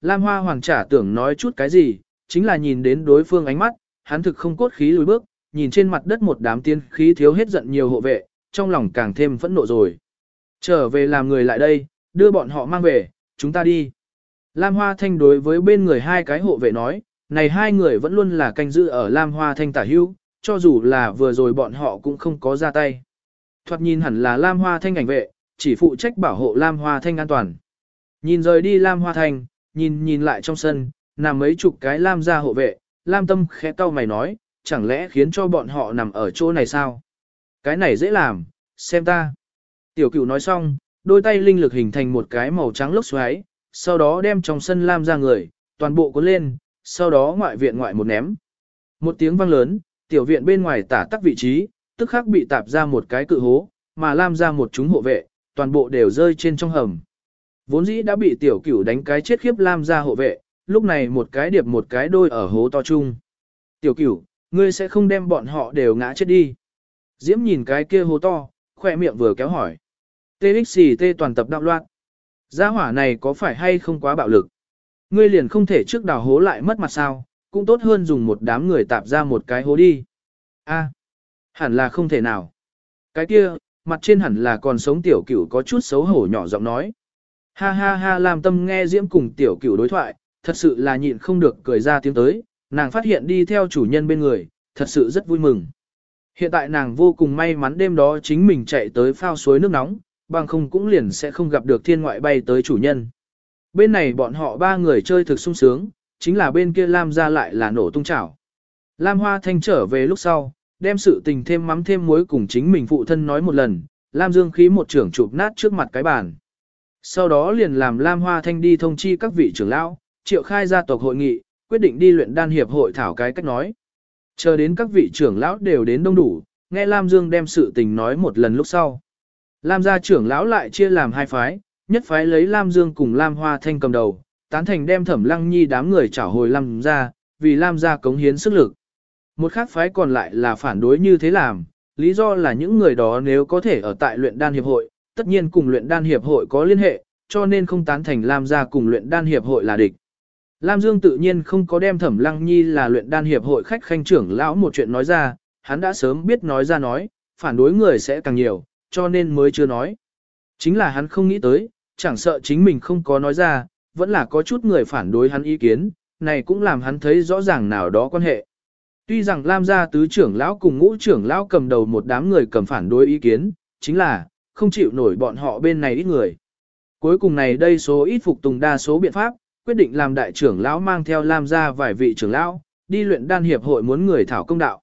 Lam Hoa Hoàng trả tưởng nói chút cái gì, chính là nhìn đến đối phương ánh mắt, hắn thực không cốt khí lùi bước, nhìn trên mặt đất một đám tiên khí thiếu hết giận nhiều hộ vệ, trong lòng càng thêm phẫn nộ rồi. Trở về làm người lại đây, đưa bọn họ mang về, chúng ta đi. Lam Hoa Thanh đối với bên người hai cái hộ vệ nói, này hai người vẫn luôn là canh giữ ở Lam Hoa Thanh tả hữu, cho dù là vừa rồi bọn họ cũng không có ra tay. Thoạt nhìn hẳn là Lam Hoa Thanh ảnh vệ, chỉ phụ trách bảo hộ Lam Hoa Thanh an toàn. Nhìn rời đi Lam Hoa Thanh, nhìn nhìn lại trong sân, nằm mấy chục cái Lam gia hộ vệ, Lam Tâm khẽ cau mày nói, chẳng lẽ khiến cho bọn họ nằm ở chỗ này sao? Cái này dễ làm, xem ta. Tiểu cửu nói xong, đôi tay linh lực hình thành một cái màu trắng lốc xoáy, sau đó đem trong sân Lam ra người, toàn bộ cuốn lên, sau đó ngoại viện ngoại một ném. Một tiếng vang lớn, tiểu viện bên ngoài tả tắc vị trí, tức khắc bị tạp ra một cái cự hố, mà Lam ra một chúng hộ vệ, toàn bộ đều rơi trên trong hầm. Vốn dĩ đã bị tiểu cửu đánh cái chết khiếp Lam ra hộ vệ, lúc này một cái điệp một cái đôi ở hố to chung. Tiểu cửu, ngươi sẽ không đem bọn họ đều ngã chết đi. Diễm nhìn cái kia hố to, khỏe miệng vừa kéo hỏi. TXT toàn tập đạo loạn. Gia hỏa này có phải hay không quá bạo lực? Ngươi liền không thể trước đào hố lại mất mặt sao, cũng tốt hơn dùng một đám người tạp ra một cái hố đi. A, hẳn là không thể nào. Cái kia, mặt trên hẳn là còn sống tiểu cửu có chút xấu hổ nhỏ giọng nói. Ha ha ha làm tâm nghe Diễm cùng tiểu cửu đối thoại, thật sự là nhịn không được cười ra tiếng tới, nàng phát hiện đi theo chủ nhân bên người, thật sự rất vui mừng. Hiện tại nàng vô cùng may mắn đêm đó chính mình chạy tới phao suối nước nóng, bằng không cũng liền sẽ không gặp được thiên ngoại bay tới chủ nhân. Bên này bọn họ ba người chơi thực sung sướng, chính là bên kia Lam ra lại là nổ tung chảo. Lam Hoa Thanh trở về lúc sau, đem sự tình thêm mắm thêm muối cùng chính mình phụ thân nói một lần, Lam Dương khí một trưởng chụp nát trước mặt cái bàn. Sau đó liền làm Lam Hoa Thanh đi thông chi các vị trưởng lão, triệu khai gia tộc hội nghị, quyết định đi luyện đan hiệp hội thảo cái cách nói. Chờ đến các vị trưởng lão đều đến đông đủ, nghe Lam Dương đem sự tình nói một lần lúc sau. Lam gia trưởng lão lại chia làm hai phái, nhất phái lấy Lam Dương cùng Lam Hoa Thanh cầm đầu, tán thành đem Thẩm Lăng Nhi đám người trả hồi Lam gia, vì Lam gia cống hiến sức lực. Một khác phái còn lại là phản đối như thế làm, lý do là những người đó nếu có thể ở tại luyện đan hiệp hội, tất nhiên cùng luyện đan hiệp hội có liên hệ, cho nên không tán thành Lam gia cùng luyện đan hiệp hội là địch. Lam Dương tự nhiên không có đem Thẩm Lăng Nhi là luyện đan hiệp hội khách khanh trưởng lão một chuyện nói ra, hắn đã sớm biết nói ra nói, phản đối người sẽ càng nhiều, cho nên mới chưa nói. Chính là hắn không nghĩ tới, chẳng sợ chính mình không có nói ra, vẫn là có chút người phản đối hắn ý kiến, này cũng làm hắn thấy rõ ràng nào đó quan hệ. Tuy rằng Lam gia tứ trưởng lão cùng ngũ trưởng lão cầm đầu một đám người cầm phản đối ý kiến, chính là, không chịu nổi bọn họ bên này ít người. Cuối cùng này đây số ít phục tùng đa số biện pháp, quyết định làm đại trưởng lão mang theo Lam gia vài vị trưởng lão, đi luyện đan hiệp hội muốn người thảo công đạo.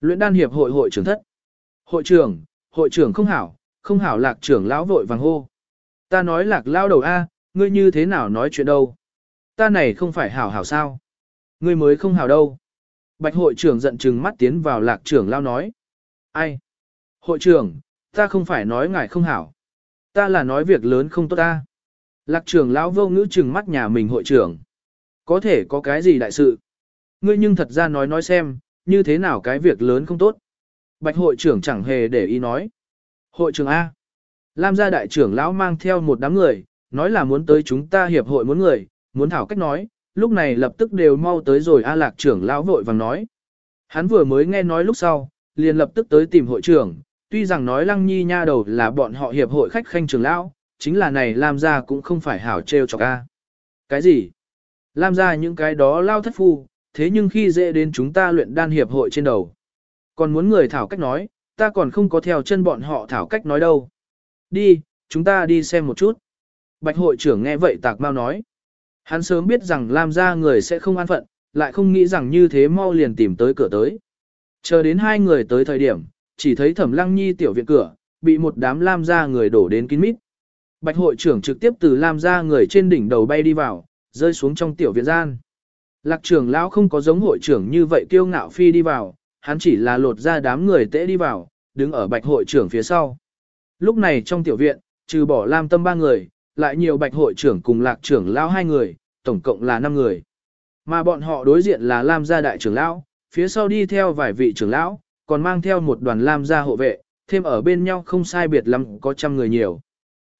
Luyện đan hiệp hội hội trưởng thất. Hội trưởng, hội trưởng không hảo, không hảo lạc trưởng lão vội vàng hô. Ta nói lạc lao đầu A, ngươi như thế nào nói chuyện đâu? Ta này không phải hảo hảo sao? Ngươi mới không hảo đâu. Bạch hội trưởng giận chừng mắt tiến vào lạc trưởng lao nói. Ai? Hội trưởng, ta không phải nói ngài không hảo. Ta là nói việc lớn không tốt ta. Lạc trưởng lão vô ngữ chừng mắt nhà mình hội trưởng. Có thể có cái gì đại sự? Ngươi nhưng thật ra nói nói xem, như thế nào cái việc lớn không tốt? Bạch hội trưởng chẳng hề để ý nói. Hội trưởng A. Lam gia đại trưởng lão mang theo một đám người, nói là muốn tới chúng ta hiệp hội muốn người, muốn thảo cách nói, lúc này lập tức đều mau tới rồi A lạc trưởng lão vội vàng nói. Hắn vừa mới nghe nói lúc sau, liền lập tức tới tìm hội trưởng, tuy rằng nói lăng nhi nha đầu là bọn họ hiệp hội khách khanh trưởng lão, chính là này Lam gia cũng không phải hảo trêu chọc A. Cái gì? Lam gia những cái đó lao thất phu, thế nhưng khi dễ đến chúng ta luyện đan hiệp hội trên đầu. Còn muốn người thảo cách nói, ta còn không có theo chân bọn họ thảo cách nói đâu. Đi, chúng ta đi xem một chút. Bạch hội trưởng nghe vậy tạc mau nói. Hắn sớm biết rằng Lam gia người sẽ không an phận, lại không nghĩ rằng như thế mau liền tìm tới cửa tới. Chờ đến hai người tới thời điểm, chỉ thấy thẩm lăng nhi tiểu viện cửa, bị một đám Lam gia người đổ đến kín mít. Bạch hội trưởng trực tiếp từ Lam gia người trên đỉnh đầu bay đi vào, rơi xuống trong tiểu viện gian. Lạc trưởng lão không có giống hội trưởng như vậy kiêu ngạo phi đi vào, hắn chỉ là lột ra đám người tễ đi vào, đứng ở bạch hội trưởng phía sau. Lúc này trong tiểu viện, trừ bỏ Lam Tâm ba người, lại nhiều bạch hội trưởng cùng lạc trưởng lão hai người, tổng cộng là năm người. Mà bọn họ đối diện là Lam gia đại trưởng lão, phía sau đi theo vài vị trưởng lão, còn mang theo một đoàn Lam gia hộ vệ, thêm ở bên nhau không sai biệt lắm có trăm người nhiều.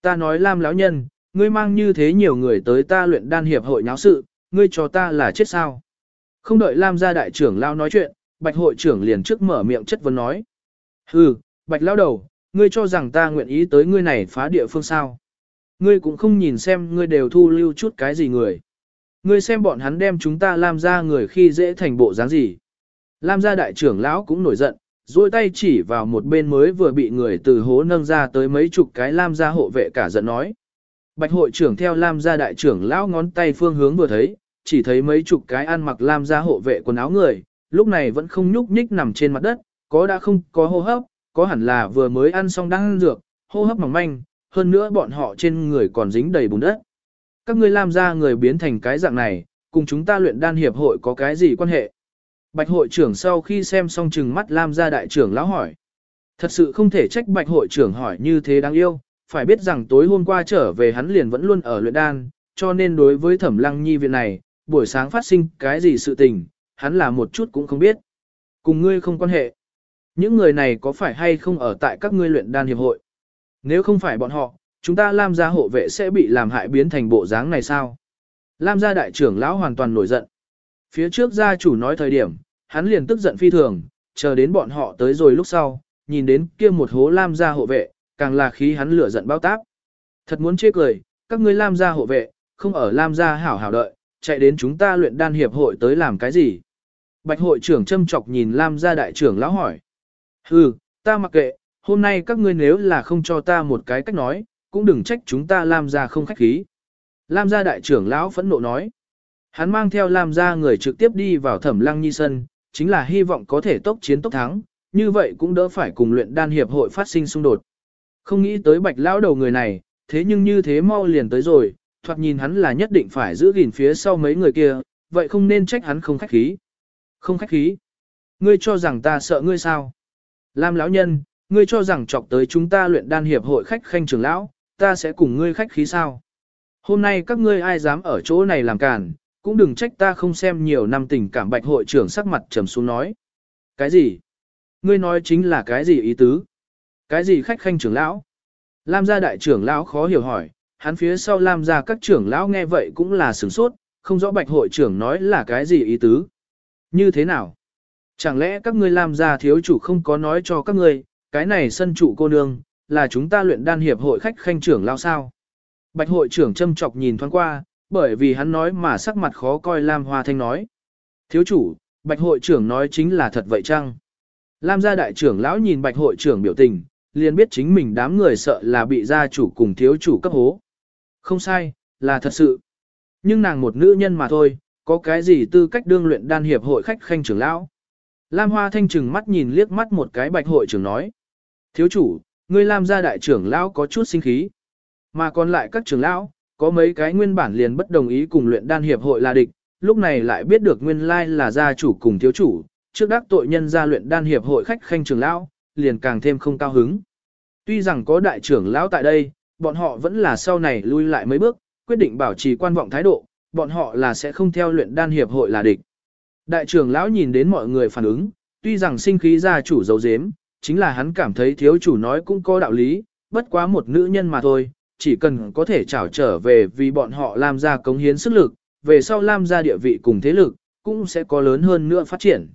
Ta nói Lam lão nhân, ngươi mang như thế nhiều người tới ta luyện đan hiệp hội nháo sự, ngươi cho ta là chết sao? Không đợi Lam gia đại trưởng lao nói chuyện, bạch hội trưởng liền trước mở miệng chất vấn nói. Hừ, bạch lao đầu, ngươi cho rằng ta nguyện ý tới ngươi này phá địa phương sao? Ngươi cũng không nhìn xem ngươi đều thu lưu chút cái gì người. Ngươi xem bọn hắn đem chúng ta làm ra người khi dễ thành bộ dáng gì. Lam gia đại trưởng lão cũng nổi giận, duỗi tay chỉ vào một bên mới vừa bị người từ hố nâng ra tới mấy chục cái Lam gia hộ vệ cả giận nói. Bạch hội trưởng theo Lam gia đại trưởng lão ngón tay phương hướng vừa thấy, chỉ thấy mấy chục cái ăn mặc Lam gia hộ vệ quần áo người, lúc này vẫn không nhúc nhích nằm trên mặt đất, có đã không có hô hấp, có hẳn là vừa mới ăn xong đang ăn dược, hô hấp mỏng manh, hơn nữa bọn họ trên người còn dính đầy bùn đất. Các ngươi Lam gia người biến thành cái dạng này, cùng chúng ta luyện đan hiệp hội có cái gì quan hệ? Bạch hội trưởng sau khi xem xong chừng mắt Lam gia đại trưởng lão hỏi. Thật sự không thể trách bạch hội trưởng hỏi như thế đáng yêu, phải biết rằng tối hôm qua trở về hắn liền vẫn luôn ở luyện đan, cho nên đối với thẩm lăng nhi viện này, buổi sáng phát sinh cái gì sự tình, hắn là một chút cũng không biết. Cùng ngươi không quan hệ. Những người này có phải hay không ở tại các ngươi luyện đan hiệp hội? Nếu không phải bọn họ, chúng ta Lam gia hộ vệ sẽ bị làm hại biến thành bộ dáng này sao? Lam gia đại trưởng lão hoàn toàn nổi giận. Phía trước gia chủ nói thời điểm, hắn liền tức giận phi thường, chờ đến bọn họ tới rồi lúc sau, nhìn đến kia một hố Lam gia hộ vệ, càng là khí hắn lửa giận bao táp. Thật muốn chê cười, các ngươi Lam gia hộ vệ, không ở Lam gia hảo hảo đợi, chạy đến chúng ta luyện đan hiệp hội tới làm cái gì? Bạch hội trưởng châm chọc nhìn Lam gia đại trưởng lão hỏi. Hừ, ta mặc kệ, hôm nay các ngươi nếu là không cho ta một cái cách nói, cũng đừng trách chúng ta Lam gia không khách khí. Lam gia đại trưởng lão phẫn nộ nói. Hắn mang theo Lam gia người trực tiếp đi vào thẩm lăng nhi sân, chính là hy vọng có thể tốc chiến tốc thắng, như vậy cũng đỡ phải cùng luyện đan hiệp hội phát sinh xung đột. Không nghĩ tới bạch lão đầu người này, thế nhưng như thế mau liền tới rồi, thoạt nhìn hắn là nhất định phải giữ gìn phía sau mấy người kia, vậy không nên trách hắn không khách khí. Không khách khí. Ngươi cho rằng ta sợ ngươi sao? Lam lão nhân, ngươi cho rằng chọc tới chúng ta luyện đan hiệp hội khách khanh trưởng lão, ta sẽ cùng ngươi khách khí sao? Hôm nay các ngươi ai dám ở chỗ này làm cản, cũng đừng trách ta không xem nhiều năm tình cảm bạch hội trưởng sắc mặt trầm xuống nói. Cái gì? Ngươi nói chính là cái gì ý tứ? Cái gì khách khanh trưởng lão? Lam gia đại trưởng lão khó hiểu hỏi, hắn phía sau Lam gia các trưởng lão nghe vậy cũng là sửng sốt, không rõ bạch hội trưởng nói là cái gì ý tứ. Như thế nào? Chẳng lẽ các ngươi Lam gia thiếu chủ không có nói cho các ngươi, cái này sân chủ cô nương, là chúng ta luyện đan hiệp hội khách khanh trưởng lão sao? Bạch hội trưởng châm chọc nhìn thoáng qua, bởi vì hắn nói mà sắc mặt khó coi Lam Hoa Thanh nói. Thiếu chủ, bạch hội trưởng nói chính là thật vậy chăng? Lam gia đại trưởng lão nhìn bạch hội trưởng biểu tình, liền biết chính mình đám người sợ là bị gia chủ cùng thiếu chủ cấp hố. Không sai, là thật sự. Nhưng nàng một nữ nhân mà thôi, có cái gì tư cách đương luyện đan hiệp hội khách khanh trưởng lão. Lam Hoa Thanh trừng mắt nhìn liếc mắt một cái bạch hội trưởng nói. Thiếu chủ, ngươi Lam gia đại trưởng lão có chút sinh khí. Mà còn lại các trưởng lão, có mấy cái nguyên bản liền bất đồng ý cùng luyện đan hiệp hội là địch, lúc này lại biết được nguyên lai là gia chủ cùng thiếu chủ, trước đắc tội nhân gia luyện đan hiệp hội khách khanh trưởng lão, liền càng thêm không cao hứng. Tuy rằng có đại trưởng lão tại đây, bọn họ vẫn là sau này lui lại mấy bước, quyết định bảo trì quan vọng thái độ, bọn họ là sẽ không theo luyện đan hiệp hội là địch. Đại trưởng lão nhìn đến mọi người phản ứng, tuy rằng sinh khí gia chủ giấu giếm, chính là hắn cảm thấy thiếu chủ nói cũng có đạo lý, bất quá một nữ nhân mà thôi, chỉ cần có thể trảo trở về vì bọn họ làm ra cống hiến sức lực, về sau Lam gia địa vị cùng thế lực, cũng sẽ có lớn hơn nữa phát triển.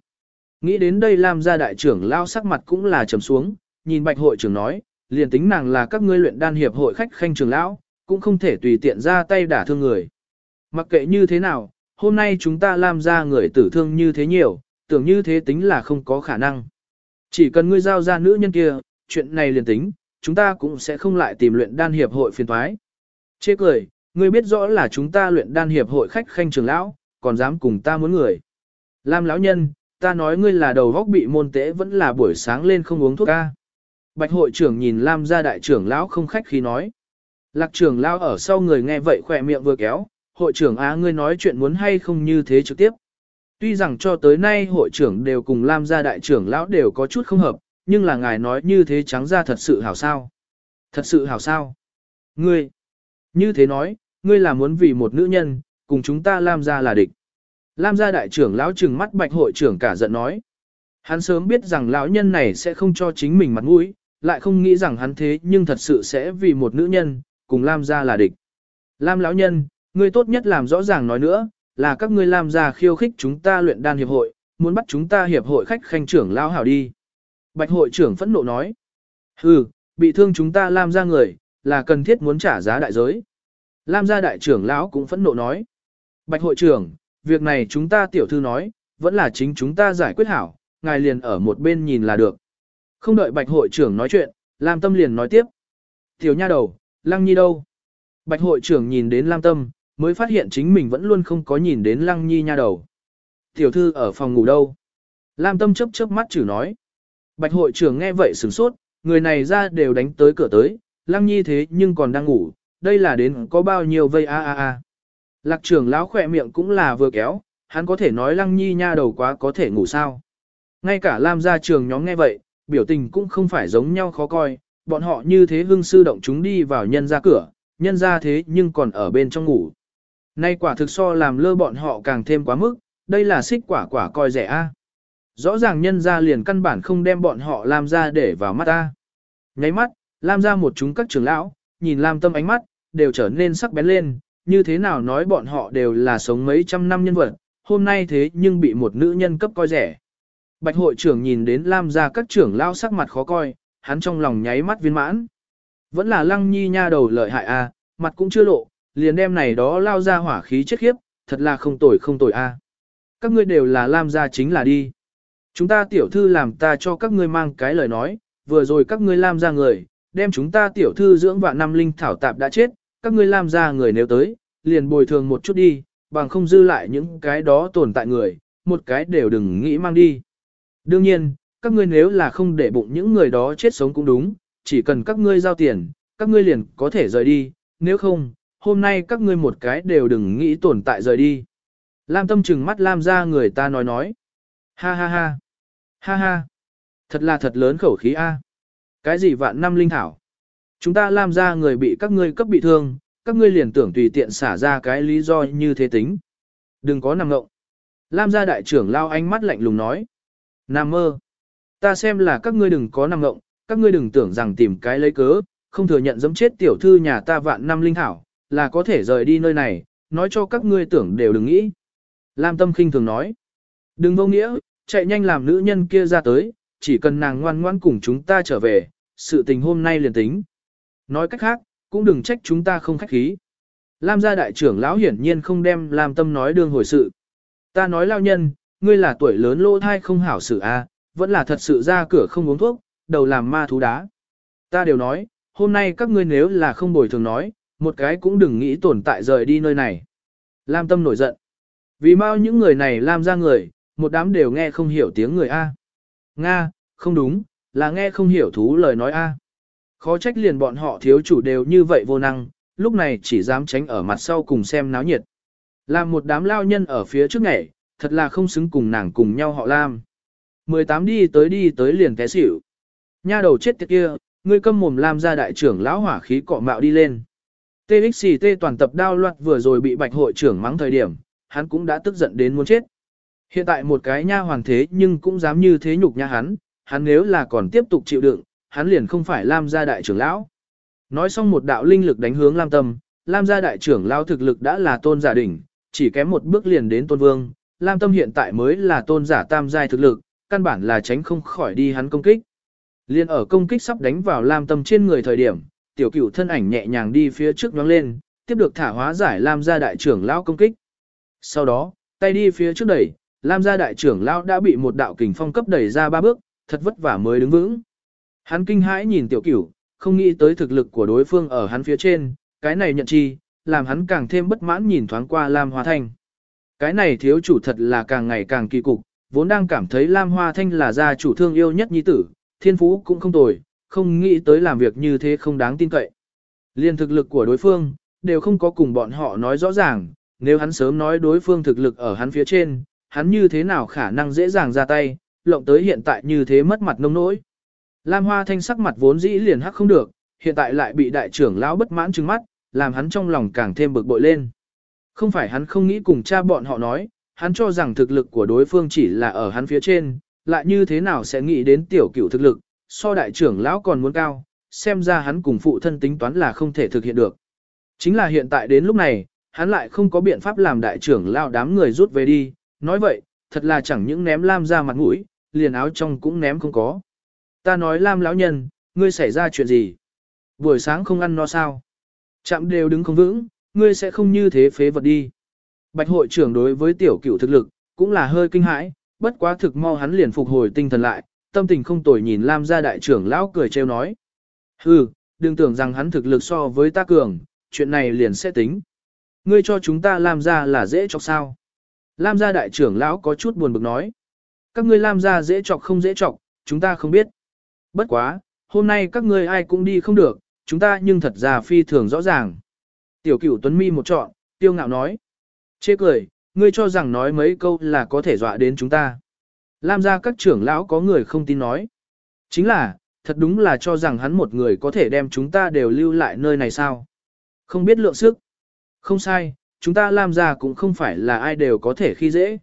Nghĩ đến đây Lam gia đại trưởng lao sắc mặt cũng là trầm xuống, nhìn bạch hội trưởng nói, liền tính nàng là các ngươi luyện đan hiệp hội khách khanh trưởng lão, cũng không thể tùy tiện ra tay đả thương người. Mặc kệ như thế nào, hôm nay chúng ta Lam gia người tử thương như thế nhiều, tưởng như thế tính là không có khả năng. Chỉ cần ngươi giao ra nữ nhân kia, chuyện này liền tính, chúng ta cũng sẽ không lại tìm luyện đan hiệp hội phiền thoái. Chê cười, ngươi biết rõ là chúng ta luyện đan hiệp hội khách khanh trưởng lão, còn dám cùng ta muốn người. Lam lão nhân, ta nói ngươi là đầu góc bị môn tế vẫn là buổi sáng lên không uống thuốc ca. Bạch hội trưởng nhìn Lam gia đại trưởng lão không khách khí nói. Lạc trưởng lão ở sau người nghe vậy khỏe miệng vừa kéo, hội trưởng á ngươi nói chuyện muốn hay không như thế trực tiếp. Tuy rằng cho tới nay hội trưởng đều cùng Lam gia đại trưởng lão đều có chút không hợp, nhưng là ngài nói như thế trắng ra thật sự hảo sao. Thật sự hảo sao. Ngươi, như thế nói, ngươi là muốn vì một nữ nhân, cùng chúng ta Lam gia là địch. Lam gia đại trưởng lão trừng mắt bạch hội trưởng cả giận nói. Hắn sớm biết rằng lão nhân này sẽ không cho chính mình mặt mũi, lại không nghĩ rằng hắn thế nhưng thật sự sẽ vì một nữ nhân, cùng Lam gia là địch. Lam lão nhân, ngươi tốt nhất làm rõ ràng nói nữa, là các ngươi Lam gia khiêu khích chúng ta luyện đan hiệp hội, muốn bắt chúng ta hiệp hội khách khanh trưởng lão hảo đi. Bạch hội trưởng phẫn nộ nói. Hừ, bị thương chúng ta làm ra người, là cần thiết muốn trả giá đại giới. Lam gia đại trưởng lão cũng phẫn nộ nói. Bạch hội trưởng, việc này chúng ta tiểu thư nói, vẫn là chính chúng ta giải quyết hảo, ngài liền ở một bên nhìn là được. Không đợi bạch hội trưởng nói chuyện, Lam Tâm liền nói tiếp. Tiểu nha đầu, Lăng Nhi đâu? Bạch hội trưởng nhìn đến Lam Tâm, mới phát hiện chính mình vẫn luôn không có nhìn đến Lăng Nhi nha đầu. Tiểu thư ở phòng ngủ đâu? Lam Tâm chớp chớp mắt chử nói. Bạch hội trưởng nghe vậy sửng sốt, người này ra đều đánh tới cửa tới, Lăng Nhi thế nhưng còn đang ngủ, đây là đến có bao nhiêu vây a a a. Lạc trưởng lão khỏe miệng cũng là vừa kéo, hắn có thể nói Lăng Nhi nha đầu quá có thể ngủ sao. Ngay cả Lam gia trường nhóm nghe vậy, biểu tình cũng không phải giống nhau khó coi, bọn họ như thế hưng sư động chúng đi vào nhân ra cửa, nhân ra thế nhưng còn ở bên trong ngủ. Nay quả thực so làm lơ bọn họ càng thêm quá mức, đây là xích quả quả coi rẻ a. Rõ ràng nhân ra liền căn bản không đem bọn họ làm ra để vào mắt ta. Nháy mắt, Lam ra một chúng các trưởng lão, nhìn Lam tâm ánh mắt, đều trở nên sắc bén lên, như thế nào nói bọn họ đều là sống mấy trăm năm nhân vật, hôm nay thế nhưng bị một nữ nhân cấp coi rẻ. Bạch hội trưởng nhìn đến Lam ra các trưởng lão sắc mặt khó coi, hắn trong lòng nháy mắt viên mãn. Vẫn là lăng nhi nha đầu lợi hại a, mặt cũng chưa lộ, liền đem này đó lao ra hỏa khí chết khiếp, thật là không tồi không tồi a. Các ngươi đều là Lam gia chính là đi. Chúng ta tiểu thư làm ta cho các ngươi mang cái lời nói, vừa rồi các ngươi Lam gia người, đem chúng ta tiểu thư dưỡng vạn năm linh thảo tạp đã chết, các ngươi Lam gia người nếu tới, liền bồi thường một chút đi, bằng không dư lại những cái đó tồn tại người, một cái đều đừng nghĩ mang đi. Đương nhiên, các ngươi nếu là không để bụng những người đó chết sống cũng đúng, chỉ cần các ngươi giao tiền, các ngươi liền có thể rời đi, nếu không, hôm nay các ngươi một cái đều đừng nghĩ tồn tại rời đi. Lam tâm trừng mắt Lam ra người ta nói nói. Ha ha ha. Ha ha. Thật là thật lớn khẩu khí A. Cái gì vạn năm linh thảo? Chúng ta Lam ra người bị các ngươi cấp bị thương, các ngươi liền tưởng tùy tiện xả ra cái lý do như thế tính. Đừng có nằm ngộng. Lam gia đại trưởng lao ánh mắt lạnh lùng nói. Nam mơ. Ta xem là các ngươi đừng có nằm ngộng, các ngươi đừng tưởng rằng tìm cái lấy cớ, không thừa nhận giống chết tiểu thư nhà ta vạn năm linh thảo, là có thể rời đi nơi này, nói cho các ngươi tưởng đều đừng nghĩ. Lam tâm khinh thường nói. Đừng vô nghĩa, chạy nhanh làm nữ nhân kia ra tới, chỉ cần nàng ngoan ngoan cùng chúng ta trở về, sự tình hôm nay liền tính. Nói cách khác, cũng đừng trách chúng ta không khách khí. Lam gia đại trưởng lão hiển nhiên không đem Lam tâm nói đương hồi sự. Ta nói lao nhân, ngươi là tuổi lớn lô thai không hảo sự a, à, vẫn là thật sự ra cửa không uống thuốc, đầu làm ma thú đá. Ta đều nói, hôm nay các ngươi nếu là không bồi thường nói, một cái cũng đừng nghĩ tồn tại rời đi nơi này. Lam tâm nổi giận. Vì mau những người này làm ra người, một đám đều nghe không hiểu tiếng người A. Nga, không đúng, là nghe không hiểu thú lời nói A. Khó trách liền bọn họ thiếu chủ đều như vậy vô năng, lúc này chỉ dám tránh ở mặt sau cùng xem náo nhiệt. Làm một đám lao nhân ở phía trước ngày, thật là không xứng cùng nàng cùng nhau họ Lam. 18 đi tới đi tới liền té xỉu. Nha đầu chết tiệt kia, ngươi câm mồm Lam ra đại trưởng lão hỏa khí cọ mạo đi lên. TXT toàn tập đao loạt vừa rồi bị bạch hội trưởng mắng thời điểm, hắn cũng đã tức giận đến muốn chết. Hiện tại một cái nha hoàng thế nhưng cũng dám như thế nhục nha hắn, hắn nếu là còn tiếp tục chịu đựng, hắn liền không phải Lam gia đại trưởng lão. Nói xong một đạo linh lực đánh hướng Lam Tâm, Lam gia đại trưởng lão thực lực đã là tôn giả đỉnh, chỉ kém một bước liền đến tôn vương, Lam Tâm hiện tại mới là tôn giả tam giai thực lực, căn bản là tránh không khỏi đi hắn công kích. Liên ở công kích sắp đánh vào Lam Tâm trên người thời điểm, tiểu cửu thân ảnh nhẹ nhàng đi phía trước nhoáng lên, tiếp được thả hóa giải Lam gia đại trưởng lão công kích. Sau đó, tay đi phía trước đẩy, Lam gia đại trưởng lão đã bị một đạo kình phong cấp đẩy ra ba bước, thật vất vả mới đứng vững. Hắn kinh hãi nhìn tiểu cửu, không nghĩ tới thực lực của đối phương ở hắn phía trên, cái này nhận chi, làm hắn càng thêm bất mãn nhìn thoáng qua Lam Hoa Thanh. Cái này thiếu chủ thật là càng ngày càng kỳ cục, vốn đang cảm thấy Lam Hoa Thanh là gia chủ thương yêu nhất nhi tử, thiên phú cũng không tồi, không nghĩ tới làm việc như thế không đáng tin cậy. Liên thực lực của đối phương, đều không có cùng bọn họ nói rõ ràng, nếu hắn sớm nói đối phương thực lực ở hắn phía trên, hắn như thế nào khả năng dễ dàng ra tay, lộng tới hiện tại như thế mất mặt nông nỗi. Lam Hoa Thanh sắc mặt vốn dĩ liền hắc không được, hiện tại lại bị đại trưởng lão bất mãn trừng mắt, làm hắn trong lòng càng thêm bực bội lên. Không phải hắn không nghĩ cùng cha bọn họ nói, hắn cho rằng thực lực của đối phương chỉ là ở hắn phía trên, lại như thế nào sẽ nghĩ đến tiểu cửu thực lực, so đại trưởng lão còn muốn cao, xem ra hắn cùng phụ thân tính toán là không thể thực hiện được. Chính là hiện tại đến lúc này, hắn lại không có biện pháp làm đại trưởng lão đám người rút về đi, nói vậy, thật là chẳng những ném Lam ra mặt mũi, liền áo trong cũng ném không có. Ta nói Lam lão nhân, ngươi xảy ra chuyện gì? Buổi sáng không ăn no sao? Chạm đều đứng không vững, ngươi sẽ không như thế phế vật đi. Bạch hội trưởng đối với tiểu cửu thực lực, cũng là hơi kinh hãi, bất quá thực mau hắn liền phục hồi tinh thần lại, tâm tình không tồi nhìn Lam gia đại trưởng lão cười trêu nói. Hừ, đừng tưởng rằng hắn thực lực so với ta cường, chuyện này liền sẽ tính. Ngươi cho chúng ta Lam gia là dễ chọc sao? Lam gia đại trưởng lão có chút buồn bực nói. Các ngươi Lam gia dễ chọc không dễ chọc, chúng ta không biết. Bất quá, hôm nay các ngươi ai cũng đi không được, chúng ta nhưng thật ra phi thường rõ ràng. Tiểu cửu tuấn mi một trọn, tiêu ngạo nói. Chê cười, ngươi cho rằng nói mấy câu là có thể dọa đến chúng ta. Lam gia các trưởng lão có người không tin nói. Chính là, thật đúng là cho rằng hắn một người có thể đem chúng ta đều lưu lại nơi này sao. Không biết lượng sức. Không sai, chúng ta Lam gia cũng không phải là ai đều có thể khi dễ.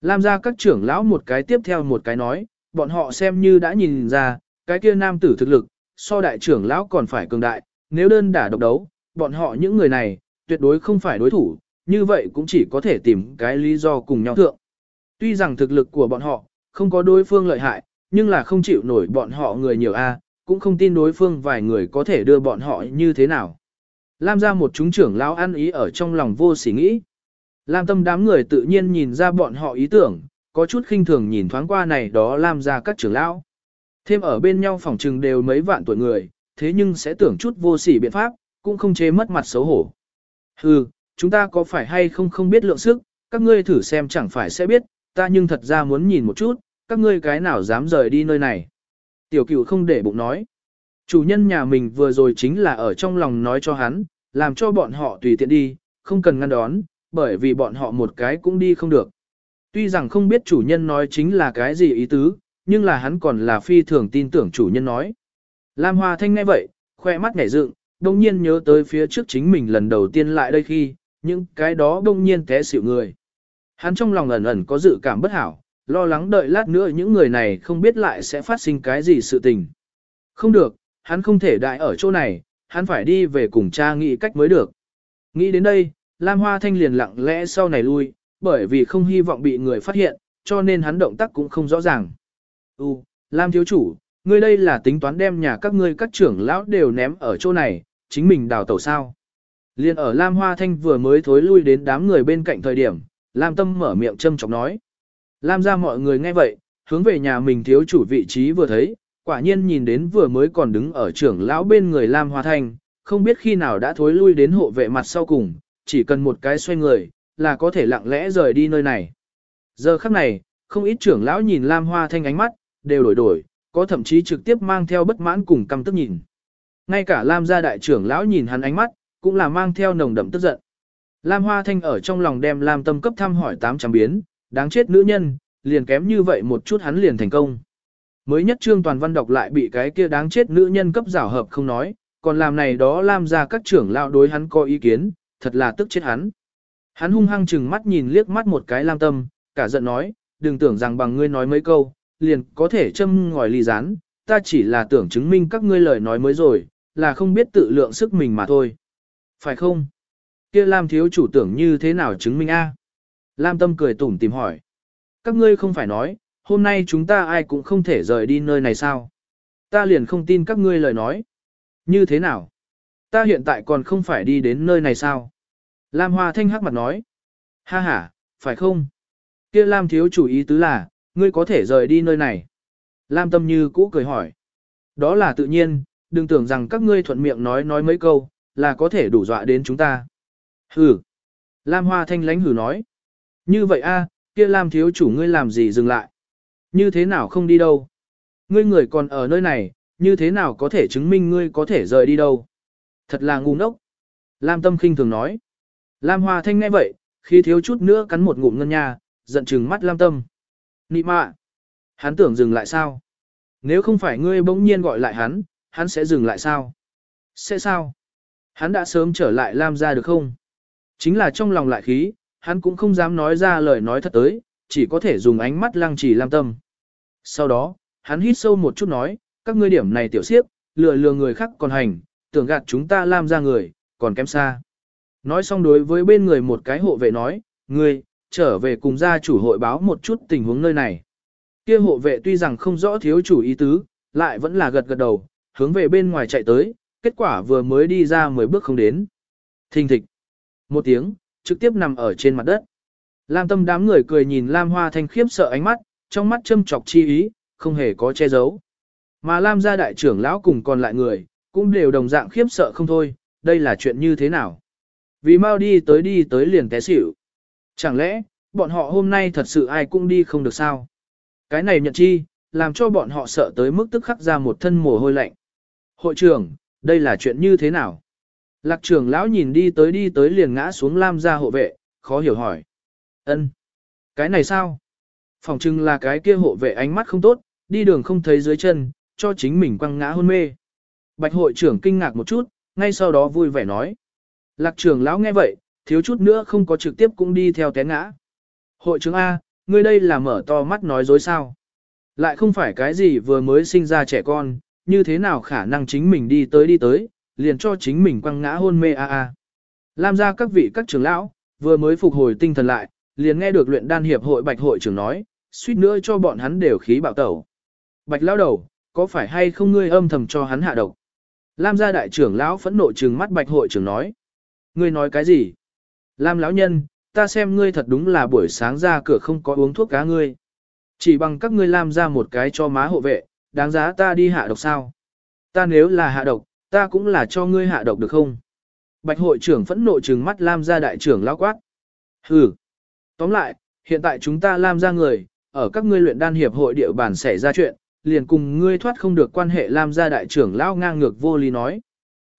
Lam gia các trưởng lão một cái tiếp theo một cái nói, bọn họ xem như đã nhìn ra, cái kia nam tử thực lực, so đại trưởng lão còn phải cường đại, nếu đơn đả độc đấu, bọn họ những người này, tuyệt đối không phải đối thủ, như vậy cũng chỉ có thể tìm cái lý do cùng nhau thượng. Tuy rằng thực lực của bọn họ, không có đối phương lợi hại, nhưng là không chịu nổi bọn họ người nhiều a, cũng không tin đối phương vài người có thể đưa bọn họ như thế nào. Lam ra một chúng trưởng lão ăn ý ở trong lòng vô sỉ nghĩ. Lam tâm đám người tự nhiên nhìn ra bọn họ ý tưởng, có chút khinh thường nhìn thoáng qua này đó Lam ra các trưởng lão. Thêm ở bên nhau phòng trừng đều mấy vạn tuổi người, thế nhưng sẽ tưởng chút vô sỉ biện pháp, cũng không chế mất mặt xấu hổ. Hừ, chúng ta có phải hay không không biết lượng sức, các ngươi thử xem chẳng phải sẽ biết, ta nhưng thật ra muốn nhìn một chút, các ngươi cái nào dám rời đi nơi này. Tiểu cửu không để bụng nói. Chủ nhân nhà mình vừa rồi chính là ở trong lòng nói cho hắn, làm cho bọn họ tùy tiện đi, không cần ngăn đón, bởi vì bọn họ một cái cũng đi không được. Tuy rằng không biết chủ nhân nói chính là cái gì ý tứ, nhưng là hắn còn là phi thường tin tưởng chủ nhân nói. Lam Hoa Thanh nghe vậy, khoe mắt nhảy dựng, đồng nhiên nhớ tới phía trước chính mình lần đầu tiên lại đây khi, những cái đó đông nhiên té xỉu người. Hắn trong lòng ẩn ẩn có dự cảm bất hảo, lo lắng đợi lát nữa những người này không biết lại sẽ phát sinh cái gì sự tình. Không được, hắn không thể đại ở chỗ này, hắn phải đi về cùng cha nghĩ cách mới được. Nghĩ đến đây, Lam Hoa Thanh liền lặng lẽ sau này lui, bởi vì không hy vọng bị người phát hiện, cho nên hắn động tác cũng không rõ ràng. U, Lam thiếu chủ, ngươi đây là tính toán đem nhà các ngươi các trưởng lão đều ném ở chỗ này, chính mình đào tẩu sao. Liên ở Lam Hoa Thanh vừa mới thối lui đến đám người bên cạnh thời điểm, Lam Tâm mở miệng châm chọc nói. Lam ra mọi người nghe vậy, hướng về nhà mình thiếu chủ vị trí vừa thấy, quả nhiên nhìn đến vừa mới còn đứng ở trưởng lão bên người Lam Hoa Thanh, không biết khi nào đã thối lui đến hộ vệ mặt sau cùng, chỉ cần một cái xoay người, là có thể lặng lẽ rời đi nơi này. Giờ khắc này, không ít trưởng lão nhìn Lam Hoa Thanh ánh mắt, đều đổi đổi, có thậm chí trực tiếp mang theo bất mãn cùng căm tức nhìn. Ngay cả Lam gia đại trưởng lão nhìn hắn ánh mắt, cũng là mang theo nồng đậm tức giận. Lam Hoa Thanh ở trong lòng đem Lam Tâm cấp thăm hỏi tám trăm biến, đáng chết nữ nhân, liền kém như vậy một chút hắn liền thành công. Mới nhất trương toàn văn đọc lại bị cái kia đáng chết nữ nhân cấp giảo hợp không nói, còn làm này đó làm ra các trưởng lão đối hắn có ý kiến, thật là tức chết hắn. Hắn hung hăng chừng mắt nhìn liếc mắt một cái Lam Tâm, cả giận nói, đừng tưởng rằng bằng ngươi nói mấy câu, liền có thể châm ngòi ly rán, ta chỉ là tưởng chứng minh các ngươi lời nói mới rồi, là không biết tự lượng sức mình mà thôi. Phải không? Kia Lam thiếu chủ tưởng như thế nào chứng minh a? Lam Tâm cười tủm tìm hỏi. Các ngươi không phải nói, hôm nay chúng ta ai cũng không thể rời đi nơi này sao? Ta liền không tin các ngươi lời nói. Như thế nào? Ta hiện tại còn không phải đi đến nơi này sao? Lam Hoa Thanh hắc mặt nói. Ha ha, phải không? Kia Lam thiếu chủ ý tứ là, ngươi có thể rời đi nơi này. Lam Tâm như cũ cười hỏi. Đó là tự nhiên, đừng tưởng rằng các ngươi thuận miệng nói nói mấy câu, là có thể đủ dọa đến chúng ta. Hừ. Lam Hoa Thanh lánh hử nói. Như vậy a, kia Lam thiếu chủ ngươi làm gì dừng lại? Như thế nào không đi đâu? Ngươi người còn ở nơi này, như thế nào có thể chứng minh ngươi có thể rời đi đâu? Thật là ngu ngốc. Lam Tâm khinh thường nói. Lam Hoa Thanh nghe vậy, khi thiếu chút nữa cắn một ngụm ngân nha, giận chừng mắt Lam Tâm. Nị mạ! Hắn tưởng dừng lại sao? Nếu không phải ngươi bỗng nhiên gọi lại hắn, hắn sẽ dừng lại sao? Sẽ sao? Hắn đã sớm trở lại Lam ra được không? Chính là trong lòng lại khí, hắn cũng không dám nói ra lời nói thật tới, chỉ có thể dùng ánh mắt lăng trì Lam Tâm. Sau đó, hắn hít sâu một chút nói, các ngươi điểm này tiểu siếp, lừa lừa người khác còn hành, tưởng gạt chúng ta làm ra người, còn kém xa. Nói xong đối với bên người một cái hộ vệ nói, ngươi, trở về cùng gia chủ hội báo một chút tình huống nơi này. Kia hộ vệ tuy rằng không rõ thiếu chủ ý tứ, lại vẫn là gật gật đầu, hướng về bên ngoài chạy tới, kết quả vừa mới đi ra 10 bước không đến. Thình thịch. Một tiếng, trực tiếp nằm ở trên mặt đất. Lam tâm đám người cười nhìn Lam Hoa Thanh khiếp sợ ánh mắt, trong mắt châm chọc chi ý, không hề có che giấu. Mà Lam gia đại trưởng lão cùng còn lại người, cũng đều đồng dạng khiếp sợ không thôi, đây là chuyện như thế nào. Vì mau đi tới đi tới liền té xỉu. Chẳng lẽ, bọn họ hôm nay thật sự ai cũng đi không được sao? Cái này nhận chi, làm cho bọn họ sợ tới mức tức khắc ra một thân mồ hôi lạnh. Hội trưởng, đây là chuyện như thế nào? Lạc trưởng lão nhìn đi tới đi tới liền ngã xuống Lam gia hộ vệ, khó hiểu hỏi ân Cái này sao? Phòng trưng là cái kia hộ vệ ánh mắt không tốt, đi đường không thấy dưới chân, cho chính mình quăng ngã hôn mê. Bạch hội trưởng kinh ngạc một chút, ngay sau đó vui vẻ nói. Lạc trưởng lão nghe vậy, thiếu chút nữa không có trực tiếp cũng đi theo té ngã. Hội trưởng A, ngươi đây là mở to mắt nói dối sao? Lại không phải cái gì vừa mới sinh ra trẻ con, như thế nào khả năng chính mình đi tới đi tới, liền cho chính mình quăng ngã hôn mê a a. Lam ra các vị các trưởng lão, vừa mới phục hồi tinh thần lại, liền nghe được luyện đan hiệp hội bạch hội trưởng nói, suýt nữa cho bọn hắn đều khí bạo tẩu. Bạch lão đầu, có phải hay không ngươi âm thầm cho hắn hạ độc? Lam gia đại trưởng lão phẫn nộ trừng mắt bạch hội trưởng nói. Ngươi nói cái gì? Lam lão nhân, ta xem ngươi thật đúng là buổi sáng ra cửa không có uống thuốc cá ngươi. Chỉ bằng các ngươi làm ra một cái cho má hộ vệ, đáng giá ta đi hạ độc sao? Ta nếu là hạ độc, ta cũng là cho ngươi hạ độc được không? Bạch hội trưởng phẫn nộ trừng mắt Lam gia đại trưởng lão quát. Hừ. Tóm lại, hiện tại chúng ta Lam gia người, ở các ngươi luyện đan hiệp hội địa bàn xảy ra chuyện, liền cùng ngươi thoát không được quan hệ Lam gia đại trưởng lão ngang ngược vô lý nói.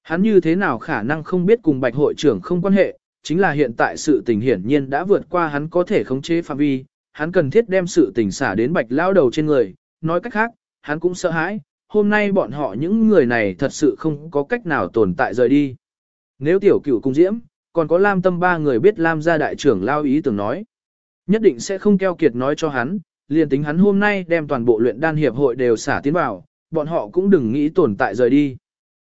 Hắn như thế nào khả năng không biết cùng bạch hội trưởng không quan hệ, chính là hiện tại sự tình hiển nhiên đã vượt qua hắn có thể khống chế phạm vi, hắn cần thiết đem sự tình xả đến bạch lão đầu trên người, nói cách khác, hắn cũng sợ hãi, hôm nay bọn họ những người này thật sự không có cách nào tồn tại rời đi. Nếu tiểu cửu cung diễm, còn có Lam tâm ba người biết Lam gia đại trưởng lao ý tưởng nói, nhất định sẽ không keo kiệt nói cho hắn, liền tính hắn hôm nay đem toàn bộ luyện đan hiệp hội đều xả tiến vào, bọn họ cũng đừng nghĩ tồn tại rời đi.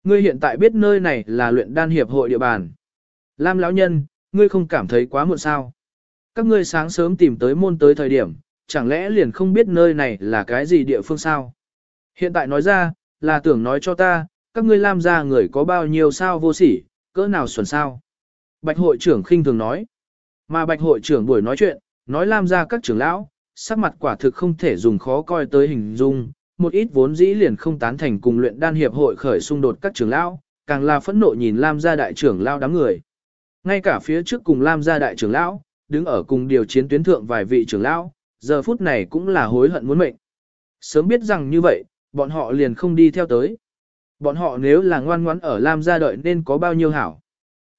Ngươi hiện tại biết nơi này là luyện đan hiệp hội địa bàn. Lam lão nhân, ngươi không cảm thấy quá muộn sao? Các ngươi sáng sớm tìm tới môn tới thời điểm, chẳng lẽ liền không biết nơi này là cái gì địa phương sao? Hiện tại nói ra, là tưởng nói cho ta, các ngươi Lam gia người có bao nhiêu sao vô sỉ, cỡ nào xuẩn sao? Bạch hội trưởng khinh thường nói. Mà bạch hội trưởng buổi nói chuyện, nói Lam gia các trưởng lão, sắc mặt quả thực không thể dùng khó coi tới hình dung, một ít vốn dĩ liền không tán thành cùng luyện đan hiệp hội khởi xung đột các trưởng lão, càng là phẫn nộ nhìn Lam gia đại trưởng lão đám người. Ngay cả phía trước cùng Lam gia đại trưởng lão, đứng ở cùng điều chiến tuyến thượng vài vị trưởng lão, giờ phút này cũng là hối hận muốn mệnh. Sớm biết rằng như vậy, bọn họ liền không đi theo tới. Bọn họ nếu là ngoan ngoãn ở Lam gia đợi nên có bao nhiêu hảo.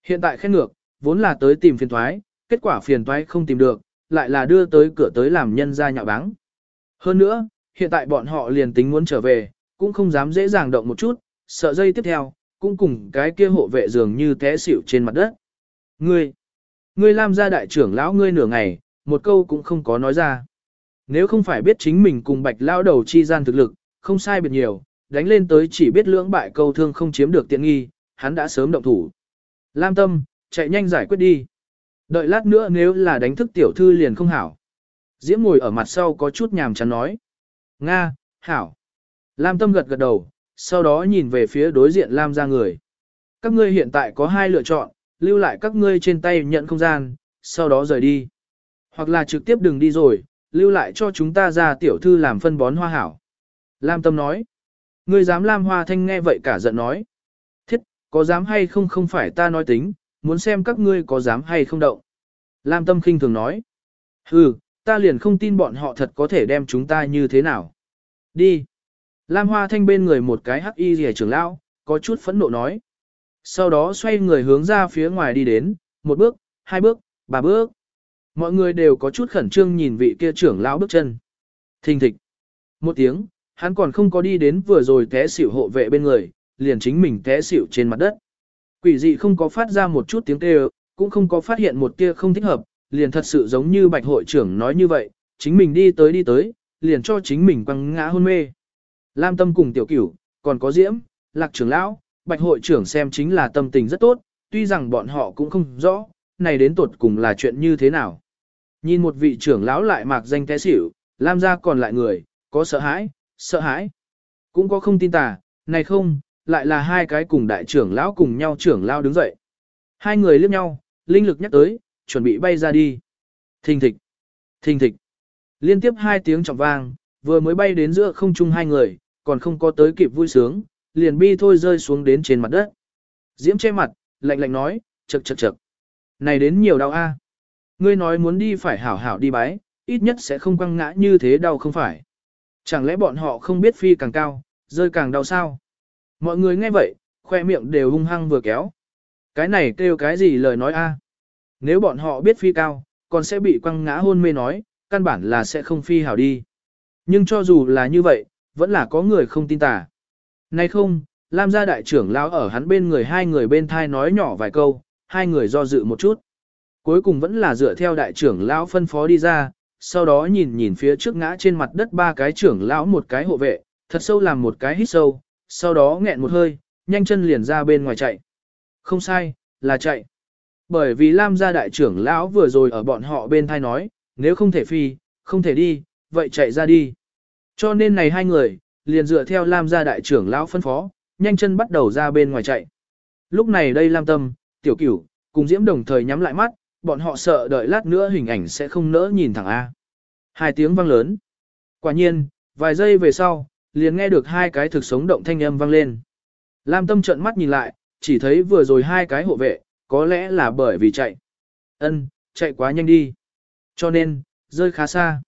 Hiện tại khét ngược, vốn là tới tìm phiền thoái, kết quả phiền toái không tìm được, lại là đưa tới cửa tới làm nhân gia nhạo báng. Hơn nữa, hiện tại bọn họ liền tính muốn trở về, cũng không dám dễ dàng động một chút, sợ dây tiếp theo, cũng cùng cái kia hộ vệ dường như té xỉu trên mặt đất. Ngươi, ngươi làm ra đại trưởng lão ngươi nửa ngày, một câu cũng không có nói ra. Nếu không phải biết chính mình cùng bạch lão đầu chi gian thực lực, không sai biệt nhiều, đánh lên tới chỉ biết lưỡng bại câu thương không chiếm được tiện nghi, hắn đã sớm động thủ. Lam tâm, chạy nhanh giải quyết đi. Đợi lát nữa nếu là đánh thức tiểu thư liền không hảo. Diễm ngồi ở mặt sau có chút nhàm chán nói. Nga, hảo. Lam tâm gật gật đầu, sau đó nhìn về phía đối diện Lam ra người. Các ngươi hiện tại có hai lựa chọn, lưu lại các ngươi trên tay nhận không gian, sau đó rời đi. Hoặc là trực tiếp đừng đi rồi, lưu lại cho chúng ta ra tiểu thư làm phân bón hoa hảo. Lam tâm nói. Ngươi dám Lam Hoa Thanh nghe vậy cả giận nói. Thiết, có dám hay không không phải ta nói tính, muốn xem các ngươi có dám hay không động. Lam tâm khinh thường nói. Hừ, ta liền không tin bọn họ thật có thể đem chúng ta như thế nào. Đi. Lam Hoa Thanh bên người một cái hắc y rìa trưởng lão, có chút phẫn nộ nói. Sau đó xoay người hướng ra phía ngoài đi đến, một bước, hai bước, ba bước. Mọi người đều có chút khẩn trương nhìn vị kia trưởng lão bước chân. Thình thịch. Một tiếng, hắn còn không có đi đến vừa rồi té xỉu hộ vệ bên người, liền chính mình té xỉu trên mặt đất. Quỷ dị không có phát ra một chút tiếng kêu, cũng không có phát hiện một tia không thích hợp, liền thật sự giống như bạch hội trưởng nói như vậy, chính mình đi tới đi tới, liền cho chính mình quăng ngã hôn mê. Lam tâm cùng tiểu cửu, còn có diễm, lạc trưởng lão, bạch hội trưởng xem chính là tâm tình rất tốt, tuy rằng bọn họ cũng không rõ, này đến tuột cùng là chuyện như thế nào. Nhìn một vị trưởng lão lại mạc danh té xỉu, Lam gia còn lại người, có sợ hãi, sợ hãi. Cũng có không tin tà, này không, lại là hai cái cùng đại trưởng lão cùng nhau trưởng lão đứng dậy. Hai người liếc nhau, linh lực nhắc tới, chuẩn bị bay ra đi. Thình thịch, thình thịch. Liên tiếp hai tiếng trọng vang, vừa mới bay đến giữa không trung hai người, còn không có tới kịp vui sướng, liền bi thôi rơi xuống đến trên mặt đất. Diễm che mặt, lạnh lạnh nói, chật chật chật. Này đến nhiều đau a. Ngươi nói muốn đi phải hảo hảo đi bái, ít nhất sẽ không quăng ngã như thế đau không phải. Chẳng lẽ bọn họ không biết phi càng cao, rơi càng đau sao? Mọi người nghe vậy, khoe miệng đều hung hăng vừa kéo. Cái này kêu cái gì lời nói a? Nếu bọn họ biết phi cao, còn sẽ bị quăng ngã hôn mê nói, căn bản là sẽ không phi hảo đi. Nhưng cho dù là như vậy, vẫn là có người không tin tà. Nay không, Lam gia đại trưởng lão ở hắn bên người hai người bên thai nói nhỏ vài câu, hai người do dự một chút. Cuối cùng vẫn là dựa theo đại trưởng lão phân phó đi ra, sau đó nhìn nhìn phía trước ngã trên mặt đất ba cái trưởng lão một cái hộ vệ, thật sâu làm một cái hít sâu, sau đó nghẹn một hơi, nhanh chân liền ra bên ngoài chạy. Không sai, là chạy. Bởi vì Lam gia đại trưởng lão vừa rồi ở bọn họ bên thai nói, nếu không thể phi, không thể đi, vậy chạy ra đi. Cho nên này hai người, liền dựa theo Lam gia đại trưởng lão phân phó, nhanh chân bắt đầu ra bên ngoài chạy. Lúc này đây Lam Tâm, Tiểu Cửu, cùng Diễm đồng thời nhắm lại mắt, bọn họ sợ đợi lát nữa hình ảnh sẽ không nỡ nhìn thẳng A. Hai tiếng vang lớn. Quả nhiên, vài giây về sau, liền nghe được hai cái thực sống động thanh âm vang lên. Lam Tâm trợn mắt nhìn lại, chỉ thấy vừa rồi hai cái hộ vệ, có lẽ là bởi vì chạy. Ân, chạy quá nhanh đi. Cho nên, rơi khá xa.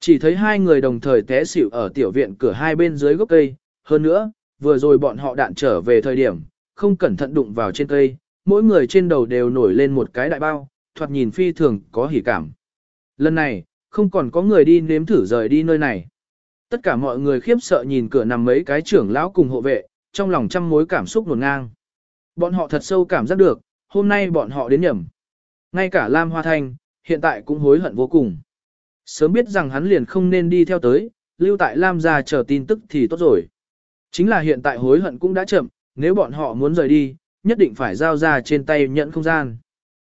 Chỉ thấy hai người đồng thời té xỉu ở tiểu viện cửa hai bên dưới gốc cây. Hơn nữa, vừa rồi bọn họ đạn trở về thời điểm, không cẩn thận đụng vào trên cây, mỗi người trên đầu đều nổi lên một cái đại bao, thoạt nhìn phi thường có hỉ cảm. Lần này, không còn có người đi nếm thử rời đi nơi này. Tất cả mọi người khiếp sợ nhìn cửa nằm mấy cái trưởng lão cùng hộ vệ, trong lòng trăm mối cảm xúc nổn ngang. Bọn họ thật sâu cảm giác được, hôm nay bọn họ đến nhầm. Ngay cả Lam Hoa Thanh, hiện tại cũng hối hận vô cùng. Sớm biết rằng hắn liền không nên đi theo tới, lưu tại Lam gia chờ tin tức thì tốt rồi. Chính là hiện tại hối hận cũng đã chậm, nếu bọn họ muốn rời đi, nhất định phải giao ra trên tay nhận không gian.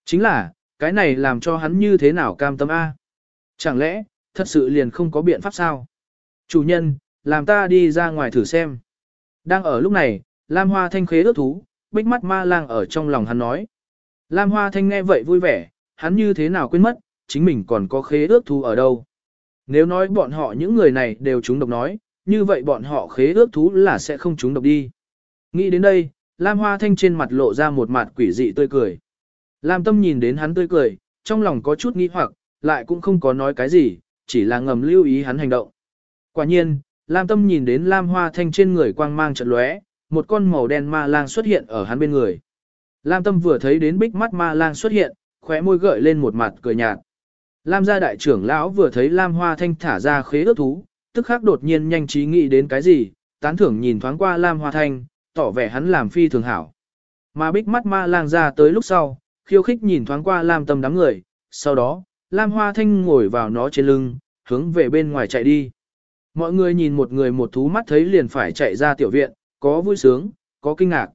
Chính là, cái này làm cho hắn như thế nào cam tâm A. Chẳng lẽ, thật sự liền không có biện pháp sao? Chủ nhân, làm ta đi ra ngoài thử xem. Đang ở lúc này, Lam Hoa Thanh khế ước thú, bích mắt ma lang ở trong lòng hắn nói. Lam Hoa Thanh nghe vậy vui vẻ, hắn như thế nào quên mất, chính mình còn có khế ước thú ở đâu. Nếu nói bọn họ những người này đều trúng độc nói, như vậy bọn họ khế ước thú là sẽ không trúng độc đi. Nghĩ đến đây, Lam Hoa Thanh trên mặt lộ ra một mặt quỷ dị tươi cười. Lam Tâm nhìn đến hắn tươi cười, trong lòng có chút nghi hoặc, lại cũng không có nói cái gì, chỉ là ngầm lưu ý hắn hành động. Quả nhiên, Lam Tâm nhìn đến Lam Hoa Thanh trên người quang mang trận lóe, một con màu đen ma lang xuất hiện ở hắn bên người. Lam Tâm vừa thấy đến bích mắt ma lang xuất hiện, khóe môi gợi lên một mặt cười nhạt. Lam gia đại trưởng lão vừa thấy Lam Hoa Thanh thả ra khế ước thú, tức khắc đột nhiên nhanh trí nghĩ đến cái gì, tán thưởng nhìn thoáng qua Lam Hoa Thanh, tỏ vẻ hắn làm phi thường hảo. Mà bích mắt ma lang ra tới lúc sau, khiêu khích nhìn thoáng qua Lam Tâm đám người, sau đó, Lam Hoa Thanh ngồi vào nó trên lưng, hướng về bên ngoài chạy đi. Mọi người nhìn một người một thú mắt thấy liền phải chạy ra tiểu viện, có vui sướng, có kinh ngạc.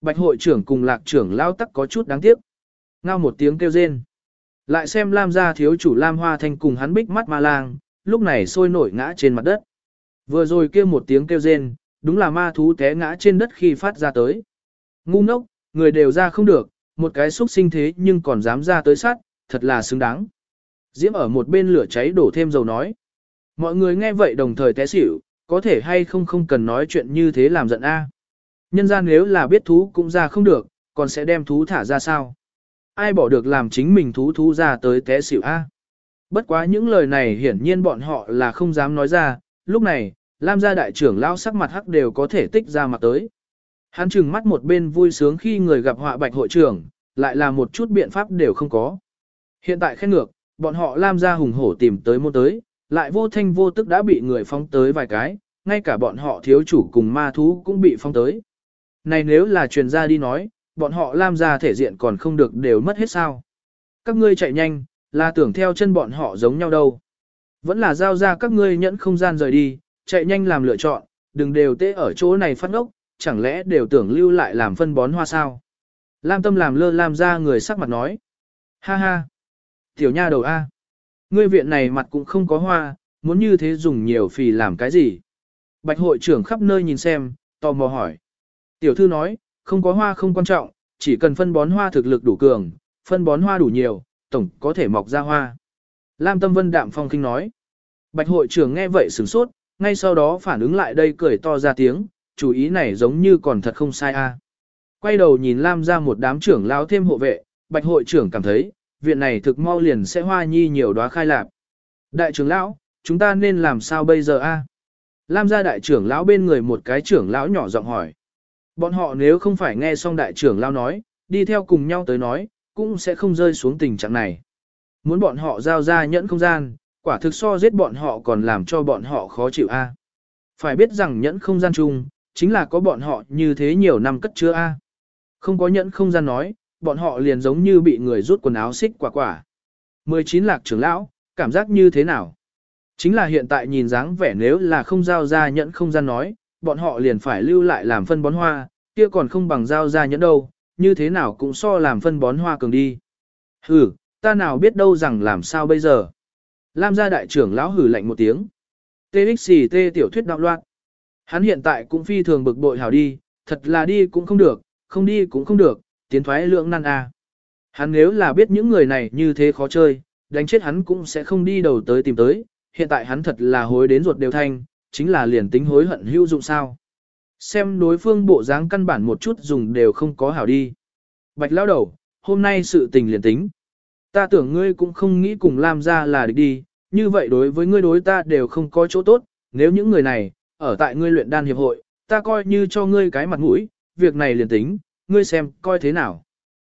Bạch hội trưởng cùng lạc trưởng lao tắc có chút đáng tiếc. Ngao một tiếng kêu rên. Lại xem Lam gia thiếu chủ Lam Hoa Thanh cùng hắn bích mắt ma lang, lúc này sôi nổi ngã trên mặt đất. Vừa rồi kêu một tiếng kêu rên, đúng là ma thú té ngã trên đất khi phát ra tới. Ngu ngốc, người đều ra không được, một cái xúc sinh thế nhưng còn dám ra tới sát, thật là xứng đáng. Diễm ở một bên lửa cháy đổ thêm dầu nói. Mọi người nghe vậy đồng thời té xỉu, có thể hay không không cần nói chuyện như thế làm giận a. Nhân gian nếu là biết thú cũng ra không được, còn sẽ đem thú thả ra sao? Ai bỏ được làm chính mình thú thú ra tới té xỉu a? Bất quá những lời này hiển nhiên bọn họ là không dám nói ra, lúc này, Lam gia đại trưởng lão sắc mặt hắc đều có thể tích ra mặt tới. Hắn chừng mắt một bên vui sướng khi người gặp họa bạch hội trưởng, lại là một chút biện pháp đều không có. Hiện tại khen ngược, bọn họ Lam gia hùng hổ tìm tới môn tới, lại vô thanh vô tức đã bị người phong tới vài cái, ngay cả bọn họ thiếu chủ cùng ma thú cũng bị phong tới. Này nếu là truyền ra đi nói, bọn họ Lam gia thể diện còn không được đều mất hết sao. Các ngươi chạy nhanh, là tưởng theo chân bọn họ giống nhau đâu. Vẫn là giao ra các ngươi nhẫn không gian rời đi, chạy nhanh làm lựa chọn, đừng đều tê ở chỗ này phát ngốc, chẳng lẽ đều tưởng lưu lại làm phân bón hoa sao. Lam tâm làm lơ Lam ra người sắc mặt nói. Ha ha. Tiểu nha đầu A. Ngươi viện này mặt cũng không có hoa, muốn như thế dùng nhiều phì làm cái gì? Bạch hội trưởng khắp nơi nhìn xem, tò mò hỏi. Tiểu thư nói, không có hoa không quan trọng, chỉ cần phân bón hoa thực lực đủ cường, phân bón hoa đủ nhiều, tổng có thể mọc ra hoa. Lam Tâm Vân đạm phong kinh nói. Bạch hội trưởng nghe vậy sửng sốt, ngay sau đó phản ứng lại đây cười to ra tiếng, chủ ý này giống như còn thật không sai a. Quay đầu nhìn Lam ra một đám trưởng lao thêm hộ vệ, bạch hội trưởng cảm thấy, viện này thực mau liền sẽ hoa nhi nhiều đóa khai lạp. Đại trưởng lão, chúng ta nên làm sao bây giờ a? Lam gia đại trưởng lão bên người một cái trưởng lão nhỏ giọng hỏi. Bọn họ nếu không phải nghe xong đại trưởng lão nói, đi theo cùng nhau tới nói, cũng sẽ không rơi xuống tình trạng này. Muốn bọn họ giao ra nhẫn không gian, quả thực so giết bọn họ còn làm cho bọn họ khó chịu a. Phải biết rằng nhẫn không gian chung, chính là có bọn họ như thế nhiều năm cất chứa a. Không có nhẫn không gian nói, bọn họ liền giống như bị người rút quần áo xích quả quả. 19 lạc trưởng lão, cảm giác như thế nào? Chính là hiện tại nhìn dáng vẻ nếu là không giao ra nhẫn không gian nói, bọn họ liền phải lưu lại làm phân bón hoa, kia còn không bằng giao ra nhẫn đâu, như thế nào cũng so làm phân bón hoa cường đi. Hừ, ta nào biết đâu rằng làm sao bây giờ. Lam gia đại trưởng lão hử lạnh một tiếng. TXT tiểu thuyết đạo loạn. Hắn hiện tại cũng phi thường bực bội hảo đi, thật là đi cũng không được, không đi cũng không được, tiến thoái lượng nan a. Hắn nếu là biết những người này như thế khó chơi, đánh chết hắn cũng sẽ không đi đầu tới tìm tới, hiện tại hắn thật là hối đến ruột đều thanh, chính là liền tính hối hận hữu dụng sao. Xem đối phương bộ dáng căn bản một chút dùng đều không có hảo đi. Bạch lao đầu, hôm nay sự tình liền tính. Ta tưởng ngươi cũng không nghĩ cùng Lam ra là địch đi, như vậy đối với ngươi đối ta đều không có chỗ tốt, nếu những người này, ở tại ngươi luyện đan hiệp hội, ta coi như cho ngươi cái mặt mũi, việc này liền tính, ngươi xem, coi thế nào.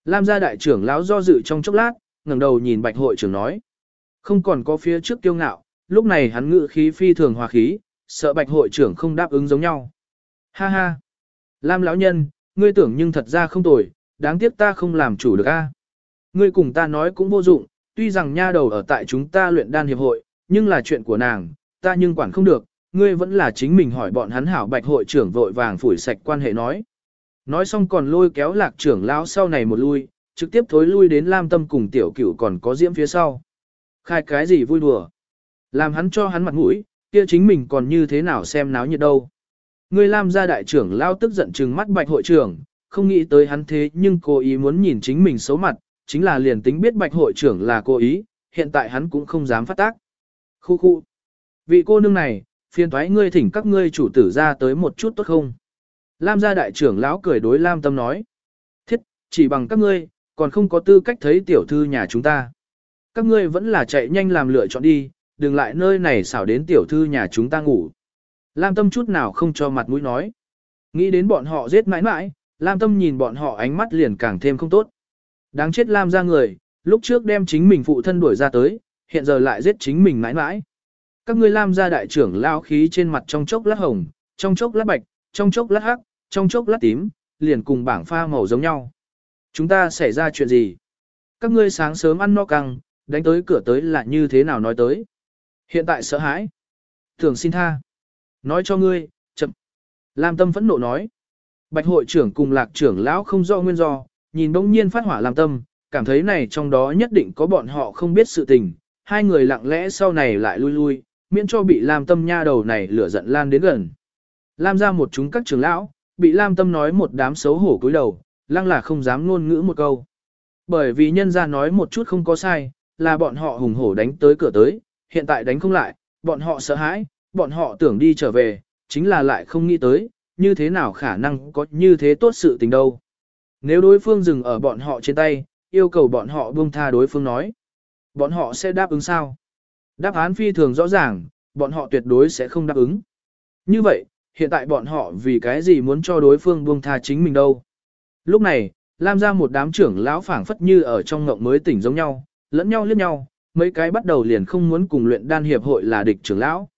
Lam gia đại trưởng lão do dự trong chốc lát, ngẩng đầu nhìn bạch hội trưởng nói. Không còn có phía trước kiêu ngạo, lúc này hắn ngự khí phi thường hòa khí, sợ bạch hội trưởng không đáp ứng giống nhau. Ha ha! Lam lão nhân, ngươi tưởng nhưng thật ra không tồi, đáng tiếc ta không làm chủ được a. Ngươi cùng ta nói cũng vô dụng, tuy rằng nha đầu ở tại chúng ta luyện đan hiệp hội, nhưng là chuyện của nàng, ta nhưng quản không được, ngươi vẫn là chính mình hỏi bọn hắn hảo bạch hội trưởng vội vàng phủi sạch quan hệ nói. Nói xong còn lôi kéo lạc trưởng lão sau này một lui, trực tiếp thối lui đến Lam Tâm cùng tiểu cửu còn có diễm phía sau. Khai cái gì vui đùa. Làm hắn cho hắn mặt mũi, kia chính mình còn như thế nào xem náo nhiệt đâu. Người Lam gia đại trưởng lao tức giận trừng mắt bạch hội trưởng, không nghĩ tới hắn thế nhưng cố ý muốn nhìn chính mình xấu mặt, chính là liền tính biết bạch hội trưởng là cố ý, hiện tại hắn cũng không dám phát tác. Khu khu. Vị cô nương này, phiền thoái ngươi thỉnh các ngươi chủ tử ra tới một chút tốt không? Lam gia đại trưởng lão cười đối Lam Tâm nói. Thiết, chỉ bằng các ngươi, còn không có tư cách thấy tiểu thư nhà chúng ta. Các ngươi vẫn là chạy nhanh làm lựa chọn đi, đừng lại nơi này xảo đến tiểu thư nhà chúng ta ngủ. Lam Tâm chút nào không cho mặt mũi nói. Nghĩ đến bọn họ giết mãi mãi, Lam Tâm nhìn bọn họ ánh mắt liền càng thêm không tốt. Đáng chết Lam ra người, lúc trước đem chính mình phụ thân đuổi ra tới, hiện giờ lại giết chính mình mãi mãi. Các ngươi Lam gia đại trưởng lao khí trên mặt trong chốc lát hồng, trong chốc lát bạch, trong chốc lát hắc, trong chốc lát tím, liền cùng bảng pha màu giống nhau. Chúng ta xảy ra chuyện gì? Các ngươi sáng sớm ăn no căng, đánh tới cửa tới là như thế nào nói tới? Hiện tại sợ hãi. Thường xin tha. Nói cho ngươi, chậm. Lam tâm phẫn nộ nói. Bạch hội trưởng cùng lạc trưởng lão không rõ nguyên do, nhìn đông nhiên phát hỏa làm tâm, cảm thấy này trong đó nhất định có bọn họ không biết sự tình. Hai người lặng lẽ sau này lại lui lui, miễn cho bị Lam tâm nha đầu này lửa giận lan đến gần. Lam ra một chúng các trưởng lão, bị Lam tâm nói một đám xấu hổ cúi đầu, lăng là không dám ngôn ngữ một câu. Bởi vì nhân ra nói một chút không có sai, là bọn họ hùng hổ đánh tới cửa tới, hiện tại đánh không lại, bọn họ sợ hãi, bọn họ tưởng đi trở về, chính là lại không nghĩ tới, như thế nào khả năng có như thế tốt sự tình đâu. Nếu đối phương dừng ở bọn họ trên tay, yêu cầu bọn họ buông tha đối phương nói, bọn họ sẽ đáp ứng sao? Đáp án phi thường rõ ràng, bọn họ tuyệt đối sẽ không đáp ứng. Như vậy, hiện tại bọn họ vì cái gì muốn cho đối phương buông tha chính mình đâu? Lúc này, Lam ra một đám trưởng lão phảng phất như ở trong ngộng mới tỉnh giống nhau, lẫn nhau liếc nhau, mấy cái bắt đầu liền không muốn cùng luyện đan hiệp hội là địch trưởng lão.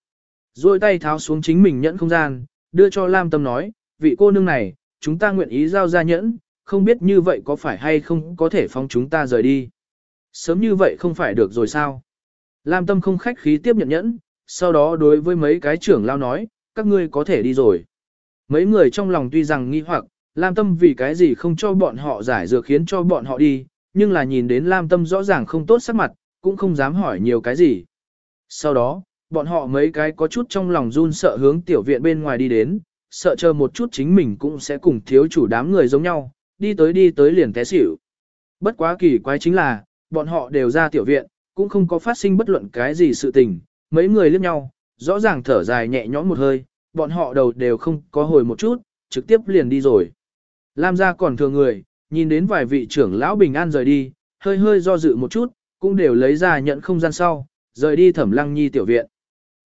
Rồi tay tháo xuống chính mình nhẫn không gian, đưa cho Lam Tâm nói, vị cô nương này, chúng ta nguyện ý giao ra nhẫn, không biết như vậy có phải hay không có thể phong chúng ta rời đi. Sớm như vậy không phải được rồi sao? Lam Tâm không khách khí tiếp nhận nhẫn, sau đó đối với mấy cái trưởng lão nói, các ngươi có thể đi rồi. Mấy người trong lòng tuy rằng nghi hoặc, Lam Tâm vì cái gì không cho bọn họ giải dược khiến cho bọn họ đi, nhưng là nhìn đến Lam Tâm rõ ràng không tốt sắc mặt, cũng không dám hỏi nhiều cái gì. Sau đó, bọn họ mấy cái có chút trong lòng run sợ hướng tiểu viện bên ngoài đi đến, sợ chờ một chút chính mình cũng sẽ cùng thiếu chủ đám người giống nhau, đi tới đi tới liền té xỉu. Bất quá kỳ quái chính là, bọn họ đều ra tiểu viện, cũng không có phát sinh bất luận cái gì sự tình, mấy người liếc nhau, rõ ràng thở dài nhẹ nhõm một hơi, bọn họ đầu đều không có hồi một chút, trực tiếp liền đi rồi. Lam gia còn thừa người, nhìn đến vài vị trưởng lão bình an rời đi, hơi hơi do dự một chút, cũng đều lấy ra nhận không gian sau, rời đi thẩm lăng nhi tiểu viện.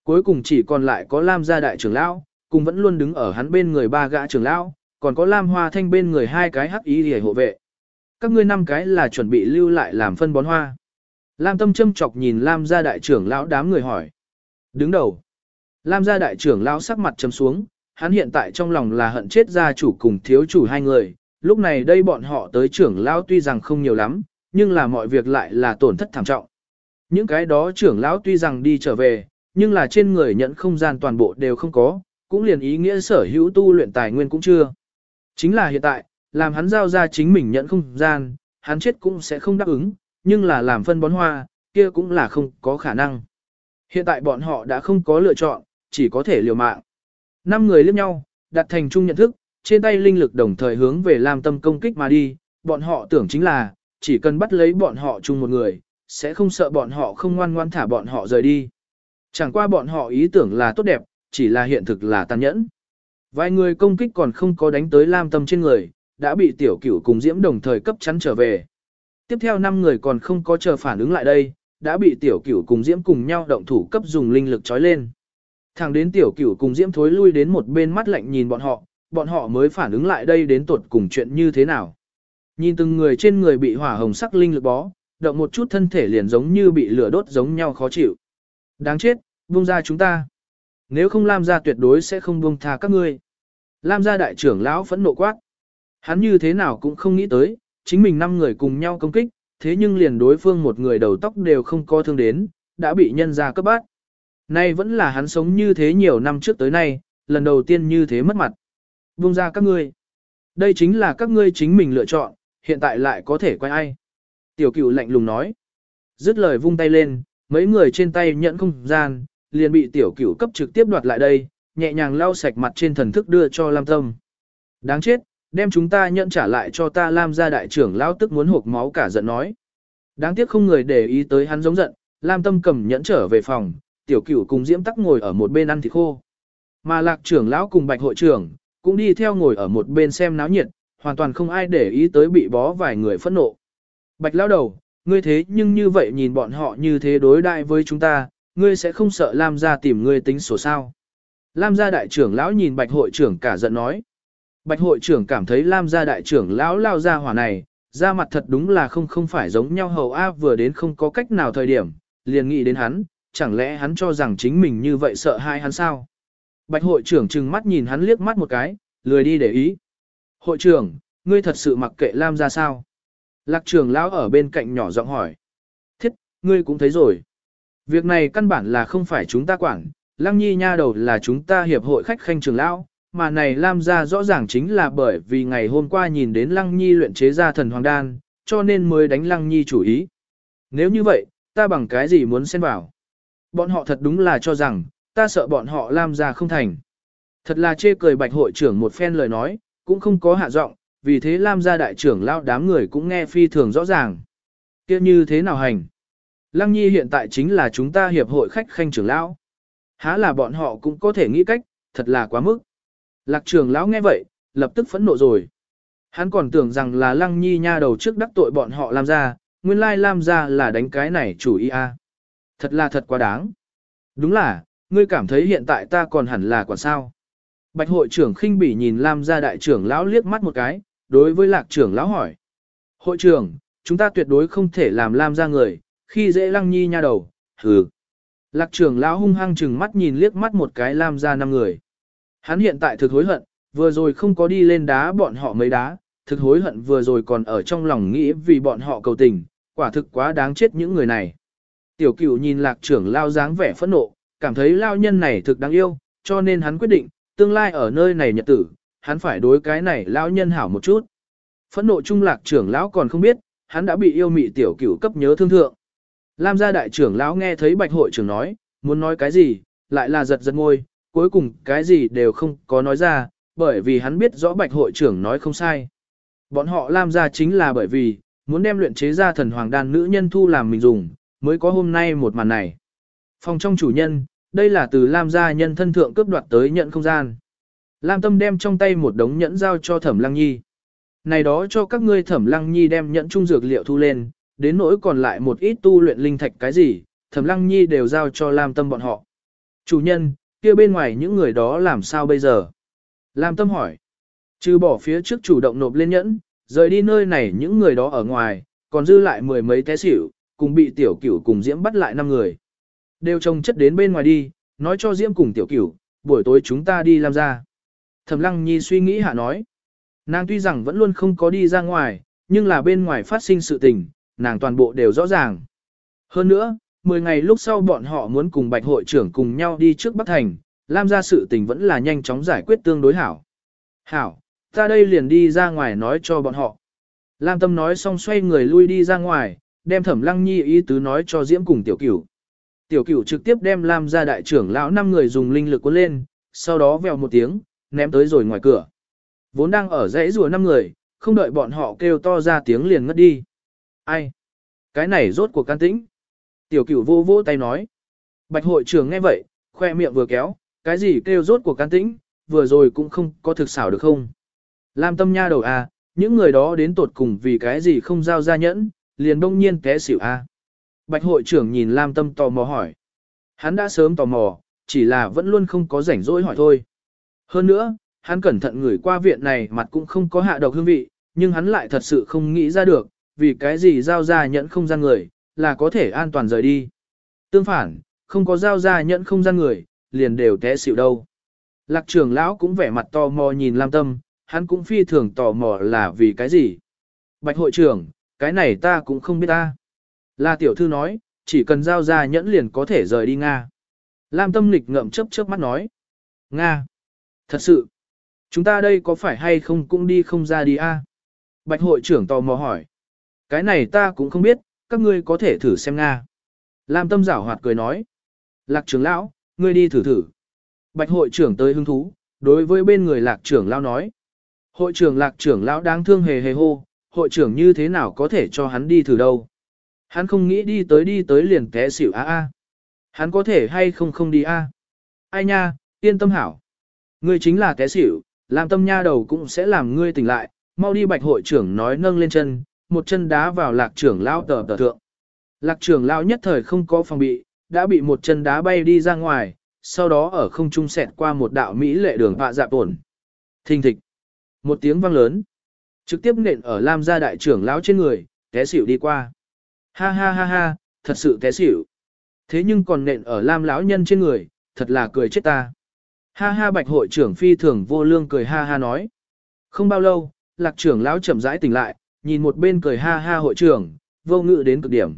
Cuối cùng chỉ còn lại có Lam gia đại trưởng lão, cùng vẫn luôn đứng ở hắn bên người ba gã trưởng lão, còn có Lam Hoa Thanh bên người hai cái hắc ý hề hộ vệ. Các ngươi năm cái là chuẩn bị lưu lại làm phân bón hoa. Lam Tâm châm chọc nhìn Lam gia đại trưởng lão đám người hỏi. Đứng đầu. Lam gia đại trưởng lão sắc mặt trầm xuống, hắn hiện tại trong lòng là hận chết gia chủ cùng thiếu chủ hai người, lúc này đây bọn họ tới trưởng lão tuy rằng không nhiều lắm, nhưng là mọi việc lại là tổn thất thảm trọng. Những cái đó trưởng lão tuy rằng đi trở về, nhưng là trên người nhận không gian toàn bộ đều không có, cũng liền ý nghĩa sở hữu tu luyện tài nguyên cũng chưa. Chính là hiện tại, làm hắn giao ra chính mình nhận không gian, hắn chết cũng sẽ không đáp ứng, nhưng là làm phân bón hoa, kia cũng là không có khả năng. Hiện tại bọn họ đã không có lựa chọn, chỉ có thể liều mạng. Năm người liếc nhau, đặt thành chung nhận thức, trên tay linh lực đồng thời hướng về Lam Tâm công kích mà đi, bọn họ tưởng chính là, chỉ cần bắt lấy bọn họ chung một người, sẽ không sợ bọn họ không ngoan ngoan thả bọn họ rời đi. Chẳng qua bọn họ ý tưởng là tốt đẹp, chỉ là hiện thực là tàn nhẫn. Vài người công kích còn không có đánh tới Lam Tâm trên người, đã bị tiểu cửu cùng Diễm đồng thời cấp chắn trở về. Tiếp theo năm người còn không có chờ phản ứng lại đây, đã bị tiểu cửu cùng Diễm cùng nhau động thủ cấp dùng linh lực trói lên. Thẳng đến tiểu cửu cùng Diễm thối lui đến một bên mắt lạnh nhìn bọn họ, bọn họ mới phản ứng lại đây đến tuột cùng chuyện như thế nào. Nhìn từng người trên người bị hỏa hồng sắc linh lực bó, động một chút thân thể liền giống như bị lửa đốt giống nhau khó chịu. Đáng chết, buông ra chúng ta. Nếu không Lam gia tuyệt đối sẽ không buông tha các ngươi. Lam gia đại trưởng lão phẫn nộ quát. Hắn như thế nào cũng không nghĩ tới, chính mình năm người cùng nhau công kích, thế nhưng liền đối phương một người đầu tóc đều không có thương đến, đã bị nhân ra cấp bát. Nay vẫn là hắn sống như thế nhiều năm trước tới nay, lần đầu tiên như thế mất mặt. Buông ra các ngươi. Đây chính là các ngươi chính mình lựa chọn, hiện tại lại có thể quay ai. Tiểu cửu lạnh lùng nói. Dứt lời vung tay lên, mấy người trên tay nhận không gian, liền bị tiểu cửu cấp trực tiếp đoạt lại đây, nhẹ nhàng lau sạch mặt trên thần thức đưa cho Lam Tâm. Đáng chết, đem chúng ta nhận trả lại cho ta Lam gia đại trưởng lão tức muốn hộp máu cả giận nói. Đáng tiếc không người để ý tới hắn giống giận, Lam Tâm cầm nhẫn trở về phòng, tiểu cửu cùng Diễm Tắc ngồi ở một bên ăn thịt khô. Mà lạc trưởng lão cùng bạch hội trưởng, cũng đi theo ngồi ở một bên xem náo nhiệt, hoàn toàn không ai để ý tới bị bó vài người phẫn nộ. Bạch lão đầu, ngươi thế nhưng như vậy nhìn bọn họ như thế đối đại với chúng ta, ngươi sẽ không sợ Lam gia tìm ngươi tính sổ sao. Lam gia đại trưởng lão nhìn bạch hội trưởng cả giận nói. Bạch hội trưởng cảm thấy Lam gia đại trưởng lão lao ra hỏa này, ra mặt thật đúng là không không phải giống nhau hầu A vừa đến không có cách nào thời điểm, liền nghĩ đến hắn, chẳng lẽ hắn cho rằng chính mình như vậy sợ hai hắn sao? Bạch hội trưởng trừng mắt nhìn hắn liếc mắt một cái, lười đi để ý. Hội trưởng, ngươi thật sự mặc kệ Lam ra sao? Lạc trưởng lão ở bên cạnh nhỏ giọng hỏi. Thiết, ngươi cũng thấy rồi. Việc này căn bản là không phải chúng ta quản, Lăng Nhi nha đầu là chúng ta hiệp hội khách khanh trưởng lão, mà này Lam gia rõ ràng chính là bởi vì ngày hôm qua nhìn đến Lăng Nhi luyện chế ra thần hoàng đan, cho nên mới đánh Lăng Nhi chủ ý. Nếu như vậy, ta bằng cái gì muốn xen vào? Bọn họ thật đúng là cho rằng, ta sợ bọn họ Lam gia không thành. Thật là chê cười bạch hội trưởng một phen lời nói, cũng không có hạ giọng, vì thế Lam gia đại trưởng lao đám người cũng nghe phi thường rõ ràng. kia như thế nào hành? Lăng Nhi hiện tại chính là chúng ta hiệp hội khách khanh trưởng lão. Há là bọn họ cũng có thể nghĩ cách, thật là quá mức. Lạc trưởng lão nghe vậy, lập tức phẫn nộ rồi. Hắn còn tưởng rằng là Lăng Nhi nha đầu trước đắc tội bọn họ làm ra, nguyên lai làm ra là đánh cái này chủ ý a. Thật là thật quá đáng. Đúng là, ngươi cảm thấy hiện tại ta còn hẳn là quả sao. Bạch hội trưởng khinh bỉ nhìn Lam gia đại trưởng lão liếc mắt một cái, đối với lạc trưởng lão hỏi. Hội trưởng, chúng ta tuyệt đối không thể làm Lam gia người, khi dễ lăng nhi nha đầu, hừ. Lạc trưởng lão hung hăng chừng mắt nhìn liếc mắt một cái Lam gia năm người. Hắn hiện tại thực hối hận, vừa rồi không có đi lên đá bọn họ mấy đá, thực hối hận vừa rồi còn ở trong lòng nghĩ vì bọn họ cầu tình, quả thực quá đáng chết những người này. Tiểu cửu nhìn lạc trưởng lao dáng vẻ phẫn nộ, cảm thấy lao nhân này thực đáng yêu, cho nên hắn quyết định, tương lai ở nơi này nhật tử, hắn phải đối cái này lao nhân hảo một chút. Phẫn nộ trung lạc trưởng lão còn không biết, hắn đã bị yêu mị tiểu cửu cấp nhớ thương thượng. Lam gia đại trưởng lão nghe thấy bạch hội trưởng nói, muốn nói cái gì, lại là giật giật ngôi, cuối cùng cái gì đều không có nói ra, bởi vì hắn biết rõ bạch hội trưởng nói không sai. Bọn họ Lam gia chính là bởi vì, muốn đem luyện chế ra thần hoàng đan nữ nhân thu làm mình dùng, mới có hôm nay một màn này. Phòng trong chủ nhân, đây là từ Lam gia nhân thân thượng cướp đoạt tới nhận không gian. Lam Tâm đem trong tay một đống nhẫn giao cho Thẩm Lăng Nhi. Này đó cho các ngươi Thẩm Lăng Nhi đem nhẫn trung dược liệu thu lên, đến nỗi còn lại một ít tu luyện linh thạch cái gì, Thẩm Lăng Nhi đều giao cho Lam Tâm bọn họ. Chủ nhân, kia bên ngoài những người đó làm sao bây giờ? Lam Tâm hỏi. Trừ bỏ phía trước chủ động nộp lên nhẫn, rời đi nơi này những người đó ở ngoài, còn dư lại mười mấy té xỉu, cùng bị tiểu cửu cùng Diễm bắt lại năm người. Đều trông chất đến bên ngoài đi, nói cho Diễm cùng tiểu cửu, buổi tối chúng ta đi làm ra. Thẩm Lăng Nhi suy nghĩ hạ nói. Nàng tuy rằng vẫn luôn không có đi ra ngoài, nhưng là bên ngoài phát sinh sự tình, nàng toàn bộ đều rõ ràng. Hơn nữa, 10 ngày lúc sau bọn họ muốn cùng Bạch hội trưởng cùng nhau đi trước Bắc Thành, Lam gia sự tình vẫn là nhanh chóng giải quyết tương đối hảo. Hảo, ta đây liền đi ra ngoài nói cho bọn họ. Lam Tâm nói xong xoay người lui đi ra ngoài, đem Thẩm Lăng Nhi ý tứ nói cho Diễm cùng Tiểu Cửu. Tiểu Cửu trực tiếp đem Lam gia đại trưởng lão năm người dùng linh lực cuốn lên, sau đó vèo một tiếng, ném tới rồi ngoài cửa. Vốn đang ở dãy rùa năm người, không đợi bọn họ kêu to ra tiếng liền ngất đi. Ai? Cái này rốt cuộc can tĩnh. Tiểu cửu vô vô tay nói. Bạch hội trưởng nghe vậy, khoe miệng vừa kéo, cái gì kêu rốt của can tĩnh, vừa rồi cũng không có thực xảo được không. Lam tâm nha đầu à, những người đó đến tột cùng vì cái gì không giao ra nhẫn, liền đông nhiên té xỉu a. À. Bạch hội trưởng nhìn Lam tâm tò mò hỏi. Hắn đã sớm tò mò, chỉ là vẫn luôn không có rảnh rỗi hỏi thôi. Hơn nữa, hắn cẩn thận ngửi qua viện này mặt cũng không có hạ độc hương vị, nhưng hắn lại thật sự không nghĩ ra được, vì cái gì giao ra nhẫn không gian người, là có thể an toàn rời đi. Tương phản, không có giao ra nhẫn không gian người, liền đều té xịu đâu. Lạc trưởng lão cũng vẻ mặt tò mò nhìn Lam Tâm, hắn cũng phi thường tò mò là vì cái gì. Bạch hội trưởng, cái này ta cũng không biết ta. La tiểu thư nói, chỉ cần giao ra nhẫn liền có thể rời đi Nga. Lam Tâm lịch ngậm chớp chớp mắt nói. Nga. Thật sự, chúng ta đây có phải hay không cũng đi không ra đi a? Bạch hội trưởng tò mò hỏi. Cái này ta cũng không biết, các ngươi có thể thử xem Nga. Lam tâm giảo hoạt cười nói. Lạc trưởng lão, ngươi đi thử thử. Bạch hội trưởng tới hứng thú, đối với bên người lạc trưởng lão nói. Hội trưởng lạc trưởng lão đáng thương hề hề hô, hội trưởng như thế nào có thể cho hắn đi thử đâu. Hắn không nghĩ đi tới đi tới liền té xỉu a a. Hắn có thể hay không không đi a. Ai nha, yên tâm hảo. Ngươi chính là té xỉu, làm tâm nha đầu cũng sẽ làm ngươi tỉnh lại, mau đi bạch hội trưởng nói nâng lên chân, một chân đá vào lạc trưởng lão tờ tờ thượng. Lạc trưởng lão nhất thời không có phòng bị, đã bị một chân đá bay đi ra ngoài, sau đó ở không trung xẹt qua một đạo mỹ lệ đường họa dạp ổn. Thình thịch. Một tiếng vang lớn. Trực tiếp nện ở Lam gia đại trưởng lão trên người, té xỉu đi qua. Ha ha ha ha, thật sự té xỉu. Thế nhưng còn nện ở Lam lão nhân trên người, thật là cười chết ta. Ha ha bạch hội trưởng phi thường vô lương cười ha ha nói. Không bao lâu, lạc trưởng lão chậm rãi tỉnh lại, nhìn một bên cười ha ha hội trưởng, vô ngự đến cực điểm.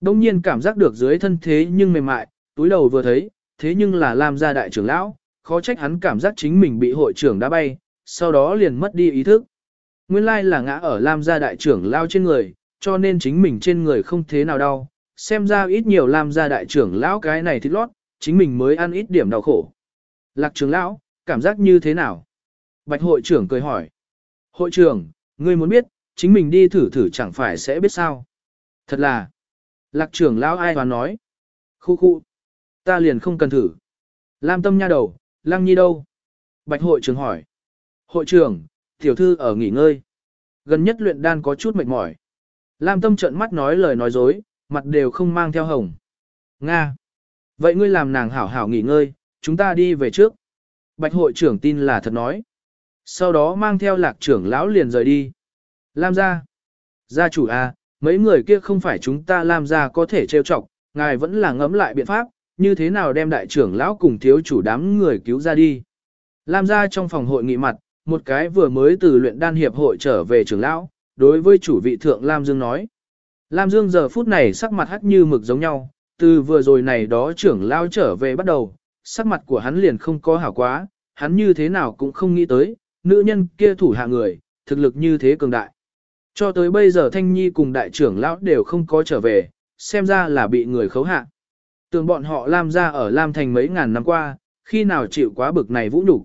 Đông nhiên cảm giác được dưới thân thế nhưng mềm mại, túi đầu vừa thấy, thế nhưng là Lam gia đại trưởng lão, khó trách hắn cảm giác chính mình bị hội trưởng đã bay, sau đó liền mất đi ý thức. Nguyên lai là ngã ở Lam gia đại trưởng lao trên người, cho nên chính mình trên người không thế nào đau, xem ra ít nhiều Lam gia đại trưởng lão cái này thịt lót, chính mình mới ăn ít điểm đau khổ. Lạc trưởng lão, cảm giác như thế nào? Bạch hội trưởng cười hỏi. Hội trưởng, ngươi muốn biết, chính mình đi thử thử chẳng phải sẽ biết sao. Thật là. Lạc trưởng lão ai hoàn nói. Khu khu. Ta liền không cần thử. Lam tâm nha đầu, lăng nhi đâu? Bạch hội trưởng hỏi. Hội trưởng, tiểu thư ở nghỉ ngơi. Gần nhất luyện đan có chút mệt mỏi. Lam tâm trợn mắt nói lời nói dối, mặt đều không mang theo hồng. Nga. Vậy ngươi làm nàng hảo hảo nghỉ ngơi, chúng ta đi về trước. Bạch hội trưởng tin là thật nói. Sau đó mang theo lạc trưởng lão liền rời đi. Lam gia. Gia chủ à, mấy người kia không phải chúng ta Lam gia có thể trêu chọc, ngài vẫn là ngẫm lại biện pháp, như thế nào đem đại trưởng lão cùng thiếu chủ đám người cứu ra đi. Lam gia trong phòng hội nghị mặt, một cái vừa mới từ luyện đan hiệp hội trở về trưởng lão, đối với chủ vị thượng Lam Dương nói. Lam Dương giờ phút này sắc mặt hắt như mực giống nhau, từ vừa rồi này đó trưởng lão trở về bắt đầu, sắc mặt của hắn liền không có hảo quá, hắn như thế nào cũng không nghĩ tới, nữ nhân kia thủ hạ người, thực lực như thế cường đại. Cho tới bây giờ Thanh Nhi cùng đại trưởng lão đều không có trở về, xem ra là bị người khấu hạ. Tưởng bọn họ Lam ra ở Lam Thành mấy ngàn năm qua, khi nào chịu quá bực này vũ nhục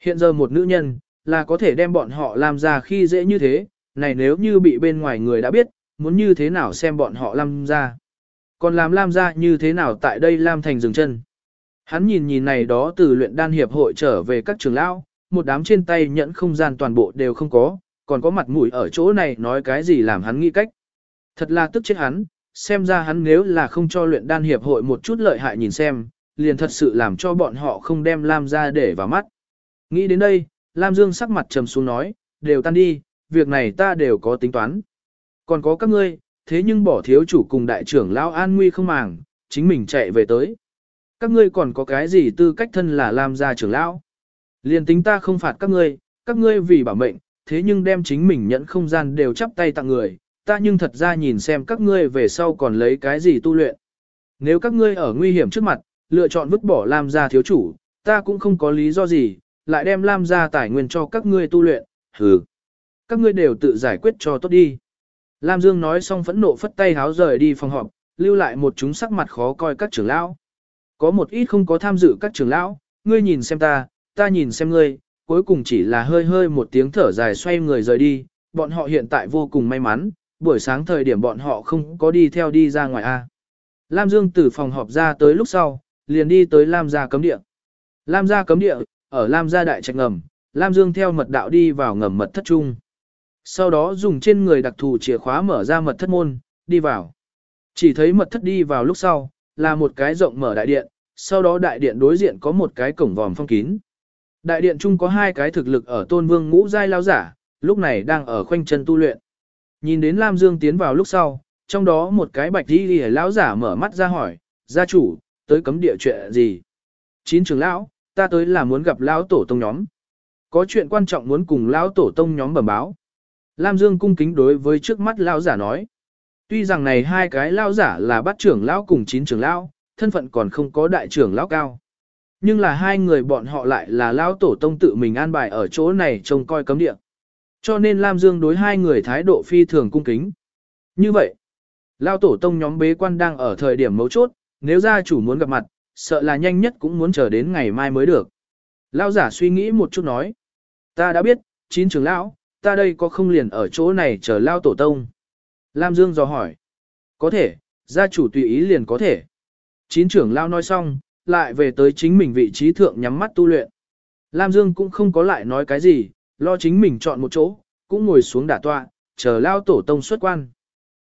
Hiện giờ một nữ nhân, là có thể đem bọn họ Lam ra khi dễ như thế, này nếu như bị bên ngoài người đã biết, muốn như thế nào xem bọn họ Lam ra. Còn làm Lam ra như thế nào tại đây Lam Thành dừng chân. Hắn nhìn nhìn này đó từ luyện đan hiệp hội trở về các trường lão, một đám trên tay nhẫn không gian toàn bộ đều không có, còn có mặt mũi ở chỗ này nói cái gì làm hắn nghĩ cách. Thật là tức chết hắn, xem ra hắn nếu là không cho luyện đan hiệp hội một chút lợi hại nhìn xem, liền thật sự làm cho bọn họ không đem Lam ra để vào mắt. Nghĩ đến đây, Lam Dương sắc mặt trầm xuống nói, đều tan đi, việc này ta đều có tính toán. Còn có các ngươi, thế nhưng bỏ thiếu chủ cùng đại trưởng lão an nguy không màng, chính mình chạy về tới. Các ngươi còn có cái gì tư cách thân là Lam gia trưởng lão? Liền tính ta không phạt các ngươi, các ngươi vì bảo mệnh, thế nhưng đem chính mình nhận không gian đều chắp tay tặng người, ta nhưng thật ra nhìn xem các ngươi về sau còn lấy cái gì tu luyện. Nếu các ngươi ở nguy hiểm trước mặt, lựa chọn vứt bỏ Lam gia thiếu chủ, ta cũng không có lý do gì, lại đem Lam gia tài nguyên cho các ngươi tu luyện, hừ. Các ngươi đều tự giải quyết cho tốt đi. Lam Dương nói xong phẫn nộ phất tay háo rời đi phòng họp, lưu lại một chúng sắc mặt khó coi các trưởng lão. Có một ít không có tham dự các trưởng lão, ngươi nhìn xem ta, ta nhìn xem ngươi, cuối cùng chỉ là hơi hơi một tiếng thở dài xoay người rời đi, bọn họ hiện tại vô cùng may mắn, buổi sáng thời điểm bọn họ không có đi theo đi ra ngoài A. Lam Dương từ phòng họp ra tới lúc sau, liền đi tới Lam gia cấm địa. Lam gia cấm địa, ở Lam gia đại trạch ngầm, Lam Dương theo mật đạo đi vào ngầm mật thất trung. Sau đó dùng trên người đặc thù chìa khóa mở ra mật thất môn, đi vào. Chỉ thấy mật thất đi vào lúc sau, là một cái rộng mở đại điện, sau đó đại điện đối diện có một cái cổng vòm phong kín. Đại điện chung có hai cái thực lực ở tôn vương ngũ giai lao giả, lúc này đang ở khoanh chân tu luyện. Nhìn đến Lam Dương tiến vào lúc sau, trong đó một cái bạch đi đi lão giả mở mắt ra hỏi, gia chủ, tới cấm địa chuyện gì? Chín trưởng lão, ta tới là muốn gặp lão tổ tông nhóm. Có chuyện quan trọng muốn cùng lão tổ tông nhóm bẩm báo. Lam Dương cung kính đối với trước mắt lão giả nói. Tuy rằng này hai cái lão giả là bắt trưởng lão cùng chín trưởng lão, thân phận còn không có đại trưởng lão cao. Nhưng là hai người bọn họ lại là lão tổ tông tự mình an bài ở chỗ này trông coi cấm địa. Cho nên Lam Dương đối hai người thái độ phi thường cung kính. Như vậy, lão tổ tông nhóm bế quan đang ở thời điểm mấu chốt, nếu gia chủ muốn gặp mặt, sợ là nhanh nhất cũng muốn chờ đến ngày mai mới được. Lão giả suy nghĩ một chút nói. Ta đã biết, chín trưởng lão, ta đây có không liền ở chỗ này chờ lao tổ tông. Lam Dương dò hỏi. Có thể, gia chủ tùy ý liền có thể. Chín trưởng lao nói xong, lại về tới chính mình vị trí thượng nhắm mắt tu luyện. Lam Dương cũng không có lại nói cái gì, lo chính mình chọn một chỗ, cũng ngồi xuống đả tọa, chờ lao tổ tông xuất quan.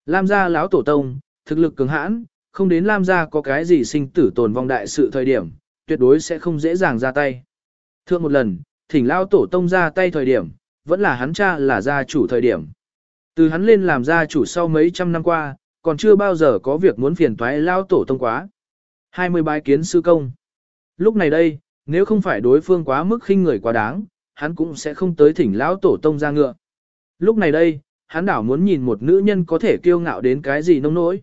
Lam gia lão tổ tông, thực lực cường hãn, không đến Lam gia có cái gì sinh tử tồn vong đại sự thời điểm, tuyệt đối sẽ không dễ dàng ra tay. Thượng một lần, thỉnh lao tổ tông ra tay thời điểm, vẫn là hắn cha là gia chủ thời điểm. Từ hắn lên làm gia chủ sau mấy trăm năm qua, còn chưa bao giờ có việc muốn phiền toái lao tổ tông quá. 20 bái kiến sư công. Lúc này đây, nếu không phải đối phương quá mức khinh người quá đáng, hắn cũng sẽ không tới thỉnh lão tổ tông ra ngựa. Lúc này đây, hắn đảo muốn nhìn một nữ nhân có thể kiêu ngạo đến cái gì nông nỗi.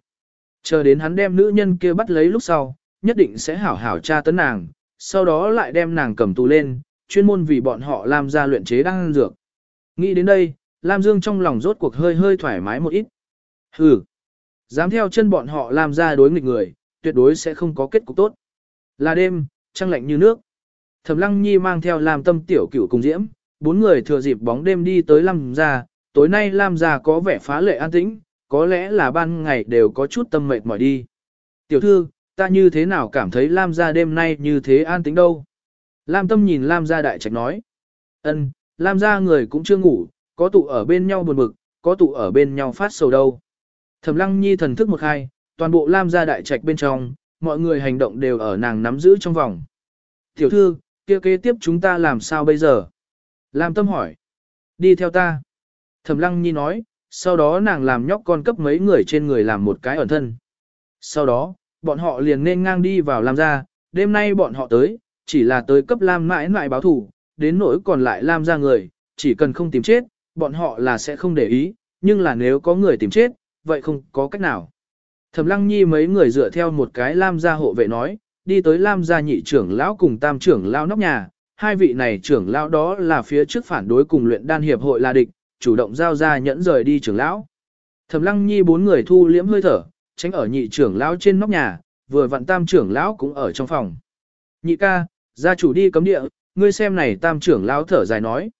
Chờ đến hắn đem nữ nhân kia bắt lấy lúc sau, nhất định sẽ hảo hảo tra tấn nàng, sau đó lại đem nàng cầm tù lên, chuyên môn vì bọn họ làm ra luyện chế đan dược. Nghĩ đến đây, Lam Dương trong lòng rốt cuộc hơi hơi thoải mái một ít. Hừ, dám theo chân bọn họ làm ra đối nghịch người, tuyệt đối sẽ không có kết cục tốt. Là đêm, trăng lạnh như nước. Thẩm Lăng Nhi mang theo Lam Tâm tiểu cửu cùng diễm, bốn người thừa dịp bóng đêm đi tới Lam gia, tối nay Lam gia có vẻ phá lệ an tĩnh, có lẽ là ban ngày đều có chút tâm mệt mỏi đi. Tiểu thư, ta như thế nào cảm thấy Lam gia đêm nay như thế an tĩnh đâu? Lam Tâm nhìn Lam gia đại trạch nói. Ân, Lam gia người cũng chưa ngủ, có tụ ở bên nhau buồn bực, có tụ ở bên nhau phát sầu đâu. Thẩm Lăng Nhi thần thức một hai, toàn bộ Lam gia đại trạch bên trong, mọi người hành động đều ở nàng nắm giữ trong vòng. Tiểu thư, kia kế tiếp chúng ta làm sao bây giờ? Lam Tâm hỏi. Đi theo ta. Thẩm Lăng Nhi nói, sau đó nàng làm nhóc con cấp mấy người trên người làm một cái ẩn thân. Sau đó, bọn họ liền nên ngang đi vào Lam gia, đêm nay bọn họ tới, chỉ là tới cấp Lam mãi mãi báo thủ, đến nỗi còn lại Lam gia người, chỉ cần không tìm chết, bọn họ là sẽ không để ý, nhưng là nếu có người tìm chết, vậy không có cách nào. Thẩm Lăng Nhi mấy người dựa theo một cái Lam gia hộ vệ nói, đi tới Lam gia nhị trưởng lão cùng tam trưởng lão nóc nhà, hai vị này trưởng lão đó là phía trước phản đối cùng luyện đan hiệp hội là địch, chủ động giao ra nhẫn rời đi trưởng lão. Thẩm Lăng Nhi bốn người thu liễm hơi thở, tránh ở nhị trưởng lão trên nóc nhà, vừa vặn tam trưởng lão cũng ở trong phòng. Nhị ca, gia chủ đi cấm địa, ngươi xem này tam trưởng lão thở dài nói.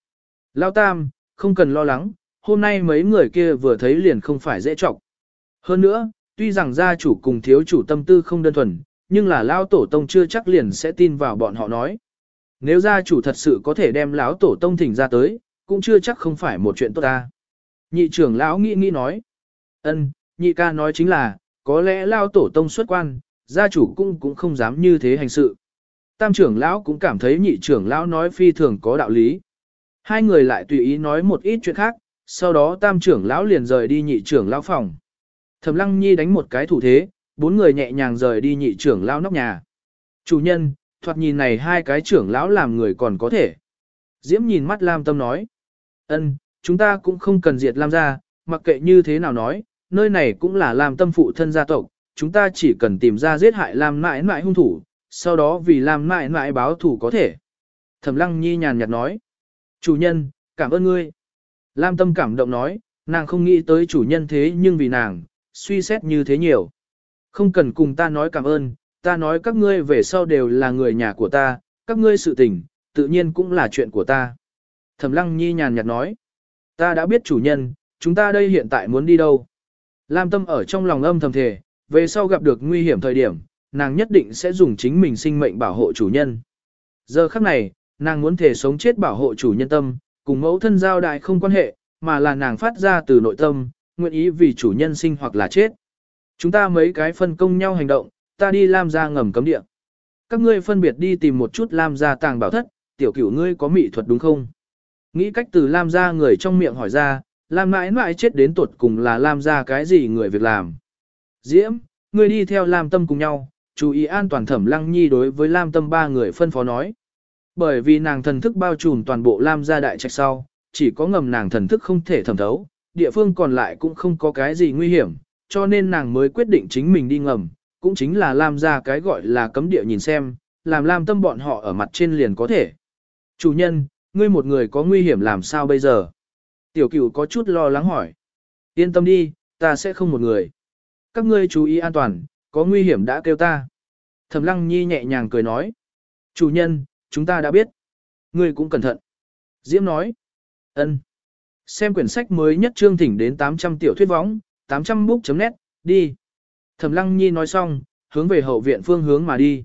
Lão tam, không cần lo lắng, hôm nay mấy người kia vừa thấy liền không phải dễ trọng. Hơn nữa, tuy rằng gia chủ cùng thiếu chủ tâm tư không đơn thuần, nhưng là lão tổ tông chưa chắc liền sẽ tin vào bọn họ nói. Nếu gia chủ thật sự có thể đem lão tổ tông thỉnh ra tới, cũng chưa chắc không phải một chuyện tốt ta. Nhị trưởng lão nghĩ nghĩ nói. ân, nhị ca nói chính là, có lẽ lão tổ tông xuất quan, gia chủ cũng cũng không dám như thế hành sự. Tam trưởng lão cũng cảm thấy nhị trưởng lão nói phi thường có đạo lý. Hai người lại tùy ý nói một ít chuyện khác, sau đó tam trưởng lão liền rời đi nhị trưởng lão phòng. Thẩm Lăng Nhi đánh một cái thủ thế, bốn người nhẹ nhàng rời đi nhị trưởng lão nóc nhà. Chủ nhân, thoạt nhìn này hai cái trưởng lão làm người còn có thể. Diễm nhìn mắt Lam Tâm nói. ân, chúng ta cũng không cần diệt Lam gia, mặc kệ như thế nào nói, nơi này cũng là Lam Tâm phụ thân gia tộc, chúng ta chỉ cần tìm ra giết hại Lam mãi mãi hung thủ, sau đó vì Lam mãi mãi báo thủ có thể. Thẩm Lăng Nhi nhàn nhạt nói. Chủ nhân, cảm ơn ngươi. Lam Tâm cảm động nói, nàng không nghĩ tới chủ nhân thế nhưng vì nàng, suy xét như thế nhiều. Không cần cùng ta nói cảm ơn, ta nói các ngươi về sau đều là người nhà của ta, các ngươi sự tình, tự nhiên cũng là chuyện của ta. Thẩm Lăng Nhi nhàn nhạt nói, ta đã biết chủ nhân, chúng ta đây hiện tại muốn đi đâu. Lam Tâm ở trong lòng âm thầm thề, về sau gặp được nguy hiểm thời điểm, nàng nhất định sẽ dùng chính mình sinh mệnh bảo hộ chủ nhân. Giờ khắc này, nàng muốn thể sống chết bảo hộ chủ nhân tâm, cùng mẫu thân giao đại không quan hệ, mà là nàng phát ra từ nội tâm, nguyện ý vì chủ nhân sinh hoặc là chết. Chúng ta mấy cái phân công nhau hành động, ta đi Lam gia ngầm cấm địa. Các ngươi phân biệt đi tìm một chút Lam gia tàng bảo thất, tiểu cửu ngươi có mỹ thuật đúng không? Nghĩ cách từ Lam gia người trong miệng hỏi ra, Lam mãi mãi chết đến tuột cùng là Lam gia cái gì người việc làm. Diễm, ngươi đi theo Lam tâm cùng nhau, chú ý an toàn thẩm lăng nhi đối với Lam tâm ba người phân phó nói. Bởi vì nàng thần thức bao trùm toàn bộ Lam gia đại trạch sau, chỉ có ngầm nàng thần thức không thể thẩm thấu, địa phương còn lại cũng không có cái gì nguy hiểm, cho nên nàng mới quyết định chính mình đi ngầm, cũng chính là làm ra cái gọi là cấm địa nhìn xem, làm Lam tâm bọn họ ở mặt trên liền có thể. Chủ nhân, ngươi một người có nguy hiểm làm sao bây giờ? Tiểu cửu có chút lo lắng hỏi. Yên tâm đi, ta sẽ không một người. Các ngươi chú ý an toàn, có nguy hiểm đã kêu ta. Thẩm lăng nhi nhẹ nhàng cười nói. Chủ nhân, chúng ta đã biết. Ngươi cũng cẩn thận. Diễm nói. ân. Xem quyển sách mới nhất chương thỉnh đến 800 tiểu thuyết võng, 800 book.net, đi. Thẩm Lăng Nhi nói xong, hướng về hậu viện phương hướng mà đi.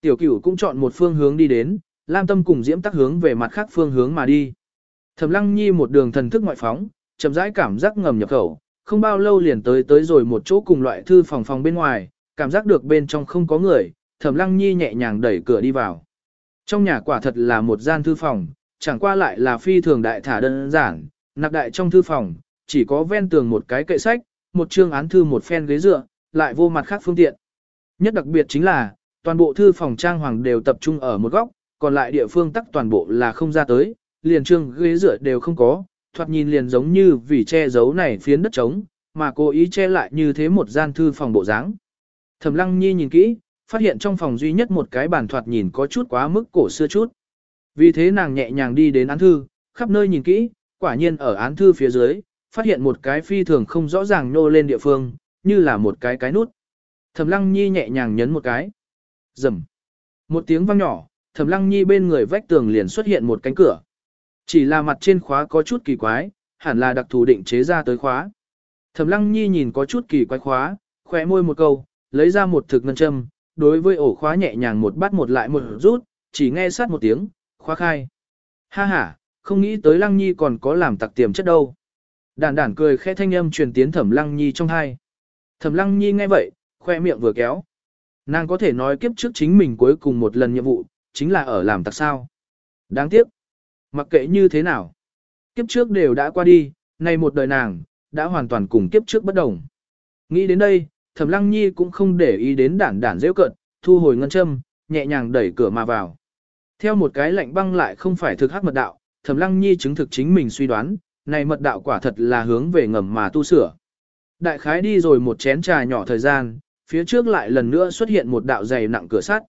Tiểu Cửu cũng chọn một phương hướng đi đến, Lam Tâm cùng Diễm Tắc hướng về mặt khác phương hướng mà đi. Thẩm Lăng Nhi một đường thần thức ngoại phóng, chậm rãi cảm giác ngầm nhập khẩu, không bao lâu liền tới tới rồi một chỗ cùng loại thư phòng phòng bên ngoài, cảm giác được bên trong không có người, Thẩm Lăng Nhi nhẹ nhàng đẩy cửa đi vào. Trong nhà quả thật là một gian thư phòng, chẳng qua lại là phi thường đại thả đơn giản, nạp đại trong thư phòng, chỉ có ven tường một cái kệ sách, một chương án thư một phen ghế dựa, lại vô mặt khác phương tiện. Nhất đặc biệt chính là, toàn bộ thư phòng trang hoàng đều tập trung ở một góc, còn lại địa phương tắc toàn bộ là không ra tới, liền trương ghế dựa đều không có, thoạt nhìn liền giống như vì che giấu này phiến đất trống, mà cố ý che lại như thế một gian thư phòng bộ dáng. Thẩm Lăng Nhi nhìn kỹ, phát hiện trong phòng duy nhất một cái bàn thoạt nhìn có chút quá mức cổ xưa chút. Vì thế nàng nhẹ nhàng đi đến án thư, khắp nơi nhìn kỹ, quả nhiên ở án thư phía dưới, phát hiện một cái phi thường không rõ ràng nô lên địa phương, như là một cái cái nút. Thẩm Lăng Nhi nhẹ nhàng nhấn một cái. Rầm. Một tiếng vang nhỏ, Thẩm Lăng Nhi bên người vách tường liền xuất hiện một cánh cửa. Chỉ là mặt trên khóa có chút kỳ quái, hẳn là đặc thù định chế ra tới khóa. Thẩm Lăng Nhi nhìn có chút kỳ quái khóa, khóe môi một câu, lấy ra một thực ngân châm, đối với ổ khóa nhẹ nhàng một bắt một lại một rút, chỉ nghe sát một tiếng, khóa khai. Ha ha, không nghĩ tới Lăng Nhi còn có làm tặc tiềm chất đâu. Đản đản cười khẽ thanh âm truyền tiến Thẩm Lăng Nhi trong hai. Thẩm Lăng Nhi nghe vậy, khoe miệng vừa kéo. Nàng có thể nói kiếp trước chính mình cuối cùng một lần nhiệm vụ, chính là ở làm tặc sao. Đáng tiếc. Mặc kệ như thế nào. Kiếp trước đều đã qua đi, nay một đời nàng, đã hoàn toàn cùng kiếp trước bất đồng. Nghĩ đến đây, Thẩm Lăng Nhi cũng không để ý đến đản đản dễ cận, thu hồi ngân châm, nhẹ nhàng đẩy cửa mà vào. Theo một cái lạnh băng lại không phải thực hắc mật đạo, Thẩm Lăng Nhi chứng thực chính mình suy đoán, này mật đạo quả thật là hướng về ngầm mà tu sửa. Đại khái đi rồi một chén trà nhỏ thời gian, phía trước lại lần nữa xuất hiện một đạo dày nặng cửa sắt.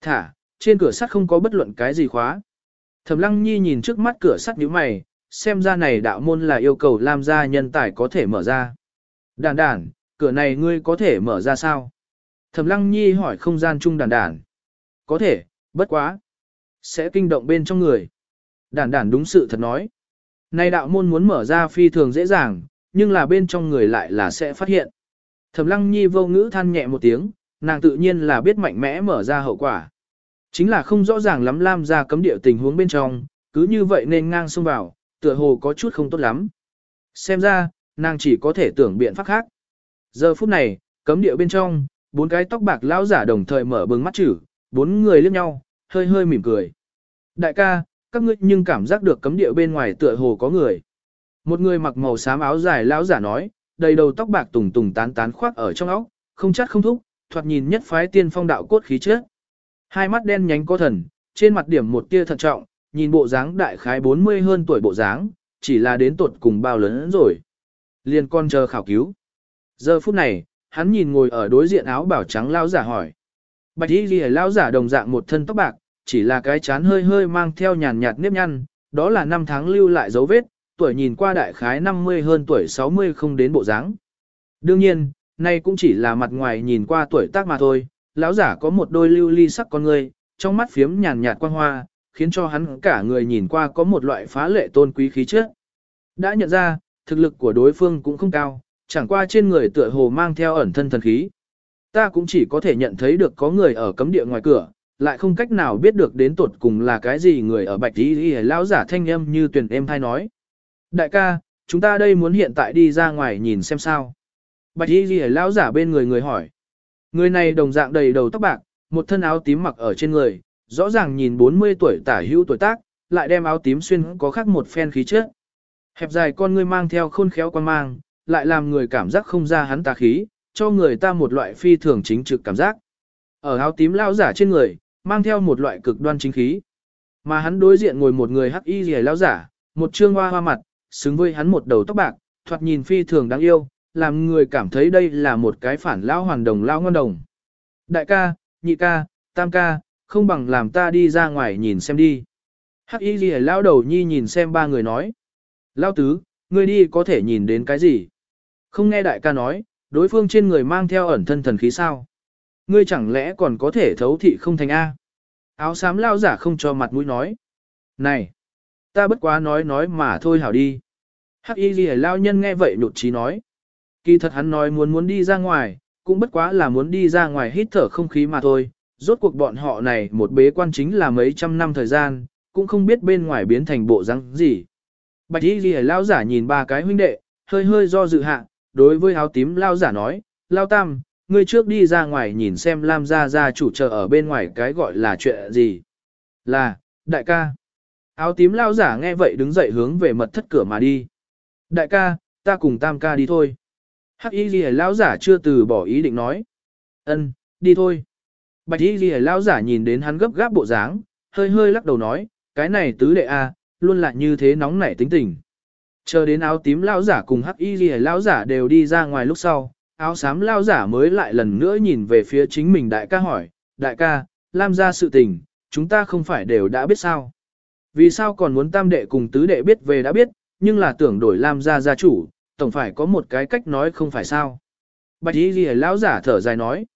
Thả, trên cửa sắt không có bất luận cái gì khóa. Thẩm Lăng Nhi nhìn trước mắt cửa sắt nhíu mày, xem ra này đạo môn là yêu cầu làm gia nhân tài có thể mở ra. Đàn đàn, cửa này ngươi có thể mở ra sao? Thẩm Lăng Nhi hỏi không gian chung đàn đàn. Có thể, bất quá. Sẽ kinh động bên trong người đản đản đúng sự thật nói. Này đạo môn muốn mở ra phi thường dễ dàng, nhưng là bên trong người lại là sẽ phát hiện. Thẩm Lăng Nhi vô ngữ than nhẹ một tiếng, nàng tự nhiên là biết mạnh mẽ mở ra hậu quả. Chính là không rõ ràng lắm Lam ra cấm địa tình huống bên trong, cứ như vậy nên ngang xông vào, tựa hồ có chút không tốt lắm. Xem ra, nàng chỉ có thể tưởng biện pháp khác. Giờ phút này, cấm địa bên trong, bốn cái tóc bạc lão giả đồng thời mở bừng mắt chữ, bốn người liếc nhau, hơi hơi mỉm cười. Đại ca, các ngươi nhưng cảm giác được cấm địa bên ngoài tựa hồ có người. Một người mặc màu xám áo dài lão giả nói, đầy đầu tóc bạc tùng tùng tán tán khoác ở trong óc, không chắc không thúc, thoạt nhìn nhất phái tiên phong đạo cốt khí chất. Hai mắt đen nhánh có thần, trên mặt điểm một tia thận trọng, nhìn bộ dáng đại khái 40 hơn tuổi bộ dáng, chỉ là đến tuột cùng bao lớn rồi. Liên con chờ khảo cứu. Giờ phút này, hắn nhìn ngồi ở đối diện áo bảo trắng lão giả hỏi. Bạch y ghi lão giả đồng dạng một thân tóc bạc, chỉ là cái chán hơi hơi mang theo nhàn nhạt nếp nhăn, đó là năm tháng lưu lại dấu vết, tuổi nhìn qua đại khái 50 hơn tuổi 60 không đến bộ dáng. Đương nhiên, nay cũng chỉ là mặt ngoài nhìn qua tuổi tác mà thôi, lão giả có một đôi lưu ly sắc con người, trong mắt phiếm nhàn nhạt quang hoa, khiến cho hắn cả người nhìn qua có một loại phá lệ tôn quý khí chất. Đã nhận ra, thực lực của đối phương cũng không cao, chẳng qua trên người tựa hồ mang theo ẩn thân thần khí. Ta cũng chỉ có thể nhận thấy được có người ở cấm địa ngoài cửa, lại không cách nào biết được đến tột cùng là cái gì người ở bạch tí y lão giả thanh âm như tuyển em thay nói. Đại ca, chúng ta đây muốn hiện tại đi ra ngoài nhìn xem sao. Bạch y ghi lão giả bên người người hỏi. Người này đồng dạng đầy đầu tóc bạc, một thân áo tím mặc ở trên người, rõ ràng nhìn 40 tuổi tả hữu tuổi tác, lại đem áo tím xuyên có khác một phen khí chất. Hẹp dài con ngươi mang theo khôn khéo quan mang, lại làm người cảm giác không ra hắn tà khí, cho người ta một loại phi thường chính trực cảm giác. Ở áo tím lão giả trên người, mang theo một loại cực đoan chính khí. Mà hắn đối diện ngồi một người hắc y rìa Lão giả, một trương hoa hoa mặt, xứng với hắn một đầu tóc bạc, thoạt nhìn phi thường đáng yêu, làm người cảm thấy đây là một cái phản lão hoàn đồng lão ngon đồng. Đại ca, nhị ca, tam ca, không bằng làm ta đi ra ngoài nhìn xem đi. Hắc y rìa lão đầu nhi nhìn xem ba người nói. Lão tứ, ngươi đi có thể nhìn đến cái gì? Không nghe đại ca nói, đối phương trên người mang theo ẩn thân thần khí sao? Ngươi chẳng lẽ còn có thể thấu thị không thành A? Áo xám lao giả không cho mặt mũi nói. Này! Ta bất quá nói nói mà thôi hảo đi. Hắc y ghi lao nhân nghe vậy nhột trí nói. Kỳ thật hắn nói muốn muốn đi ra ngoài, cũng bất quá là muốn đi ra ngoài hít thở không khí mà thôi. Rốt cuộc bọn họ này một bế quan chính là mấy trăm năm thời gian, cũng không biết bên ngoài biến thành bộ răng gì. Bạch y ghi lao giả nhìn ba cái huynh đệ, hơi hơi do dự hạ, đối với áo tím lao giả nói, lao tam, ngươi trước đi ra ngoài nhìn xem Lam gia gia chủ chờ ở bên ngoài cái gọi là chuyện gì. Là, đại ca. Áo tím lao giả nghe vậy đứng dậy hướng về mật thất cửa mà đi. Đại ca, ta cùng tam ca đi thôi. Hắc y ghi lao giả chưa từ bỏ ý định nói. Ân, đi thôi. Bạch y ghi lao giả nhìn đến hắn gấp gáp bộ dáng, hơi hơi lắc đầu nói, cái này tứ đệ a, luôn là như thế nóng nảy tính tình. Chờ đến áo tím lao giả cùng hắc y ghi lao giả đều đi ra ngoài lúc sau, áo xám lao giả mới lại lần nữa nhìn về phía chính mình đại ca hỏi, đại ca, lam ra sự tình, chúng ta không phải đều đã biết sao. Vì sao còn muốn tam đệ cùng tứ đệ biết về đã biết, nhưng là tưởng đổi Lam gia gia chủ, tổng phải có một cái cách nói không phải sao. Bạch y ghi lão giả thở dài nói,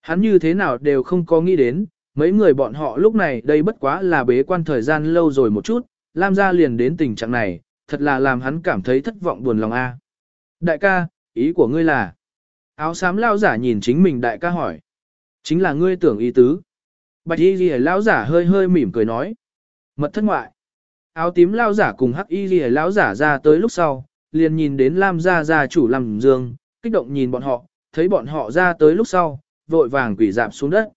hắn như thế nào đều không có nghĩ đến, mấy người bọn họ lúc này đây bất quá là bế quan thời gian lâu rồi một chút, Lam gia liền đến tình trạng này, thật là làm hắn cảm thấy thất vọng buồn lòng a. Đại ca, ý của ngươi là? Áo xám lao giả nhìn chính mình đại ca hỏi. Chính là ngươi tưởng ý tứ. Bạch y ghi lão giả hơi hơi mỉm cười nói. Mật thất ngoại. Áo tím lao giả cùng hắc y ghi lão giả ra tới lúc sau, liền nhìn đến Lam gia gia chủ Lam Dương, kích động nhìn bọn họ, thấy bọn họ ra tới lúc sau, vội vàng quỷ dạp xuống đất.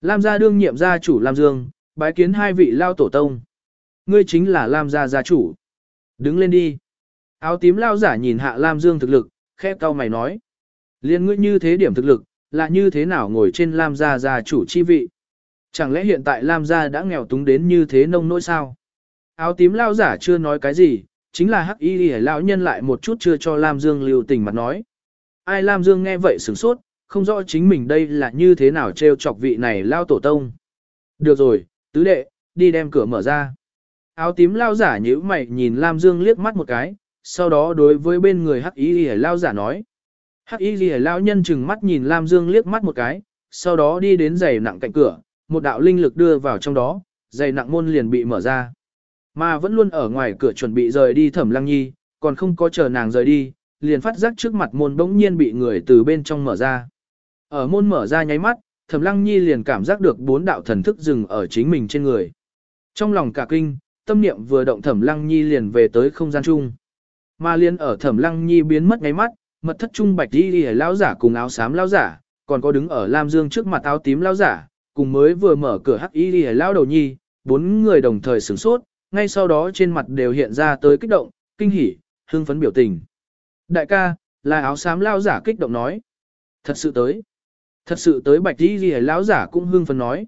Lam gia đương nhiệm gia chủ Lam Dương, bái kiến hai vị lao tổ tông. Ngươi chính là Lam gia gia chủ. Đứng lên đi. Áo tím lao giả nhìn hạ Lam Dương thực lực, khép cau mày nói. Liên ngươi như thế điểm thực lực, là như thế nào ngồi trên Lam gia gia chủ chi vị? Chẳng lẽ hiện tại Lam gia đã nghèo túng đến như thế nông nỗi sao? Áo tím lao giả chưa nói cái gì, chính là hắc y lìa lão nhân lại một chút chưa cho Lam Dương lưu tình mặt nói. Ai Lam Dương nghe vậy sửng sốt, không rõ chính mình đây là như thế nào trêu chọc vị này lao tổ tông. Được rồi, tứ đệ, đi đem cửa mở ra. Áo tím lao giả nhíu mày nhìn Lam Dương liếc mắt một cái, sau đó đối với bên người hắc y lìa lao giả nói. Hắc y lìa Lão nhân chừng mắt nhìn Lam Dương liếc mắt một cái, sau đó đi đến giày nặng cạnh cửa, một đạo linh lực đưa vào trong đó, giày nặng môn liền bị mở ra. Mà vẫn luôn ở ngoài cửa chuẩn bị rời đi thẩm lăng nhi, còn không có chờ nàng rời đi, liền phát giác trước mặt môn bỗng nhiên bị người từ bên trong mở ra. Ở môn mở ra nháy mắt, thẩm lăng nhi liền cảm giác được bốn đạo thần thức dừng ở chính mình trên người. Trong lòng cả kinh, tâm niệm vừa động thẩm lăng nhi liền về tới không gian chung. Mà liền ở thẩm lăng nhi biến mất nháy mắt, mật thất trung bạch đi lìa lão giả cùng áo xám lão giả, còn có đứng ở Lam Dương trước mặt áo tím lão giả, cùng mới vừa mở cửa hắc y lìa lão đầu nhi, bốn người đồng thời sửng sốt, ngay sau đó trên mặt đều hiện ra tới kích động, kinh hỉ, hưng phấn biểu tình. Đại ca, là áo xám lão giả kích động nói. Thật sự tới. Thật sự tới bạch đi lìa lão giả cũng hưng phấn nói.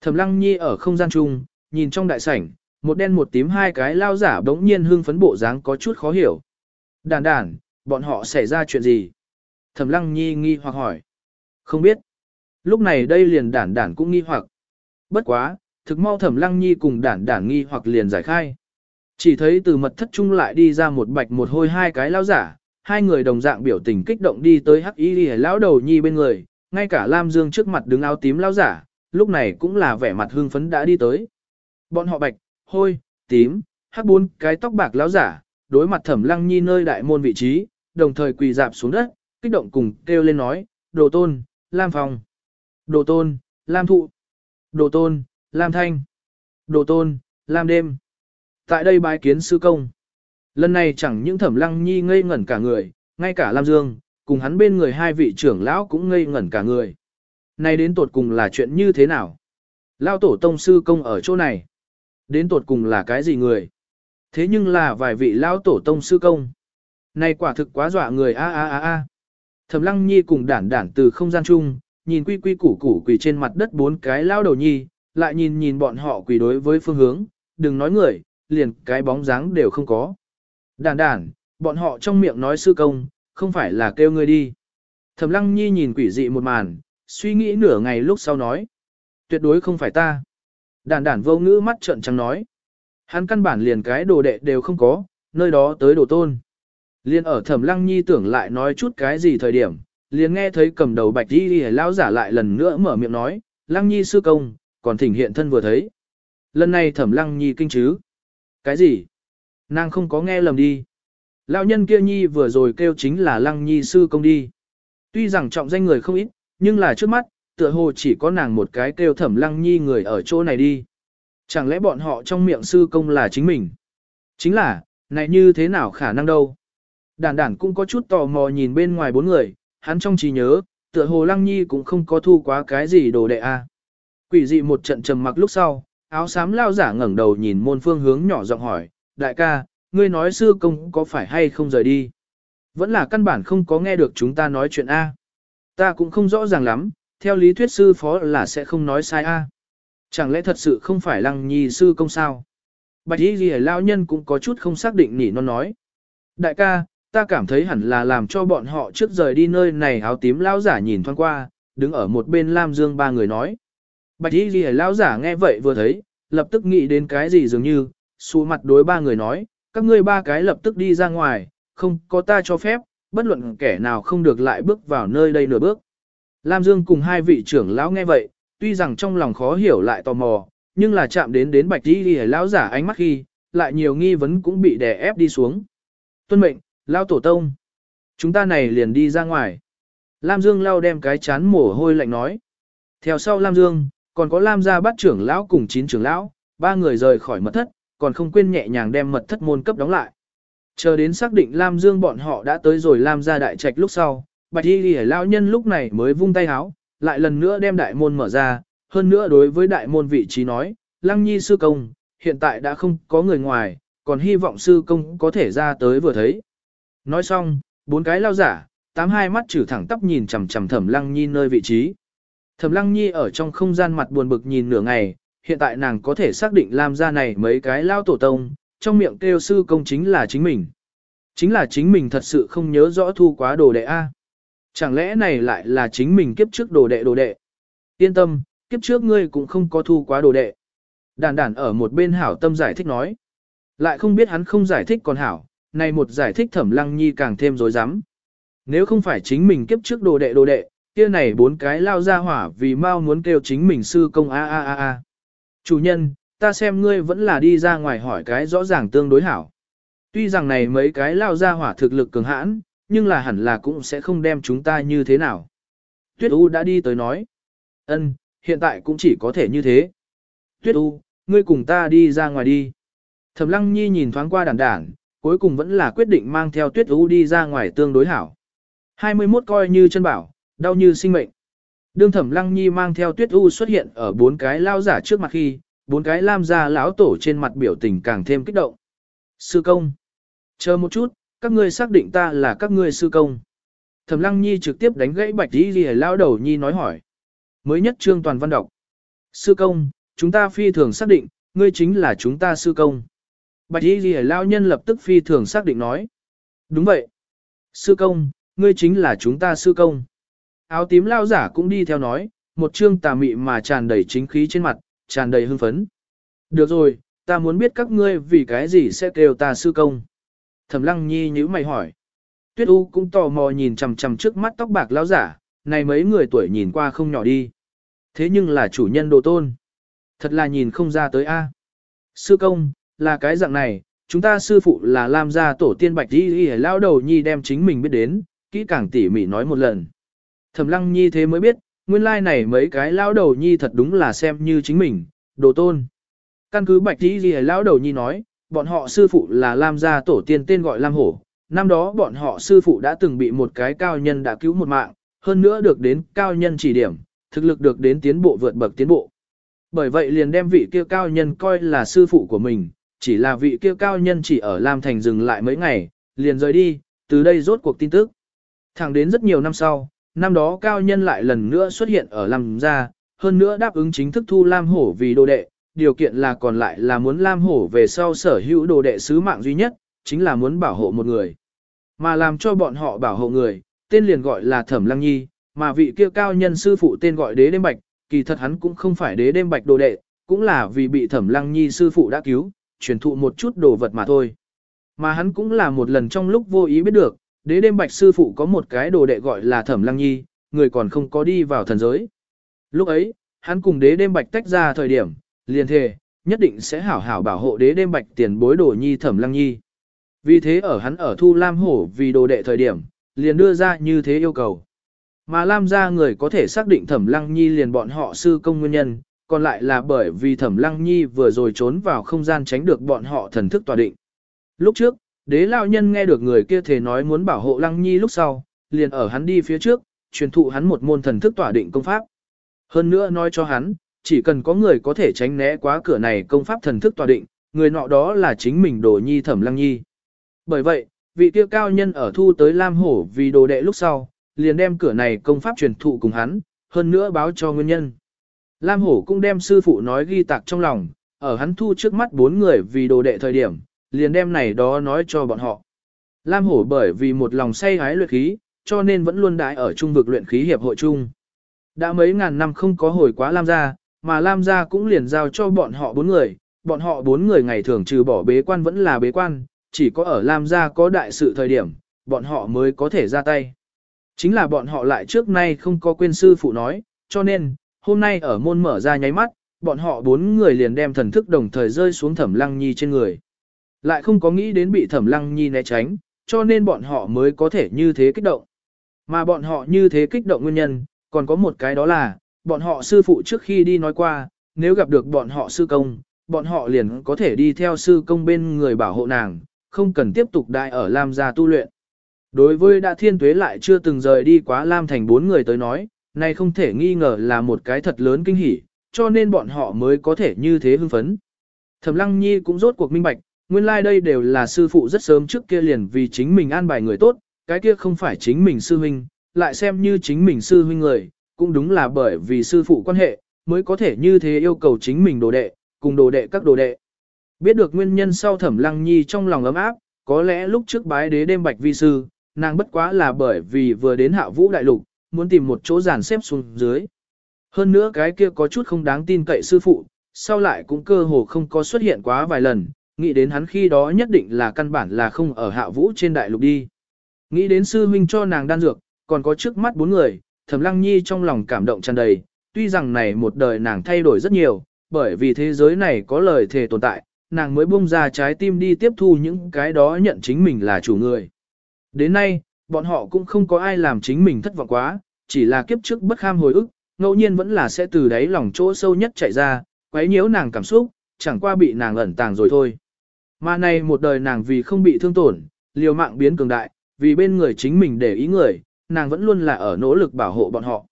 Thẩm lăng nhi ở không gian chung, nhìn trong đại sảnh, một đen một tím hai cái lao giả đống nhiên hưng phấn bộ dáng có chút khó hiểu. Đàn đàn, bọn họ xảy ra chuyện gì? Thẩm lăng nhi nghi hoặc hỏi. Không biết. Lúc này đây liền đản đản cũng nghi hoặc. Bất quá, thực mau thẩm lăng nhi cùng đản đản nghi hoặc liền giải khai. Chỉ thấy từ mật thất trung lại đi ra một bạch một hôi hai cái lao giả, hai người đồng dạng biểu tình kích động đi tới hắc y lão đầu nhi bên người, ngay cả Lam Dương trước mặt đứng áo tím lao giả, lúc này cũng là vẻ mặt hưng phấn đã đi tới. Bọn họ bạch, hôi, tím, hắc bốn cái tóc bạc lão giả, đối mặt thẩm lăng nhi nơi đại môn vị trí, đồng thời quỳ dạp xuống đất, kích động cùng kêu lên nói, đồ tôn, lam phong, đồ tôn, lam thụ, đồ tôn, lam thanh, đồ tôn, lam đêm. Tại đây bái kiến sư công. Lần này chẳng những thẩm lăng nhi ngây ngẩn cả người, ngay cả lam dương, cùng hắn bên người hai vị trưởng lão cũng ngây ngẩn cả người. Nay đến tột cùng là chuyện như thế nào? Lao tổ tông sư công ở chỗ này. Đến tột cùng là cái gì người? Thế nhưng là vài vị lao tổ tông sư công. Này quả thực quá dọa người a a a a. Thẩm Lăng Nhi cùng đản đản từ không gian chung, nhìn quy quy củ củ quỳ trên mặt đất bốn cái lao đầu nhi, lại nhìn nhìn bọn họ quỳ đối với phương hướng, đừng nói người, liền cái bóng dáng đều không có. Đản đản, bọn họ trong miệng nói sư công, không phải là kêu ngươi đi. Thẩm Lăng Nhi nhìn quỷ dị một màn, suy nghĩ nửa ngày lúc sau nói. Tuyệt đối không phải ta. Đản đản vô ngữ mắt trợn trắng nói. Hắn căn bản liền cái đồ đệ đều không có, nơi đó tới đồ tôn. Liên ở thẩm lăng nhi tưởng lại nói chút cái gì thời điểm, liền nghe thấy cầm đầu bạch đi đi lão giả lại lần nữa mở miệng nói, lăng nhi sư công, còn thỉnh hiện thân vừa thấy. Lần này thẩm lăng nhi kinh chứ. Cái gì? Nàng không có nghe lầm đi. Lão nhân kia nhi vừa rồi kêu chính là lăng nhi sư công đi. Tuy rằng trọng danh người không ít, nhưng là trước mắt, tựa hồ chỉ có nàng một cái kêu thẩm lăng nhi người ở chỗ này đi. Chẳng lẽ bọn họ trong miệng sư công là chính mình? Chính là, này như thế nào khả năng đâu? Đản đản cũng có chút tò mò nhìn bên ngoài bốn người, hắn trong trí nhớ, tựa hồ lăng nhi cũng không có thu quá cái gì đồ đệ a. À. Quỷ dị một trận trầm mặc lúc sau, áo xám lao giả ngẩng đầu nhìn môn phương hướng nhỏ giọng hỏi, đại ca, ngươi nói sư công có phải hay không rời đi? Vẫn là căn bản không có nghe được chúng ta nói chuyện A. Ta cũng không rõ ràng lắm, theo lý thuyết sư phó là sẽ không nói sai A. Chẳng lẽ thật sự không phải lăng nhi sư công sao? Bạch y ghi lao nhân cũng có chút không xác định nỉ non nói. Đại ca, ta cảm thấy hẳn là làm cho bọn họ trước rời đi nơi này áo tím lão giả nhìn thoáng qua, đứng ở một bên Lam Dương ba người nói. Bạch y ghi lão giả nghe vậy vừa thấy, lập tức nghĩ đến cái gì dường như, xù mặt đối ba người nói, các ngươi ba cái lập tức đi ra ngoài, không có ta cho phép, bất luận kẻ nào không được lại bước vào nơi đây nửa bước. Lam Dương cùng hai vị trưởng lão nghe vậy, tuy rằng trong lòng khó hiểu lại tò mò, nhưng là chạm đến đến bạch Y Ghi lão giả ánh mắt khi, lại nhiều nghi vấn cũng bị đè ép đi xuống. Tuân mệnh, lão tổ tông. Chúng ta này liền đi ra ngoài. Lam Dương lao đem cái chán mồ hôi lạnh nói. Theo sau Lam Dương, còn có Lam gia bắt trưởng lão cùng chín trưởng lão, ba người rời khỏi mật thất, còn không quên nhẹ nhàng đem mật thất môn cấp đóng lại. Chờ đến xác định Lam Dương bọn họ đã tới rồi Lam gia đại trạch lúc sau, Bạch Y lìa lão nhân lúc này mới vung tay háo, lại lần nữa đem đại môn mở ra, hơn nữa đối với đại môn vị trí nói, Lăng Nhi sư công, hiện tại đã không có người ngoài, còn hy vọng sư công có thể ra tới vừa thấy. Nói xong, bốn cái lao giả, tám hai mắt chử thẳng tắp nhìn chằm chằm Thẩm Lăng Nhi nơi vị trí. Thẩm Lăng Nhi ở trong không gian mặt buồn bực nhìn nửa ngày, hiện tại nàng có thể xác định làm ra này mấy cái lao tổ tông, trong miệng kêu sư công chính là chính mình. Chính là chính mình thật sự không nhớ rõ thu quá đồ đệ A. Chẳng lẽ này lại là chính mình kiếp trước đồ đệ đồ đệ? Yên tâm, kiếp trước ngươi cũng không có thu quá đồ đệ. Đàn đàn ở một bên hảo tâm giải thích nói. Lại không biết hắn không giải thích còn hảo, này một giải thích thẩm lăng nhi càng thêm rối rắm. Nếu không phải chính mình kiếp trước đồ đệ đồ đệ, kia này bốn cái lao ra hỏa vì mau muốn kêu chính mình sư công a a a a. Chủ nhân, ta xem ngươi vẫn là đi ra ngoài hỏi cái rõ ràng tương đối hảo. Tuy rằng này mấy cái lao ra hỏa thực lực cường hãn, nhưng là hẳn là cũng sẽ không đem chúng ta như thế nào. Tuyết U đã đi tới nói. ân, hiện tại cũng chỉ có thể như thế. Tuyết U, ngươi cùng ta đi ra ngoài đi. Thẩm Lăng Nhi nhìn thoáng qua đàn đản, cuối cùng vẫn là quyết định mang theo Tuyết U đi ra ngoài tương đối hảo. 21 coi như chân bảo, đau như sinh mệnh. Đương Thẩm Lăng Nhi mang theo Tuyết U xuất hiện ở bốn cái lao giả trước mặt khi, bốn cái lam gia lão tổ trên mặt biểu tình càng thêm kích động. Sư công. Chờ một chút, các ngươi xác định ta là các ngươi sư công. Thẩm Lăng Nhi trực tiếp đánh gãy Bạch đi Lìa lao đầu Nhi nói hỏi. Mới nhất trương toàn văn đọc. Sư công, chúng ta phi thường xác định, ngươi chính là chúng ta sư công. Bạch Y Lìa lao nhân lập tức phi thường xác định nói. Đúng vậy. Sư công, ngươi chính là chúng ta sư công. Áo tím lao giả cũng đi theo nói, một trương tà mị mà tràn đầy chính khí trên mặt, tràn đầy hưng phấn. Được rồi, ta muốn biết các ngươi vì cái gì sẽ kêu ta sư công. Thẩm lăng nhi nhíu mày hỏi. Tuyết U cũng tò mò nhìn chằm chằm trước mắt tóc bạc lão giả, này mấy người tuổi nhìn qua không nhỏ đi. Thế nhưng là chủ nhân đồ tôn. Thật là nhìn không ra tới a. Sư công, là cái dạng này, chúng ta sư phụ là Lam gia tổ tiên bạch đi đi lao đầu nhi đem chính mình biết đến, kỹ càng tỉ mỉ nói một lần. Thẩm lăng nhi thế mới biết, nguyên lai like này mấy cái lao đầu nhi thật đúng là xem như chính mình, đồ tôn. Căn cứ bạch đi đi lao đầu nhi nói, bọn họ sư phụ là Lam gia tổ tiên tên gọi Lam Hổ. Năm đó bọn họ sư phụ đã từng bị một cái cao nhân đã cứu một mạng, hơn nữa được đến cao nhân chỉ điểm, thực lực được đến tiến bộ vượt bậc tiến bộ. Bởi vậy liền đem vị kia cao nhân coi là sư phụ của mình, chỉ là vị kia cao nhân chỉ ở Lam Thành dừng lại mấy ngày, liền rời đi, từ đây rốt cuộc tin tức. Thẳng đến rất nhiều năm sau, năm đó cao nhân lại lần nữa xuất hiện ở Lam gia, hơn nữa đáp ứng chính thức thu Lam Hổ vì đồ đệ, điều kiện là còn lại là muốn Lam Hổ về sau sở hữu đồ đệ sứ mạng duy nhất, chính là muốn bảo hộ một người. Mà làm cho bọn họ bảo hộ người, tên liền gọi là Thẩm Lăng Nhi, mà vị kia cao nhân sư phụ tên gọi Đế Đêm Bạch, kỳ thật hắn cũng không phải Đế Đêm Bạch đồ đệ, cũng là vì bị Thẩm Lăng Nhi sư phụ đã cứu, truyền thụ một chút đồ vật mà thôi. Mà hắn cũng là một lần trong lúc vô ý biết được, Đế Đêm Bạch sư phụ có một cái đồ đệ gọi là Thẩm Lăng Nhi, người còn không có đi vào thần giới. Lúc ấy, hắn cùng Đế Đêm Bạch tách ra thời điểm, liền thề, nhất định sẽ hảo hảo bảo hộ đế đêm bạch tiền bối đồ nhi thẩm lăng nhi. Vì thế ở hắn ở thu Lam Hổ vì đồ đệ thời điểm, liền đưa ra như thế yêu cầu. Mà Lam gia người có thể xác định thẩm lăng nhi liền bọn họ sư công nguyên nhân, còn lại là bởi vì thẩm lăng nhi vừa rồi trốn vào không gian tránh được bọn họ thần thức tòa định. Lúc trước, đế lao nhân nghe được người kia thể nói muốn bảo hộ lăng nhi lúc sau, liền ở hắn đi phía trước, truyền thụ hắn một môn thần thức tỏa định công pháp. Hơn nữa nói cho hắn, chỉ cần có người có thể tránh né quá cửa này công pháp thần thức tòa định, người nọ đó là chính mình đồ nhi thẩm lăng nhi. Bởi vậy, vị kia cao nhân ở thu tới Lam Hổ vì đồ đệ lúc sau, liền đem cửa này công pháp truyền thụ cùng hắn, hơn nữa báo cho nguyên nhân. Lam Hổ cũng đem sư phụ nói ghi tạc trong lòng, ở hắn thu trước mắt bốn người vì đồ đệ thời điểm, liền đem này đó nói cho bọn họ. Lam Hổ bởi vì một lòng say hái luyện khí, cho nên vẫn luôn đãi ở trung vực luyện khí hiệp hội chung. Đã mấy ngàn năm không có hồi quá Lam gia, mà Lam gia cũng liền giao cho bọn họ bốn người, bọn họ bốn người ngày thường trừ bỏ bế quan vẫn là bế quan, chỉ có ở Lam gia có đại sự thời điểm, bọn họ mới có thể ra tay. Chính là bọn họ lại trước nay không có quên sư phụ nói, cho nên, hôm nay ở môn mở ra nháy mắt, bọn họ bốn người liền đem thần thức đồng thời rơi xuống thẩm lăng nhi trên người. Lại không có nghĩ đến bị thẩm lăng nhi né tránh, cho nên bọn họ mới có thể như thế kích động. Mà bọn họ như thế kích động nguyên nhân, còn có một cái đó là, bọn họ sư phụ trước khi đi nói qua, nếu gặp được bọn họ sư công, bọn họ liền có thể đi theo sư công bên người bảo hộ nàng, không cần tiếp tục đại ở Lam gia tu luyện. Đối với đã thiên tuế lại chưa từng rời đi quá Lam thành bốn người tới nói, này không thể nghi ngờ là một cái thật lớn kinh hỉ, cho nên bọn họ mới có thể như thế hưng phấn. Thẩm Lăng Nhi cũng rốt cuộc minh bạch, nguyên lai like đây đều là sư phụ rất sớm trước kia liền vì chính mình an bài người tốt, cái kia không phải chính mình sư huynh, lại xem như chính mình sư huynh người, cũng đúng là bởi vì sư phụ quan hệ, mới có thể như thế yêu cầu chính mình đồ đệ, cùng đồ đệ các đồ đệ. Biết được nguyên nhân sau thẩm lăng nhi trong lòng ấm áp, có lẽ lúc trước bái đế đêm bạch vi sư, nàng bất quá là bởi vì vừa đến hạ vũ đại lục, muốn tìm một chỗ giàn xếp xuống dưới. Hơn nữa cái kia có chút không đáng tin cậy sư phụ, sau lại cũng cơ hồ không có xuất hiện quá vài lần, nghĩ đến hắn khi đó nhất định là căn bản là không ở hạ vũ trên đại lục đi. Nghĩ đến sư huynh cho nàng đan dược, còn có trước mắt bốn người, thẩm lăng nhi trong lòng cảm động tràn đầy, tuy rằng này một đời nàng thay đổi rất nhiều, bởi vì thế giới này có lời thề tồn tại, nàng mới bung ra trái tim đi tiếp thu những cái đó nhận chính mình là chủ người. Đến nay, bọn họ cũng không có ai làm chính mình thất vọng quá, chỉ là kiếp trước bất kham hồi ức, ngẫu nhiên vẫn là sẽ từ đáy lòng chỗ sâu nhất chạy ra, quấy nhiễu nàng cảm xúc, chẳng qua bị nàng ẩn tàng rồi thôi. Mà này một đời nàng vì không bị thương tổn, liều mạng biến cường đại, vì bên người chính mình để ý người, nàng vẫn luôn là ở nỗ lực bảo hộ bọn họ.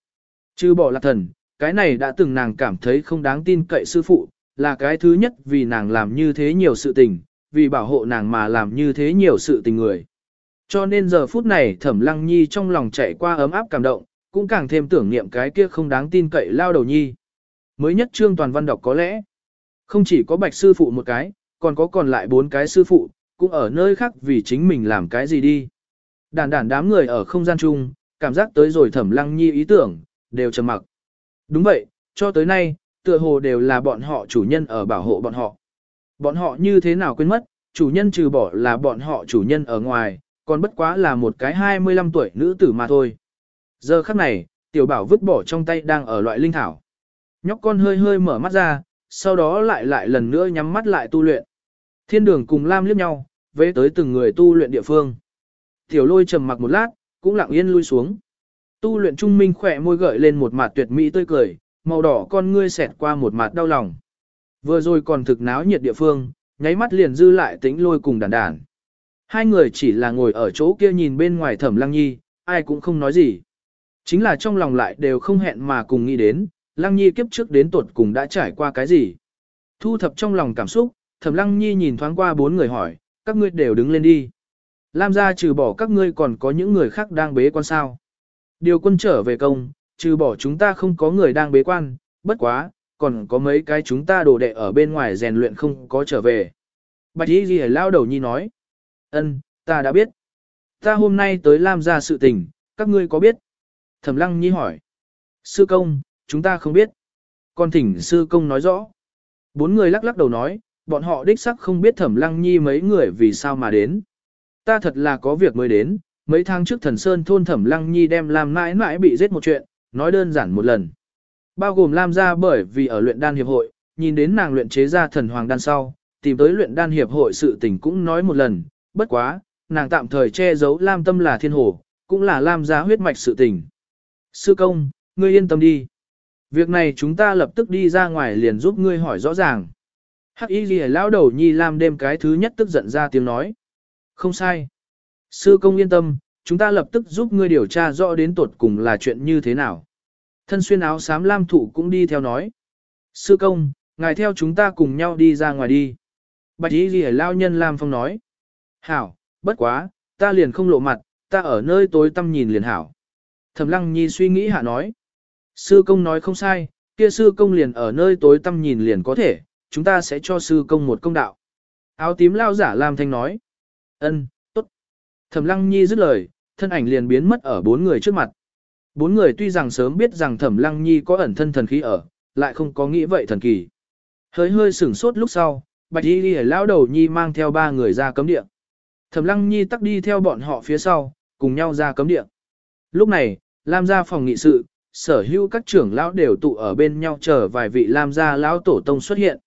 Chứ bỏ lạc thần, cái này đã từng nàng cảm thấy không đáng tin cậy sư phụ, là cái thứ nhất vì nàng làm như thế nhiều sự tình, vì bảo hộ nàng mà làm như thế nhiều sự tình người. Cho nên giờ phút này thẩm lăng nhi trong lòng chạy qua ấm áp cảm động, cũng càng thêm tưởng niệm cái kia không đáng tin cậy lao đầu nhi. Mới nhất trương toàn văn đọc có lẽ, không chỉ có bạch sư phụ một cái, còn có còn lại bốn cái sư phụ, cũng ở nơi khác vì chính mình làm cái gì đi. Đàn đàn đám người ở không gian chung, cảm giác tới rồi thẩm lăng nhi ý tưởng, đều trầm mặc. Đúng vậy, cho tới nay, tựa hồ đều là bọn họ chủ nhân ở bảo hộ bọn họ. Bọn họ như thế nào quên mất, chủ nhân trừ bỏ là bọn họ chủ nhân ở ngoài, còn bất quá là một cái 25 tuổi nữ tử mà thôi. Giờ khắc này, tiểu bảo vứt bỏ trong tay đang ở loại linh thảo. Nhóc con hơi hơi mở mắt ra, sau đó lại lại lần nữa nhắm mắt lại tu luyện. Thiên đường cùng Lam liếc nhau, về tới từng người tu luyện địa phương. Tiểu lôi trầm mặc một lát, cũng lặng yên lui xuống. Tu luyện trung minh khỏe môi gợi lên một mặt tuyệt mỹ tươi cười, màu đỏ con ngươi xẹt qua một mặt đau lòng. Vừa rồi còn thực náo nhiệt địa phương, nháy mắt liền dư lại tĩnh lôi cùng đàn đàn. Hai người chỉ là ngồi ở chỗ kia nhìn bên ngoài thẩm lăng nhi, ai cũng không nói gì. Chính là trong lòng lại đều không hẹn mà cùng nghĩ đến, lăng nhi kiếp trước đến tuột cùng đã trải qua cái gì. Thu thập trong lòng cảm xúc, thẩm lăng nhi nhìn thoáng qua bốn người hỏi, các ngươi đều đứng lên đi. Lam gia trừ bỏ các ngươi còn có những người khác đang bế quan sao. Điều quân trở về công, trừ bỏ chúng ta không có người đang bế quan, bất quá, còn có mấy cái chúng ta đồ đệ ở bên ngoài rèn luyện không có trở về. Bạch Y Ghi lao đầu nhi nói, ân, ta đã biết. Ta hôm nay tới Lam gia sự tình, các ngươi có biết? Thẩm Lăng Nhi hỏi. Sư công, chúng ta không biết. Con thỉnh sư công nói rõ. Bốn người lắc lắc đầu nói, bọn họ đích sắc không biết Thẩm Lăng Nhi mấy người vì sao mà đến. Ta thật là có việc mới đến, mấy tháng trước thần sơn thôn Thẩm Lăng Nhi đem làm mãi mãi bị giết một chuyện, nói đơn giản một lần. Bao gồm Lam gia bởi vì ở luyện đan hiệp hội, nhìn đến nàng luyện chế ra thần hoàng đan sau, tìm tới luyện đan hiệp hội sự tình cũng nói một lần, bất quá, nàng tạm thời che giấu Lam tâm là thiên hồ, cũng là Lam gia huyết mạch sự tình. Sư công, ngươi yên tâm đi. Việc này chúng ta lập tức đi ra ngoài liền giúp ngươi hỏi rõ ràng. Hắc y Lìa lão đầu nhi Lam đêm cái thứ nhất tức giận ra tiếng nói. Không sai. Sư công yên tâm, chúng ta lập tức giúp ngươi điều tra rõ đến tột cùng là chuyện như thế nào. Thân xuyên áo xám Lam thụ cũng đi theo nói. Sư công, ngài theo chúng ta cùng nhau đi ra ngoài đi. Bạch y Lìa lao nhân Lam Phong nói. Hảo, bất quá, ta liền không lộ mặt, ta ở nơi tối tăm nhìn liền hảo. Thẩm lăng nhi suy nghĩ hạ nói. Sư công nói không sai, kia sư công liền ở nơi tối tăm nhìn liền có thể, chúng ta sẽ cho sư công một công đạo. Áo tím lao giả Lam Thanh nói. ân, tốt. Thẩm lăng nhi dứt lời, thân ảnh liền biến mất ở bốn người trước mặt. Bốn người tuy rằng sớm biết rằng thẩm lăng nhi có ẩn thân thần khí ở, lại không có nghĩ vậy thần kỳ. Hơi hơi sửng sốt lúc sau, bạch y ghi lão đầu nhi mang theo ba người ra cấm địa. Thẩm lăng nhi tắc đi theo bọn họ phía sau, cùng nhau ra cấm địa. Lúc này, Lam gia phòng nghị sự, sở hữu các trưởng lão đều tụ ở bên nhau chờ vài vị Lam gia lão tổ tông xuất hiện.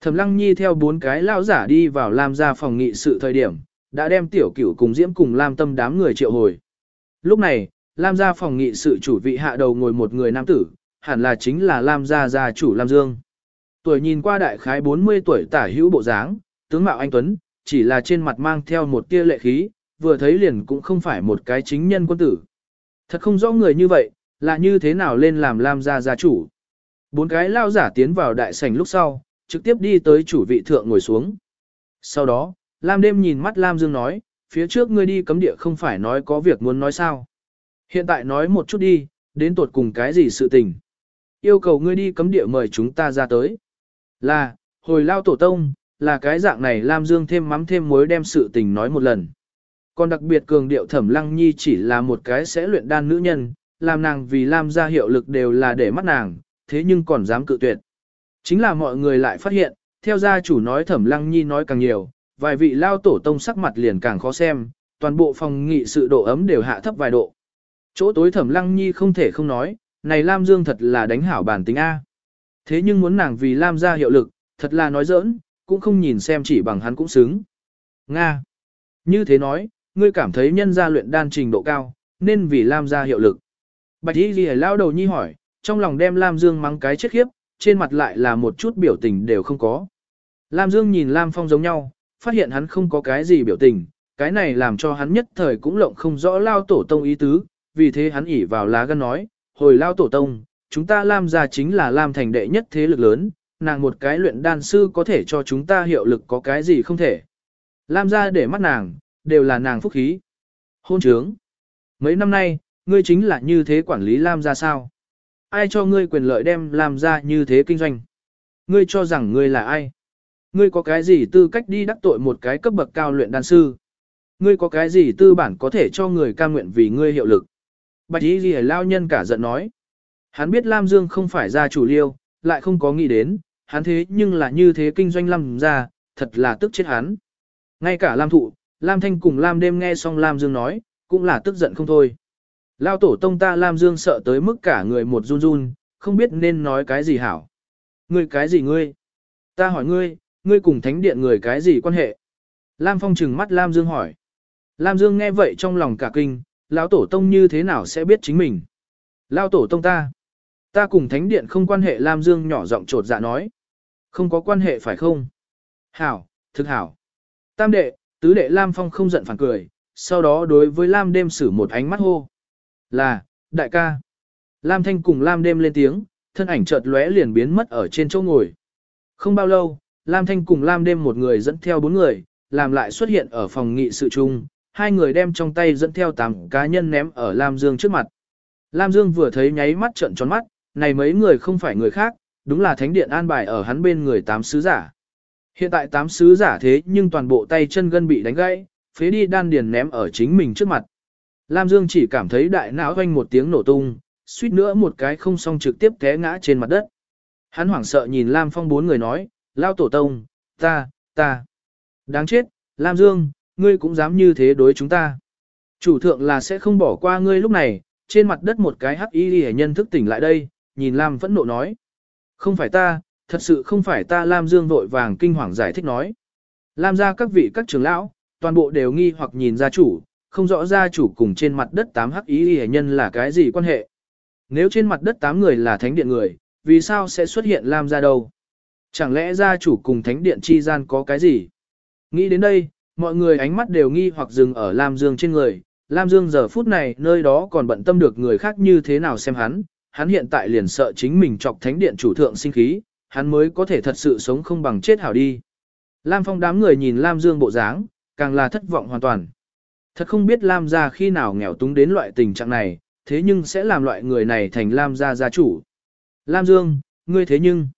Thẩm Lăng Nhi theo bốn cái lão giả đi vào Lam gia phòng nghị sự thời điểm, đã đem tiểu cửu cùng Diễm cùng Lam Tâm đám người triệu hồi. Lúc này, Lam gia phòng nghị sự chủ vị hạ đầu ngồi một người nam tử, hẳn là chính là Lam gia gia chủ Lam Dương. Tuổi nhìn qua đại khái 40 tuổi tả hữu bộ dáng, tướng mạo anh tuấn, chỉ là trên mặt mang theo một tia lệ khí, vừa thấy liền cũng không phải một cái chính nhân quân tử. Thật không rõ người như vậy, là như thế nào lên làm Lam gia gia chủ. Bốn cái lao giả tiến vào đại sảnh lúc sau, trực tiếp đi tới chủ vị thượng ngồi xuống. Sau đó, Lam đêm nhìn mắt Lam Dương nói, phía trước ngươi đi cấm địa không phải nói có việc muốn nói sao. Hiện tại nói một chút đi, đến tột cùng cái gì sự tình. Yêu cầu ngươi đi cấm địa mời chúng ta ra tới. Là, hồi lao tổ tông, là cái dạng này Lam Dương thêm mắm thêm muối đem sự tình nói một lần. Còn đặc biệt cường điệu thẩm lăng nhi chỉ là một cái sẽ luyện đan nữ nhân, làm nàng vì Lam ra hiệu lực đều là để mắt nàng, thế nhưng còn dám cự tuyệt. Chính là mọi người lại phát hiện, theo gia chủ nói thẩm lăng nhi nói càng nhiều, vài vị lao tổ tông sắc mặt liền càng khó xem, toàn bộ phòng nghị sự độ ấm đều hạ thấp vài độ. Chỗ tối thẩm lăng nhi không thể không nói, này Lam Dương thật là đánh hảo bản tính A. Thế nhưng muốn nàng vì Lam ra hiệu lực, thật là nói giỡn, cũng không nhìn xem chỉ bằng hắn cũng xứng. Nga. Như thế nói, ngươi cảm thấy nhân gia luyện đan trình độ cao, nên vì Lam gia hiệu lực. Bạch Y Ghi lao đầu nhi hỏi, trong lòng đem Lam Dương mắng cái chết khiếp, trên mặt lại là một chút biểu tình đều không có. Lam Dương nhìn Lam Phong giống nhau, phát hiện hắn không có cái gì biểu tình, cái này làm cho hắn nhất thời cũng lộng không rõ lao tổ tông ý tứ, vì thế hắn ỉ vào lá gan nói, hồi lao tổ tông, chúng ta Lam gia chính là Lam thành đệ nhất thế lực lớn, nàng một cái luyện đan sư có thể cho chúng ta hiệu lực có cái gì không thể. Lam gia để mắt nàng, đều là nàng phúc khí. Hôn trướng. Mấy năm nay, ngươi chính là như thế quản lý Lam gia sao? Ai cho ngươi quyền lợi đem lam gia như thế kinh doanh? Ngươi cho rằng ngươi là ai? Ngươi có cái gì tư cách đi đắc tội một cái cấp bậc cao luyện đan sư? Ngươi có cái gì tư bản có thể cho người cam nguyện vì ngươi hiệu lực? Bạch Y Ghi lao nhân cả giận nói. Hắn biết Lam Dương không phải gia chủ liêu, lại không có nghĩ đến, hắn thế nhưng là như thế kinh doanh lâm ra, thật là tức chết hắn. Ngay cả Lam Thụ, Lam Thanh cùng Lam đêm nghe xong Lam Dương nói, cũng là tức giận không thôi. Lao tổ tông ta Lam Dương sợ tới mức cả người một run run, không biết nên nói cái gì hảo. Ngươi cái gì ngươi? Ta hỏi ngươi, ngươi cùng thánh điện người cái gì quan hệ? Lam Phong trừng mắt Lam Dương hỏi. Lam Dương nghe vậy trong lòng cả kinh, lão tổ tông như thế nào sẽ biết chính mình? Lao tổ tông ta. Ta cùng thánh điện không quan hệ Lam Dương nhỏ giọng trột dạ nói. Không có quan hệ phải không? Hảo, thực hảo. Tam đệ, tứ đệ Lam Phong không giận phản cười, sau đó đối với Lam đêm sử một ánh mắt hô. Là, đại ca. Lam Thanh cùng Lam đêm lên tiếng, thân ảnh chợt lóe liền biến mất ở trên chỗ ngồi. Không bao lâu, Lam Thanh cùng Lam đêm một người dẫn theo bốn người, làm lại xuất hiện ở phòng nghị sự chung, hai người đem trong tay dẫn theo tám cá nhân ném ở Lam Dương trước mặt. Lam Dương vừa thấy nháy mắt trợn tròn mắt, này mấy người không phải người khác, đúng là thánh điện an bài ở hắn bên người tám sứ giả. Hiện tại tám sứ giả thế nhưng toàn bộ tay chân gân bị đánh gãy, phế đi đan điền ném ở chính mình trước mặt. Lam Dương chỉ cảm thấy đại não hoanh một tiếng nổ tung, suýt nữa một cái không xong trực tiếp té ngã trên mặt đất. Hắn hoảng sợ nhìn Lam Phong bốn người nói, lao tổ tông, ta, ta. Đáng chết, Lam Dương, ngươi cũng dám như thế đối chúng ta. Chủ thượng là sẽ không bỏ qua ngươi lúc này, trên mặt đất một cái hắc y hệ nhân thức tỉnh lại đây, nhìn Lam phẫn nộ nói. Không phải ta, thật sự không phải ta Lam Dương vội vàng kinh hoàng giải thích nói. Lam ra các vị các trưởng lão, toàn bộ đều nghi hoặc nhìn gia chủ, không rõ gia chủ cùng trên mặt đất tám hắc ý hệ nhân là cái gì quan hệ. Nếu trên mặt đất tám người là thánh điện người, vì sao sẽ xuất hiện Lam ra đâu? Chẳng lẽ gia chủ cùng thánh điện chi gian có cái gì? Nghĩ đến đây, mọi người ánh mắt đều nghi hoặc dừng ở Lam Dương trên người. Lam Dương giờ phút này nơi đó còn bận tâm được người khác như thế nào xem hắn, hắn hiện tại liền sợ chính mình chọc thánh điện chủ thượng sinh khí, hắn mới có thể thật sự sống không bằng chết hảo đi. Lam Phong đám người nhìn Lam Dương bộ dáng, càng là thất vọng hoàn toàn. Thật không biết Lam gia khi nào nghèo túng đến loại tình trạng này, thế nhưng sẽ làm loại người này thành Lam gia gia chủ. Lam Dương, ngươi thế nhưng,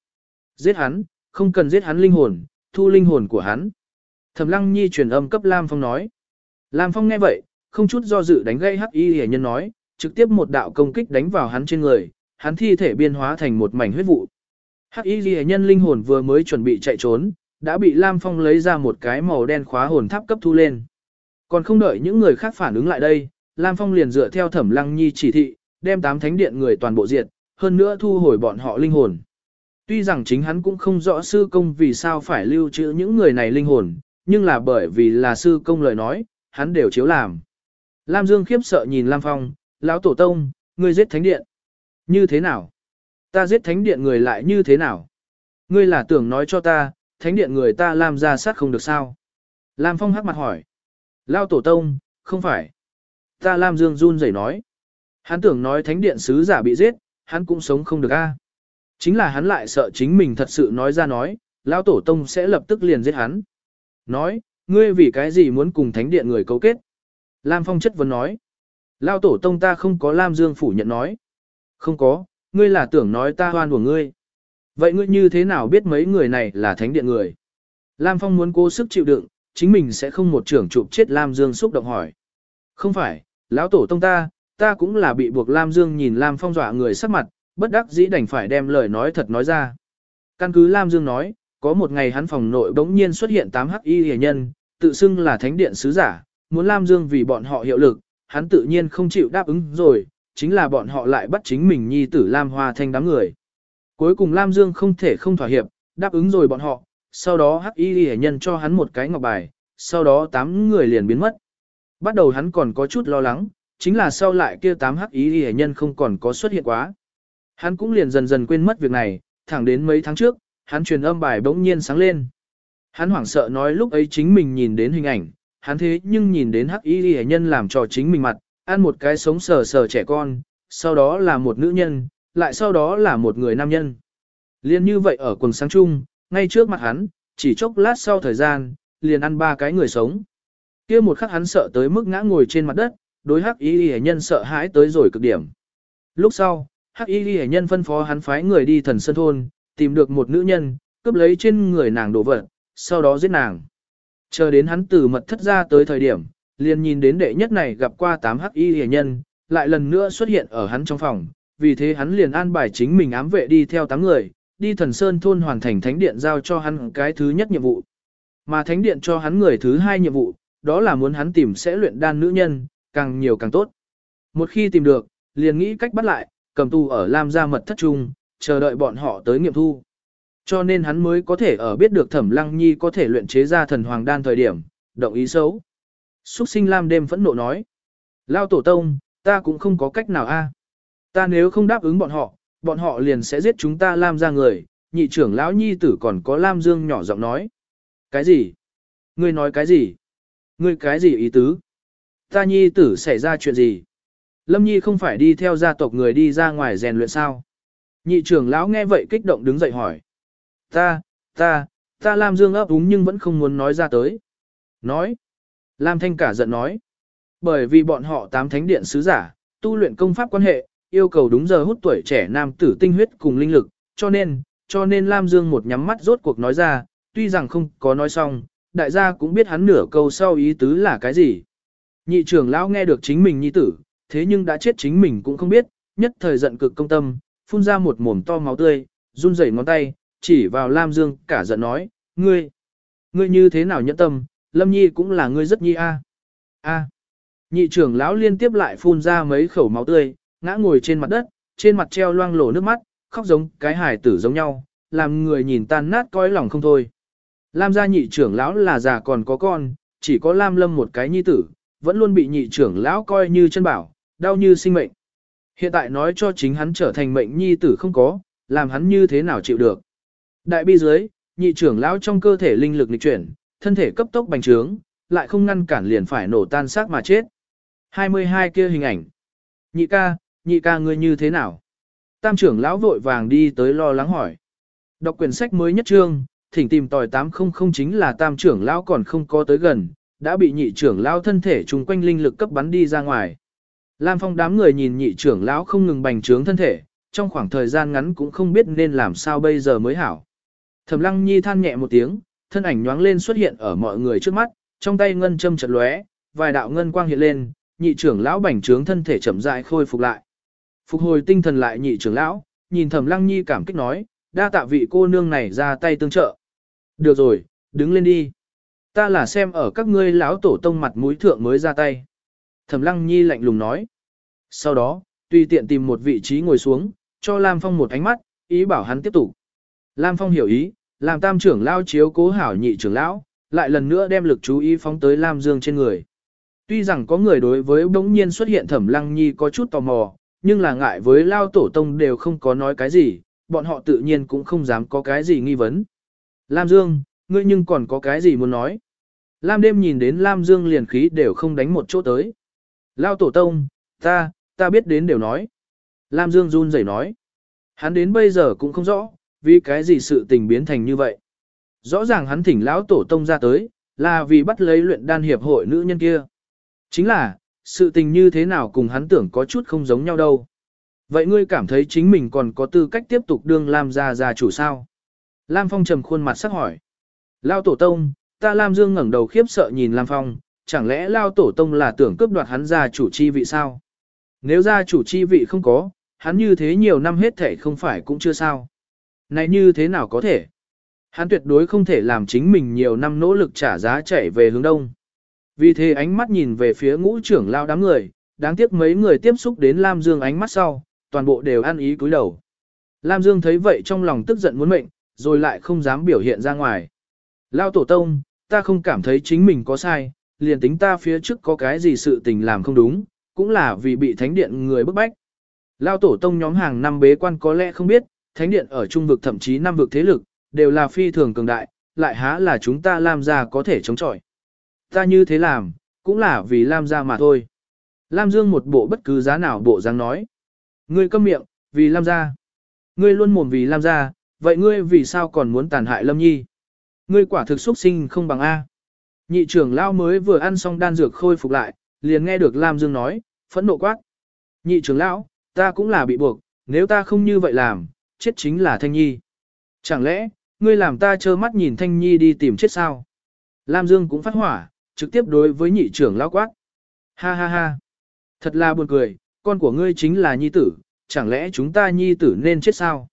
giết hắn, không cần giết hắn linh hồn, thu linh hồn của hắn. Thẩm Lăng Nhi truyền âm cấp Lam Phong nói. Lam Phong nghe vậy, không chút do dự đánh gây hắc y hề nhân nói, trực tiếp một đạo công kích đánh vào hắn trên người, hắn thi thể biên hóa thành một mảnh huyết vụ. Hắc y Lệ nhân linh hồn vừa mới chuẩn bị chạy trốn, đã bị Lam Phong lấy ra một cái màu đen khóa hồn tháp cấp thu lên. Còn không đợi những người khác phản ứng lại đây, Lam Phong liền dựa theo thẩm lăng nhi chỉ thị, đem tám thánh điện người toàn bộ diệt, hơn nữa thu hồi bọn họ linh hồn. Tuy rằng chính hắn cũng không rõ sư công vì sao phải lưu trữ những người này linh hồn, nhưng là bởi vì là sư công lời nói, hắn đều chiếu làm. Lam Dương khiếp sợ nhìn Lam Phong, lão tổ tông, ngươi giết thánh điện. Như thế nào? Ta giết thánh điện người lại như thế nào? Ngươi là tưởng nói cho ta, thánh điện người ta làm ra sát không được sao? Lam Phong hắc mặt hỏi. Lao tổ tông, không phải. Ta Lam Dương run rẩy nói. Hắn tưởng nói thánh điện sứ giả bị giết, hắn cũng sống không được a. Chính là hắn lại sợ chính mình thật sự nói ra nói, Lão tổ tông sẽ lập tức liền giết hắn. Nói, ngươi vì cái gì muốn cùng thánh điện người cấu kết? Lam Phong chất vấn nói. Lao tổ tông ta không có Lam Dương phủ nhận nói. Không có, ngươi là tưởng nói ta hoan của ngươi. Vậy ngươi như thế nào biết mấy người này là thánh điện người? Lam Phong muốn cố sức chịu đựng, chính mình sẽ không một trưởng chụp chết Lam Dương xúc động hỏi. Không phải, lão tổ tông ta, ta cũng là bị buộc Lam Dương nhìn Lam Phong dọa người sắc mặt, bất đắc dĩ đành phải đem lời nói thật nói ra. Căn cứ Lam Dương nói, có một ngày hắn phòng nội bỗng nhiên xuất hiện 8 hắc y hề nhân, tự xưng là thánh điện sứ giả, muốn Lam Dương vì bọn họ hiệu lực, hắn tự nhiên không chịu đáp ứng rồi, chính là bọn họ lại bắt chính mình nhi tử Lam Hoa Thanh đám người. Cuối cùng Lam Dương không thể không thỏa hiệp, đáp ứng rồi bọn họ, sau đó hắc y hệ nhân cho hắn một cái ngọc bài, sau đó tám người liền biến mất. Bắt đầu hắn còn có chút lo lắng, chính là sau lại kia tám hắc y hệ nhân không còn có xuất hiện quá. Hắn cũng liền dần dần quên mất việc này, thẳng đến mấy tháng trước, hắn truyền âm bài bỗng nhiên sáng lên. Hắn hoảng sợ nói lúc ấy chính mình nhìn đến hình ảnh, hắn thế nhưng nhìn đến hắc y hệ nhân làm trò chính mình mặt, ăn một cái sống sờ sờ trẻ con, sau đó là một nữ nhân, lại sau đó là một người nam nhân. Liên như vậy ở quần sáng chung, ngay trước mặt hắn, chỉ chốc lát sau thời gian, liền ăn ba cái người sống. kia một khắc hắn sợ tới mức ngã ngồi trên mặt đất, đối hắc y hệ nhân sợ hãi tới rồi cực điểm. Lúc sau, hắc y hệ nhân phân phó hắn phái người đi thần sân thôn, tìm được một nữ nhân, cướp lấy trên người nàng đồ vật, sau đó giết nàng. Chờ đến hắn từ mật thất ra tới thời điểm, liền nhìn đến đệ nhất này gặp qua tám hắc y hề nhân, lại lần nữa xuất hiện ở hắn trong phòng, vì thế hắn liền an bài chính mình ám vệ đi theo tám người, đi thần sơn thôn hoàn thành thánh điện giao cho hắn cái thứ nhất nhiệm vụ. Mà thánh điện cho hắn người thứ hai nhiệm vụ, đó là muốn hắn tìm sẽ luyện đan nữ nhân, càng nhiều càng tốt. Một khi tìm được, liền nghĩ cách bắt lại, cầm tù ở Lam gia mật thất trung, chờ đợi bọn họ tới nghiệm thu. Cho nên hắn mới có thể ở biết được Thẩm Lăng Nhi có thể luyện chế ra thần hoàng đan thời điểm, động ý xấu. Xuất sinh Lam đêm phẫn nộ nói. Lao tổ tông, ta cũng không có cách nào a. Ta nếu không đáp ứng bọn họ, bọn họ liền sẽ giết chúng ta Lam ra người, nhị trưởng lão nhi tử còn có Lam Dương nhỏ giọng nói. Cái gì? Ngươi nói cái gì? Ngươi cái gì ý tứ? Ta nhi tử xảy ra chuyện gì? Lâm Nhi không phải đi theo gia tộc người đi ra ngoài rèn luyện sao? Nhị trưởng lão nghe vậy kích động đứng dậy hỏi. Ta, ta, ta Lam Dương ấp úng nhưng vẫn không muốn nói ra tới. Nói. Lam Thanh cả giận nói. Bởi vì bọn họ tám thánh điện sứ giả, tu luyện công pháp quan hệ, yêu cầu đúng giờ hút tuổi trẻ nam tử tinh huyết cùng linh lực, cho nên, cho nên Lam Dương một nhắm mắt rốt cuộc nói ra, tuy rằng không có nói xong, đại gia cũng biết hắn nửa câu sau ý tứ là cái gì. Nhị trưởng lão nghe được chính mình nhi tử, thế nhưng đã chết chính mình cũng không biết, nhất thời giận cực công tâm, phun ra một mồm to máu tươi, run rẩy ngón tay, chỉ vào Lam Dương cả giận nói, ngươi, ngươi như thế nào nhẫn tâm, Lâm Nhi cũng là ngươi rất nhi a. A. Nhị trưởng lão liên tiếp lại phun ra mấy khẩu máu tươi, ngã ngồi trên mặt đất, trên mặt treo loang lổ nước mắt, khóc giống cái hài tử giống nhau, làm người nhìn tan nát coi lòng không thôi. Lam gia nhị trưởng lão là già còn có con, chỉ có Lam Lâm một cái nhi tử, vẫn luôn bị nhị trưởng lão coi như chân bảo, đau như sinh mệnh. Hiện tại nói cho chính hắn trở thành mệnh nhi tử không có, làm hắn như thế nào chịu được. Đại bi dưới, nhị trưởng lão trong cơ thể linh lực lịch chuyển, thân thể cấp tốc bành trướng, lại không ngăn cản liền phải nổ tan xác mà chết. 22 kia hình ảnh. Nhị ca, nhị ca ngươi như thế nào? Tam trưởng lão vội vàng đi tới lo lắng hỏi. Đọc quyển sách mới nhất trương, thỉnh tìm tòi 800 chính là tam trưởng lão còn không có tới gần, đã bị nhị trưởng lão thân thể trùng quanh linh lực cấp bắn đi ra ngoài. Lam Phong đám người nhìn nhị trưởng lão không ngừng bành trướng thân thể, trong khoảng thời gian ngắn cũng không biết nên làm sao bây giờ mới hảo. Thẩm Lăng Nhi than nhẹ một tiếng, thân ảnh nhoáng lên xuất hiện ở mọi người trước mắt, trong tay ngân châm chật lóe, vài đạo ngân quang hiện lên, nhị trưởng lão bành trướng thân thể chậm rãi khôi phục lại. Phục hồi tinh thần lại nhị trưởng lão, nhìn Thẩm Lăng Nhi cảm kích nói, đa tạ vị cô nương này ra tay tương trợ. Được rồi, đứng lên đi. Ta là xem ở các ngươi lão tổ tông mặt mũi thượng mới ra tay. Thẩm Lăng Nhi lạnh lùng nói. Sau đó, tùy tiện tìm một vị trí ngồi xuống, cho Lam Phong một ánh mắt, ý bảo hắn tiếp tục. Lam Phong hiểu ý, làm tam trưởng lao chiếu cố hảo nhị trưởng lão, lại lần nữa đem lực chú ý phóng tới Lam Dương trên người. Tuy rằng có người đối với bỗng nhiên xuất hiện thẩm lăng nhi có chút tò mò, nhưng là ngại với lao tổ tông đều không có nói cái gì, bọn họ tự nhiên cũng không dám có cái gì nghi vấn. Lam Dương, ngươi nhưng còn có cái gì muốn nói? Lam đêm nhìn đến Lam Dương liền khí đều không đánh một chỗ tới. Lao tổ tông, ta, ta biết đến đều nói. Lam Dương run rẩy nói. Hắn đến bây giờ cũng không rõ, vì cái gì sự tình biến thành như vậy. Rõ ràng hắn thỉnh lão tổ tông ra tới, là vì bắt lấy luyện đan hiệp hội nữ nhân kia. Chính là, sự tình như thế nào cùng hắn tưởng có chút không giống nhau đâu. Vậy ngươi cảm thấy chính mình còn có tư cách tiếp tục đương Lam gia gia chủ sao? Lam Phong trầm khuôn mặt sắc hỏi. Lao tổ tông, ta Lam Dương ngẩng đầu khiếp sợ nhìn Lam Phong, chẳng lẽ Lao tổ tông là tưởng cướp đoạt hắn gia chủ chi vị sao? Nếu gia chủ chi vị không có, hắn như thế nhiều năm hết thể không phải cũng chưa sao. Này như thế nào có thể? Hắn tuyệt đối không thể làm chính mình nhiều năm nỗ lực trả giá chạy về hướng đông. Vì thế ánh mắt nhìn về phía ngũ trưởng lao đám người, đáng tiếc mấy người tiếp xúc đến Lam Dương ánh mắt sau, toàn bộ đều ăn ý cúi đầu. Lam Dương thấy vậy trong lòng tức giận muốn mệnh, rồi lại không dám biểu hiện ra ngoài. Lao tổ tông, ta không cảm thấy chính mình có sai, liền tính ta phía trước có cái gì sự tình làm không đúng, cũng là vì bị thánh điện người bức bách. Lao tổ tông nhóm hàng năm bế quan có lẽ không biết, thánh điện ở trung vực thậm chí năm vực thế lực, đều là phi thường cường đại, lại há là chúng ta Lam gia có thể chống chọi. Ta như thế làm, cũng là vì Lam gia mà thôi. Lam Dương một bộ bất cứ giá nào bộ dáng nói. Ngươi câm miệng, vì Lam gia. Ngươi luôn mồm vì Lam gia, vậy ngươi vì sao còn muốn tàn hại Lâm Nhi? Ngươi quả thực xuất sinh không bằng A. Nhị trưởng lao mới vừa ăn xong đan dược khôi phục lại, liền nghe được Lam Dương nói, phẫn nộ quát. Nhị trưởng lão, ta cũng là bị buộc, nếu ta không như vậy làm, chết chính là Thanh Nhi. Chẳng lẽ, ngươi làm ta trơ mắt nhìn Thanh Nhi đi tìm chết sao? Lam Dương cũng phát hỏa, trực tiếp đối với nhị trưởng lão quát. Ha ha ha. Thật là buồn cười, con của ngươi chính là Nhi tử, chẳng lẽ chúng ta Nhi tử nên chết sao?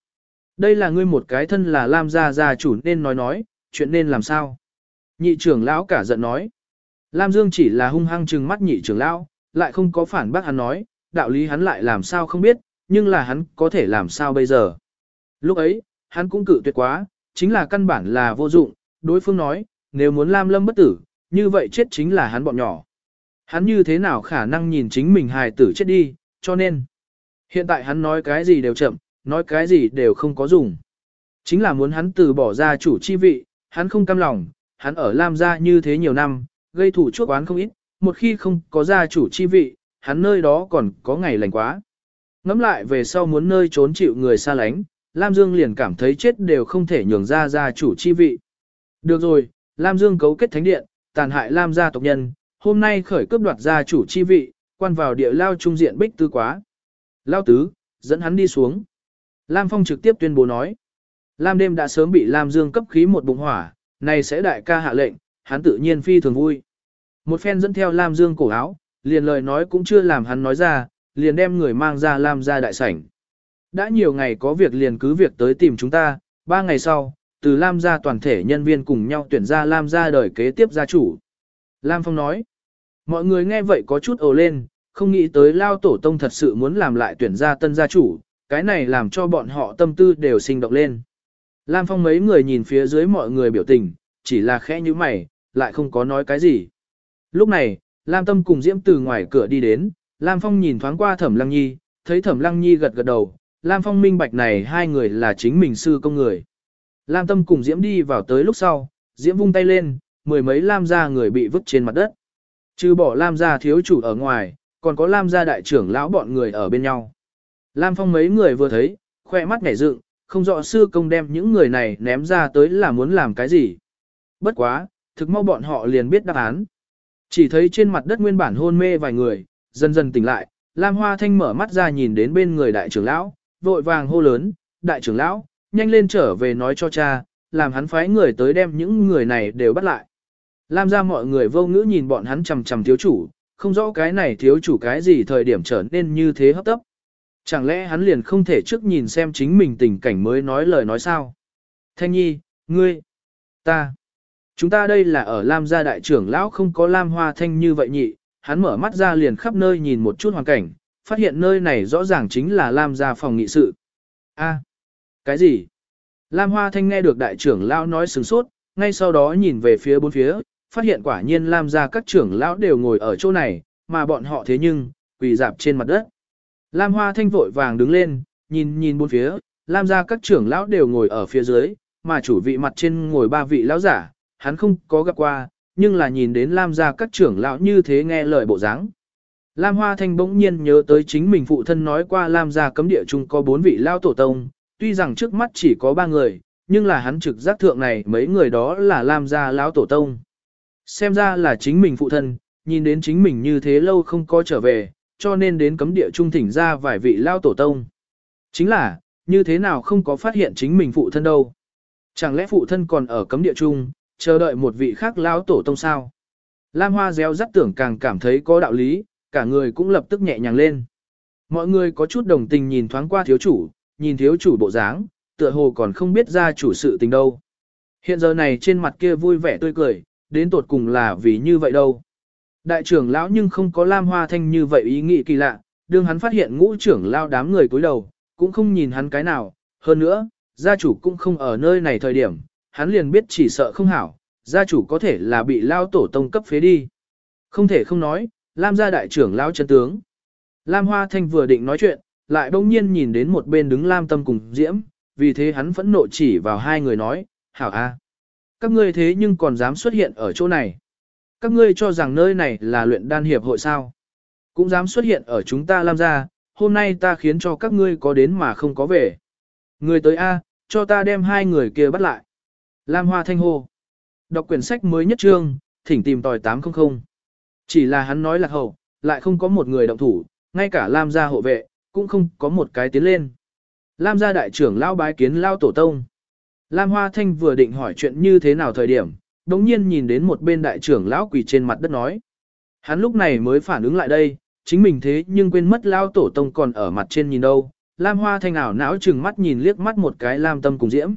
Đây là ngươi một cái thân là Lam gia gia chủ nên nói nói, chuyện nên làm sao? Nhị trưởng lão cả giận nói. Lam Dương chỉ là hung hăng trừng mắt nhị trưởng lão, lại không có phản bác hắn nói, đạo lý hắn lại làm sao không biết, nhưng là hắn có thể làm sao bây giờ. Lúc ấy, hắn cũng cự tuyệt quá, chính là căn bản là vô dụng, đối phương nói, nếu muốn Lam Lâm bất tử, như vậy chết chính là hắn bọn nhỏ. Hắn như thế nào khả năng nhìn chính mình hài tử chết đi, cho nên, hiện tại hắn nói cái gì đều chậm, nói cái gì đều không có dùng. Chính là muốn hắn từ bỏ ra chủ chi vị, hắn không cam lòng, hắn ở Lam gia như thế nhiều năm, gây thủ chuốc oán không ít, một khi không có gia chủ chi vị, hắn nơi đó còn có ngày lành quá. Ngắm lại về sau muốn nơi trốn chịu người xa lánh, Lam Dương liền cảm thấy chết đều không thể nhường ra gia chủ chi vị. Được rồi, Lam Dương cấu kết thánh điện, tàn hại Lam gia tộc nhân, hôm nay khởi cướp đoạt gia chủ chi vị, quan vào địa lao trung diện bích tư quá. Lao tứ, dẫn hắn đi xuống. Lam Phong trực tiếp tuyên bố nói. Lam đêm đã sớm bị Lam Dương cấp khí một bụng hỏa, này sẽ đại ca hạ lệnh, hắn tự nhiên phi thường vui. Một phen dẫn theo Lam Dương cổ áo, liền lời nói cũng chưa làm hắn nói ra, liền đem người mang ra Lam gia đại sảnh. Đã nhiều ngày có việc liền cứ việc tới tìm chúng ta, ba ngày sau, từ Lam gia toàn thể nhân viên cùng nhau tuyển ra Lam gia đời kế tiếp gia chủ. Lam Phong nói, mọi người nghe vậy có chút ồ lên, không nghĩ tới Lao Tổ Tông thật sự muốn làm lại tuyển ra tân gia chủ, cái này làm cho bọn họ tâm tư đều sinh động lên. Lam Phong mấy người nhìn phía dưới mọi người biểu tình, chỉ là khẽ như mày, lại không có nói cái gì. Lúc này, Lam Tâm cùng Diễm từ ngoài cửa đi đến, Lam Phong nhìn thoáng qua Thẩm Lăng Nhi, thấy Thẩm Lăng Nhi gật gật đầu, Lam Phong minh bạch này hai người là chính mình sư công người. Lam Tâm cùng Diễm đi vào tới lúc sau, Diễm vung tay lên, mười mấy Lam gia người bị vứt trên mặt đất. Trừ bỏ Lam gia thiếu chủ ở ngoài, còn có Lam gia đại trưởng lão bọn người ở bên nhau. Lam Phong mấy người vừa thấy, khoe mắt nhảy dựng, không rõ sư công đem những người này ném ra tới là muốn làm cái gì. Bất quá, thực mau bọn họ liền biết đáp án. Chỉ thấy trên mặt đất nguyên bản hôn mê vài người, dần dần tỉnh lại, Lam Hoa Thanh mở mắt ra nhìn đến bên người đại trưởng lão, vội vàng hô lớn, đại trưởng lão, nhanh lên trở về nói cho cha, làm hắn phái người tới đem những người này đều bắt lại. Lam ra mọi người vô ngữ nhìn bọn hắn chầm chầm thiếu chủ, không rõ cái này thiếu chủ cái gì thời điểm trở nên như thế hấp tấp. Chẳng lẽ hắn liền không thể trước nhìn xem chính mình tình cảnh mới nói lời nói sao? Thanh nhi, ngươi, ta, chúng ta đây là ở Lam gia đại trưởng lão không có Lam Hoa Thanh như vậy nhị, hắn mở mắt ra liền khắp nơi nhìn một chút hoàn cảnh, phát hiện nơi này rõ ràng chính là Lam gia phòng nghị sự. A, cái gì? Lam Hoa Thanh nghe được đại trưởng lão nói sừng sốt, ngay sau đó nhìn về phía bốn phía, phát hiện quả nhiên Lam gia các trưởng lão đều ngồi ở chỗ này, mà bọn họ thế nhưng, quỳ dạp trên mặt đất. Lam Hoa Thanh vội vàng đứng lên, nhìn nhìn bốn phía, Lam gia các trưởng lão đều ngồi ở phía dưới, mà chủ vị mặt trên ngồi ba vị lão giả, hắn không có gặp qua, nhưng là nhìn đến Lam gia các trưởng lão như thế nghe lời bộ dáng. Lam Hoa Thanh bỗng nhiên nhớ tới chính mình phụ thân nói qua Lam gia cấm địa chung có bốn vị lão tổ tông, tuy rằng trước mắt chỉ có ba người, nhưng là hắn trực giác thượng này mấy người đó là Lam gia lão tổ tông. Xem ra là chính mình phụ thân, nhìn đến chính mình như thế lâu không có trở về, cho nên đến cấm địa trung thỉnh ra vài vị lao tổ tông. Chính là, như thế nào không có phát hiện chính mình phụ thân đâu. Chẳng lẽ phụ thân còn ở cấm địa trung, chờ đợi một vị khác lao tổ tông sao? Lam Hoa réo rắt tưởng càng cảm thấy có đạo lý, cả người cũng lập tức nhẹ nhàng lên. Mọi người có chút đồng tình nhìn thoáng qua thiếu chủ, nhìn thiếu chủ bộ dáng, tựa hồ còn không biết ra chủ sự tình đâu. Hiện giờ này trên mặt kia vui vẻ tươi cười, đến tột cùng là vì như vậy đâu. Đại trưởng lão nhưng không có Lam Hoa Thanh như vậy ý nghĩ kỳ lạ, đương hắn phát hiện ngũ trưởng lao đám người cúi đầu, cũng không nhìn hắn cái nào, hơn nữa, gia chủ cũng không ở nơi này thời điểm, hắn liền biết chỉ sợ không hảo, gia chủ có thể là bị lao tổ tông cấp phế đi. Không thể không nói, Lam gia đại trưởng lão chân tướng. Lam Hoa Thanh vừa định nói chuyện, lại bỗng nhiên nhìn đến một bên đứng Lam Tâm cùng Diễm, vì thế hắn phẫn nộ chỉ vào hai người nói, hảo a, Các ngươi thế nhưng còn dám xuất hiện ở chỗ này. Các ngươi cho rằng nơi này là luyện đan hiệp hội sao. Cũng dám xuất hiện ở chúng ta Lam gia, hôm nay ta khiến cho các ngươi có đến mà không có về. Người tới A, cho ta đem hai người kia bắt lại. Lam Hoa Thanh hô. Đọc quyển sách mới nhất trương, thỉnh tìm tòi 800. Chỉ là hắn nói là hậu, lại không có một người động thủ, ngay cả Lam gia hộ vệ, cũng không có một cái tiến lên. Lam gia đại trưởng lao bái kiến lao tổ tông. Lam Hoa Thanh vừa định hỏi chuyện như thế nào thời điểm, đồng nhiên nhìn đến một bên đại trưởng lão quỳ trên mặt đất nói. Hắn lúc này mới phản ứng lại đây, chính mình thế nhưng quên mất lao tổ tông còn ở mặt trên nhìn đâu. Lam Hoa Thanh ảo não chừng mắt nhìn liếc mắt một cái Lam Tâm cùng Diễm.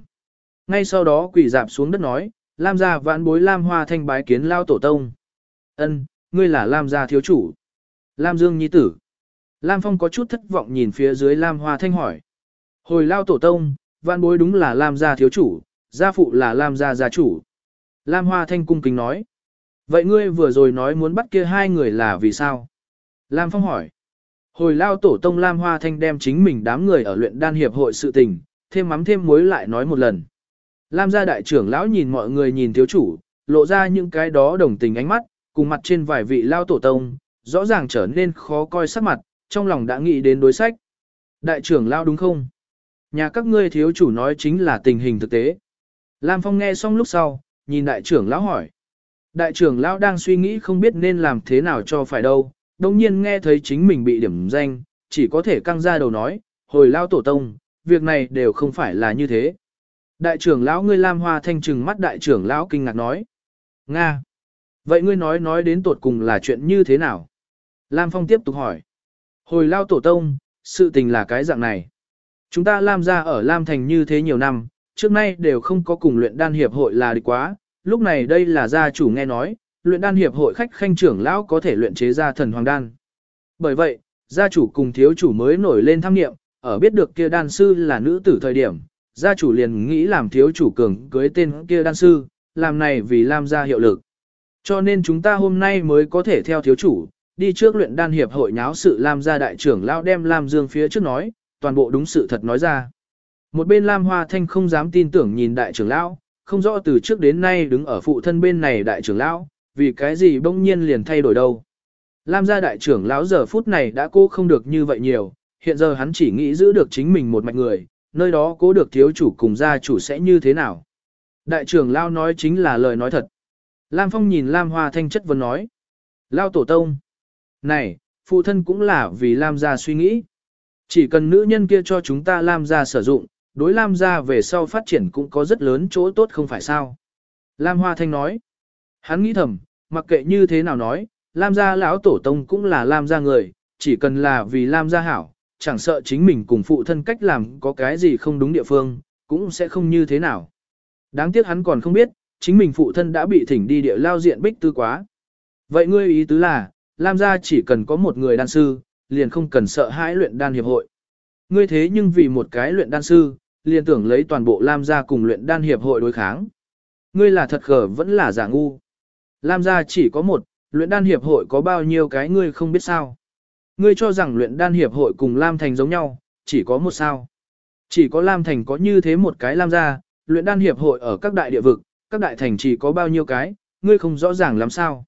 Ngay sau đó quỳ dạp xuống đất nói, Lam gia vãn bối Lam Hoa Thanh bái kiến lao tổ tông. Ân, ngươi là Lam gia thiếu chủ. Lam Dương nhi tử. Lam Phong có chút thất vọng nhìn phía dưới Lam Hoa Thanh hỏi. Hồi lao tổ tông, văn bối đúng là Lam gia thiếu chủ, gia phụ là Lam gia gia chủ. Lam Hoa Thanh cung kính nói. Vậy ngươi vừa rồi nói muốn bắt kia hai người là vì sao? Lam Phong hỏi. Hồi lao tổ tông Lam Hoa Thanh đem chính mình đám người ở luyện đan hiệp hội sự tình, thêm mắm thêm muối lại nói một lần. Lam gia đại trưởng lão nhìn mọi người nhìn thiếu chủ, lộ ra những cái đó đồng tình ánh mắt, cùng mặt trên vài vị lao tổ tông, rõ ràng trở nên khó coi sắc mặt, trong lòng đã nghĩ đến đối sách. Đại trưởng lão đúng không? Nhà các ngươi thiếu chủ nói chính là tình hình thực tế. Lam Phong nghe xong lúc sau, nhìn đại trưởng lão hỏi. Đại trưởng lão đang suy nghĩ không biết nên làm thế nào cho phải đâu, đồng nhiên nghe thấy chính mình bị điểm danh, chỉ có thể căng ra đầu nói, hồi lao tổ tông, việc này đều không phải là như thế. Đại trưởng lão ngươi Lam Hoa Thanh trừng mắt đại trưởng lão kinh ngạc nói. Nga! Vậy ngươi nói nói đến tột cùng là chuyện như thế nào? Lam Phong tiếp tục hỏi. Hồi lao tổ tông, sự tình là cái dạng này. Chúng ta Lam ra ở Lam Thành như thế nhiều năm, trước nay đều không có cùng luyện đan hiệp hội là địch quá, lúc này đây là gia chủ nghe nói, luyện đan hiệp hội khách khanh trưởng lão có thể luyện chế ra thần hoàng đan. Bởi vậy, gia chủ cùng thiếu chủ mới nổi lên tham nghiệm, ở biết được kia đan sư là nữ tử thời điểm, gia chủ liền nghĩ làm thiếu chủ cường cưới tên kia đan sư, làm này vì Lam gia hiệu lực. Cho nên chúng ta hôm nay mới có thể theo thiếu chủ, đi trước luyện đan hiệp hội nháo sự Lam gia đại trưởng lão đem Lam Dương phía trước nói, toàn bộ đúng sự thật nói ra. Một bên Lam Hoa Thanh không dám tin tưởng nhìn đại trưởng lão, không rõ từ trước đến nay đứng ở phụ thân bên này đại trưởng lão, vì cái gì bỗng nhiên liền thay đổi đâu. Lam gia đại trưởng lão giờ phút này đã cố không được như vậy nhiều, hiện giờ hắn chỉ nghĩ giữ được chính mình một mạch người, nơi đó cố được thiếu chủ cùng gia chủ sẽ như thế nào. Đại trưởng lão nói chính là lời nói thật. Lam Phong nhìn Lam Hoa Thanh chất vấn nói. Lao tổ tông. Này, phụ thân cũng là vì Lam gia suy nghĩ. Chỉ cần nữ nhân kia cho chúng ta Lam gia sử dụng, đối Lam gia về sau phát triển cũng có rất lớn chỗ tốt không phải sao. Lam Hoa Thanh nói. Hắn nghĩ thầm, mặc kệ như thế nào nói, Lam gia lão tổ tông cũng là Lam gia người, chỉ cần là vì Lam gia hảo, chẳng sợ chính mình cùng phụ thân cách làm có cái gì không đúng địa phương, cũng sẽ không như thế nào. Đáng tiếc hắn còn không biết, chính mình phụ thân đã bị thỉnh đi địa lao diện bích tư quá. Vậy ngươi ý tứ là, Lam gia chỉ cần có một người đan sư, liền không cần sợ hãi luyện đan hiệp hội. Ngươi thế nhưng vì một cái luyện đan sư, liền tưởng lấy toàn bộ Lam gia cùng luyện đan hiệp hội đối kháng. Ngươi là thật khờ vẫn là giả ngu. Lam gia chỉ có một, luyện đan hiệp hội có bao nhiêu cái ngươi không biết sao. Ngươi cho rằng luyện đan hiệp hội cùng Lam Thành giống nhau, chỉ có một sao. Chỉ có Lam Thành có như thế một cái Lam gia, luyện đan hiệp hội ở các đại địa vực, các đại thành chỉ có bao nhiêu cái, ngươi không rõ ràng làm sao.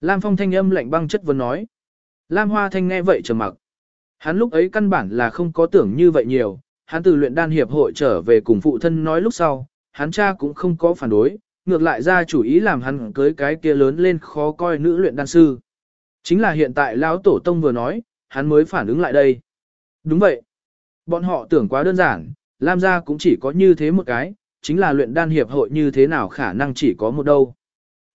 Lam Phong thanh âm lạnh băng chất vấn nói. Lam Hoa Thanh nghe vậy trầm mặc. Hắn lúc ấy căn bản là không có tưởng như vậy nhiều, hắn từ luyện đan hiệp hội trở về cùng phụ thân nói lúc sau, hắn cha cũng không có phản đối, ngược lại ra chủ ý làm hắn cưới cái kia lớn lên khó coi nữ luyện đan sư. Chính là hiện tại lão tổ tông vừa nói, hắn mới phản ứng lại đây. Đúng vậy. Bọn họ tưởng quá đơn giản, Lam gia cũng chỉ có như thế một cái, chính là luyện đan hiệp hội như thế nào khả năng chỉ có một đâu.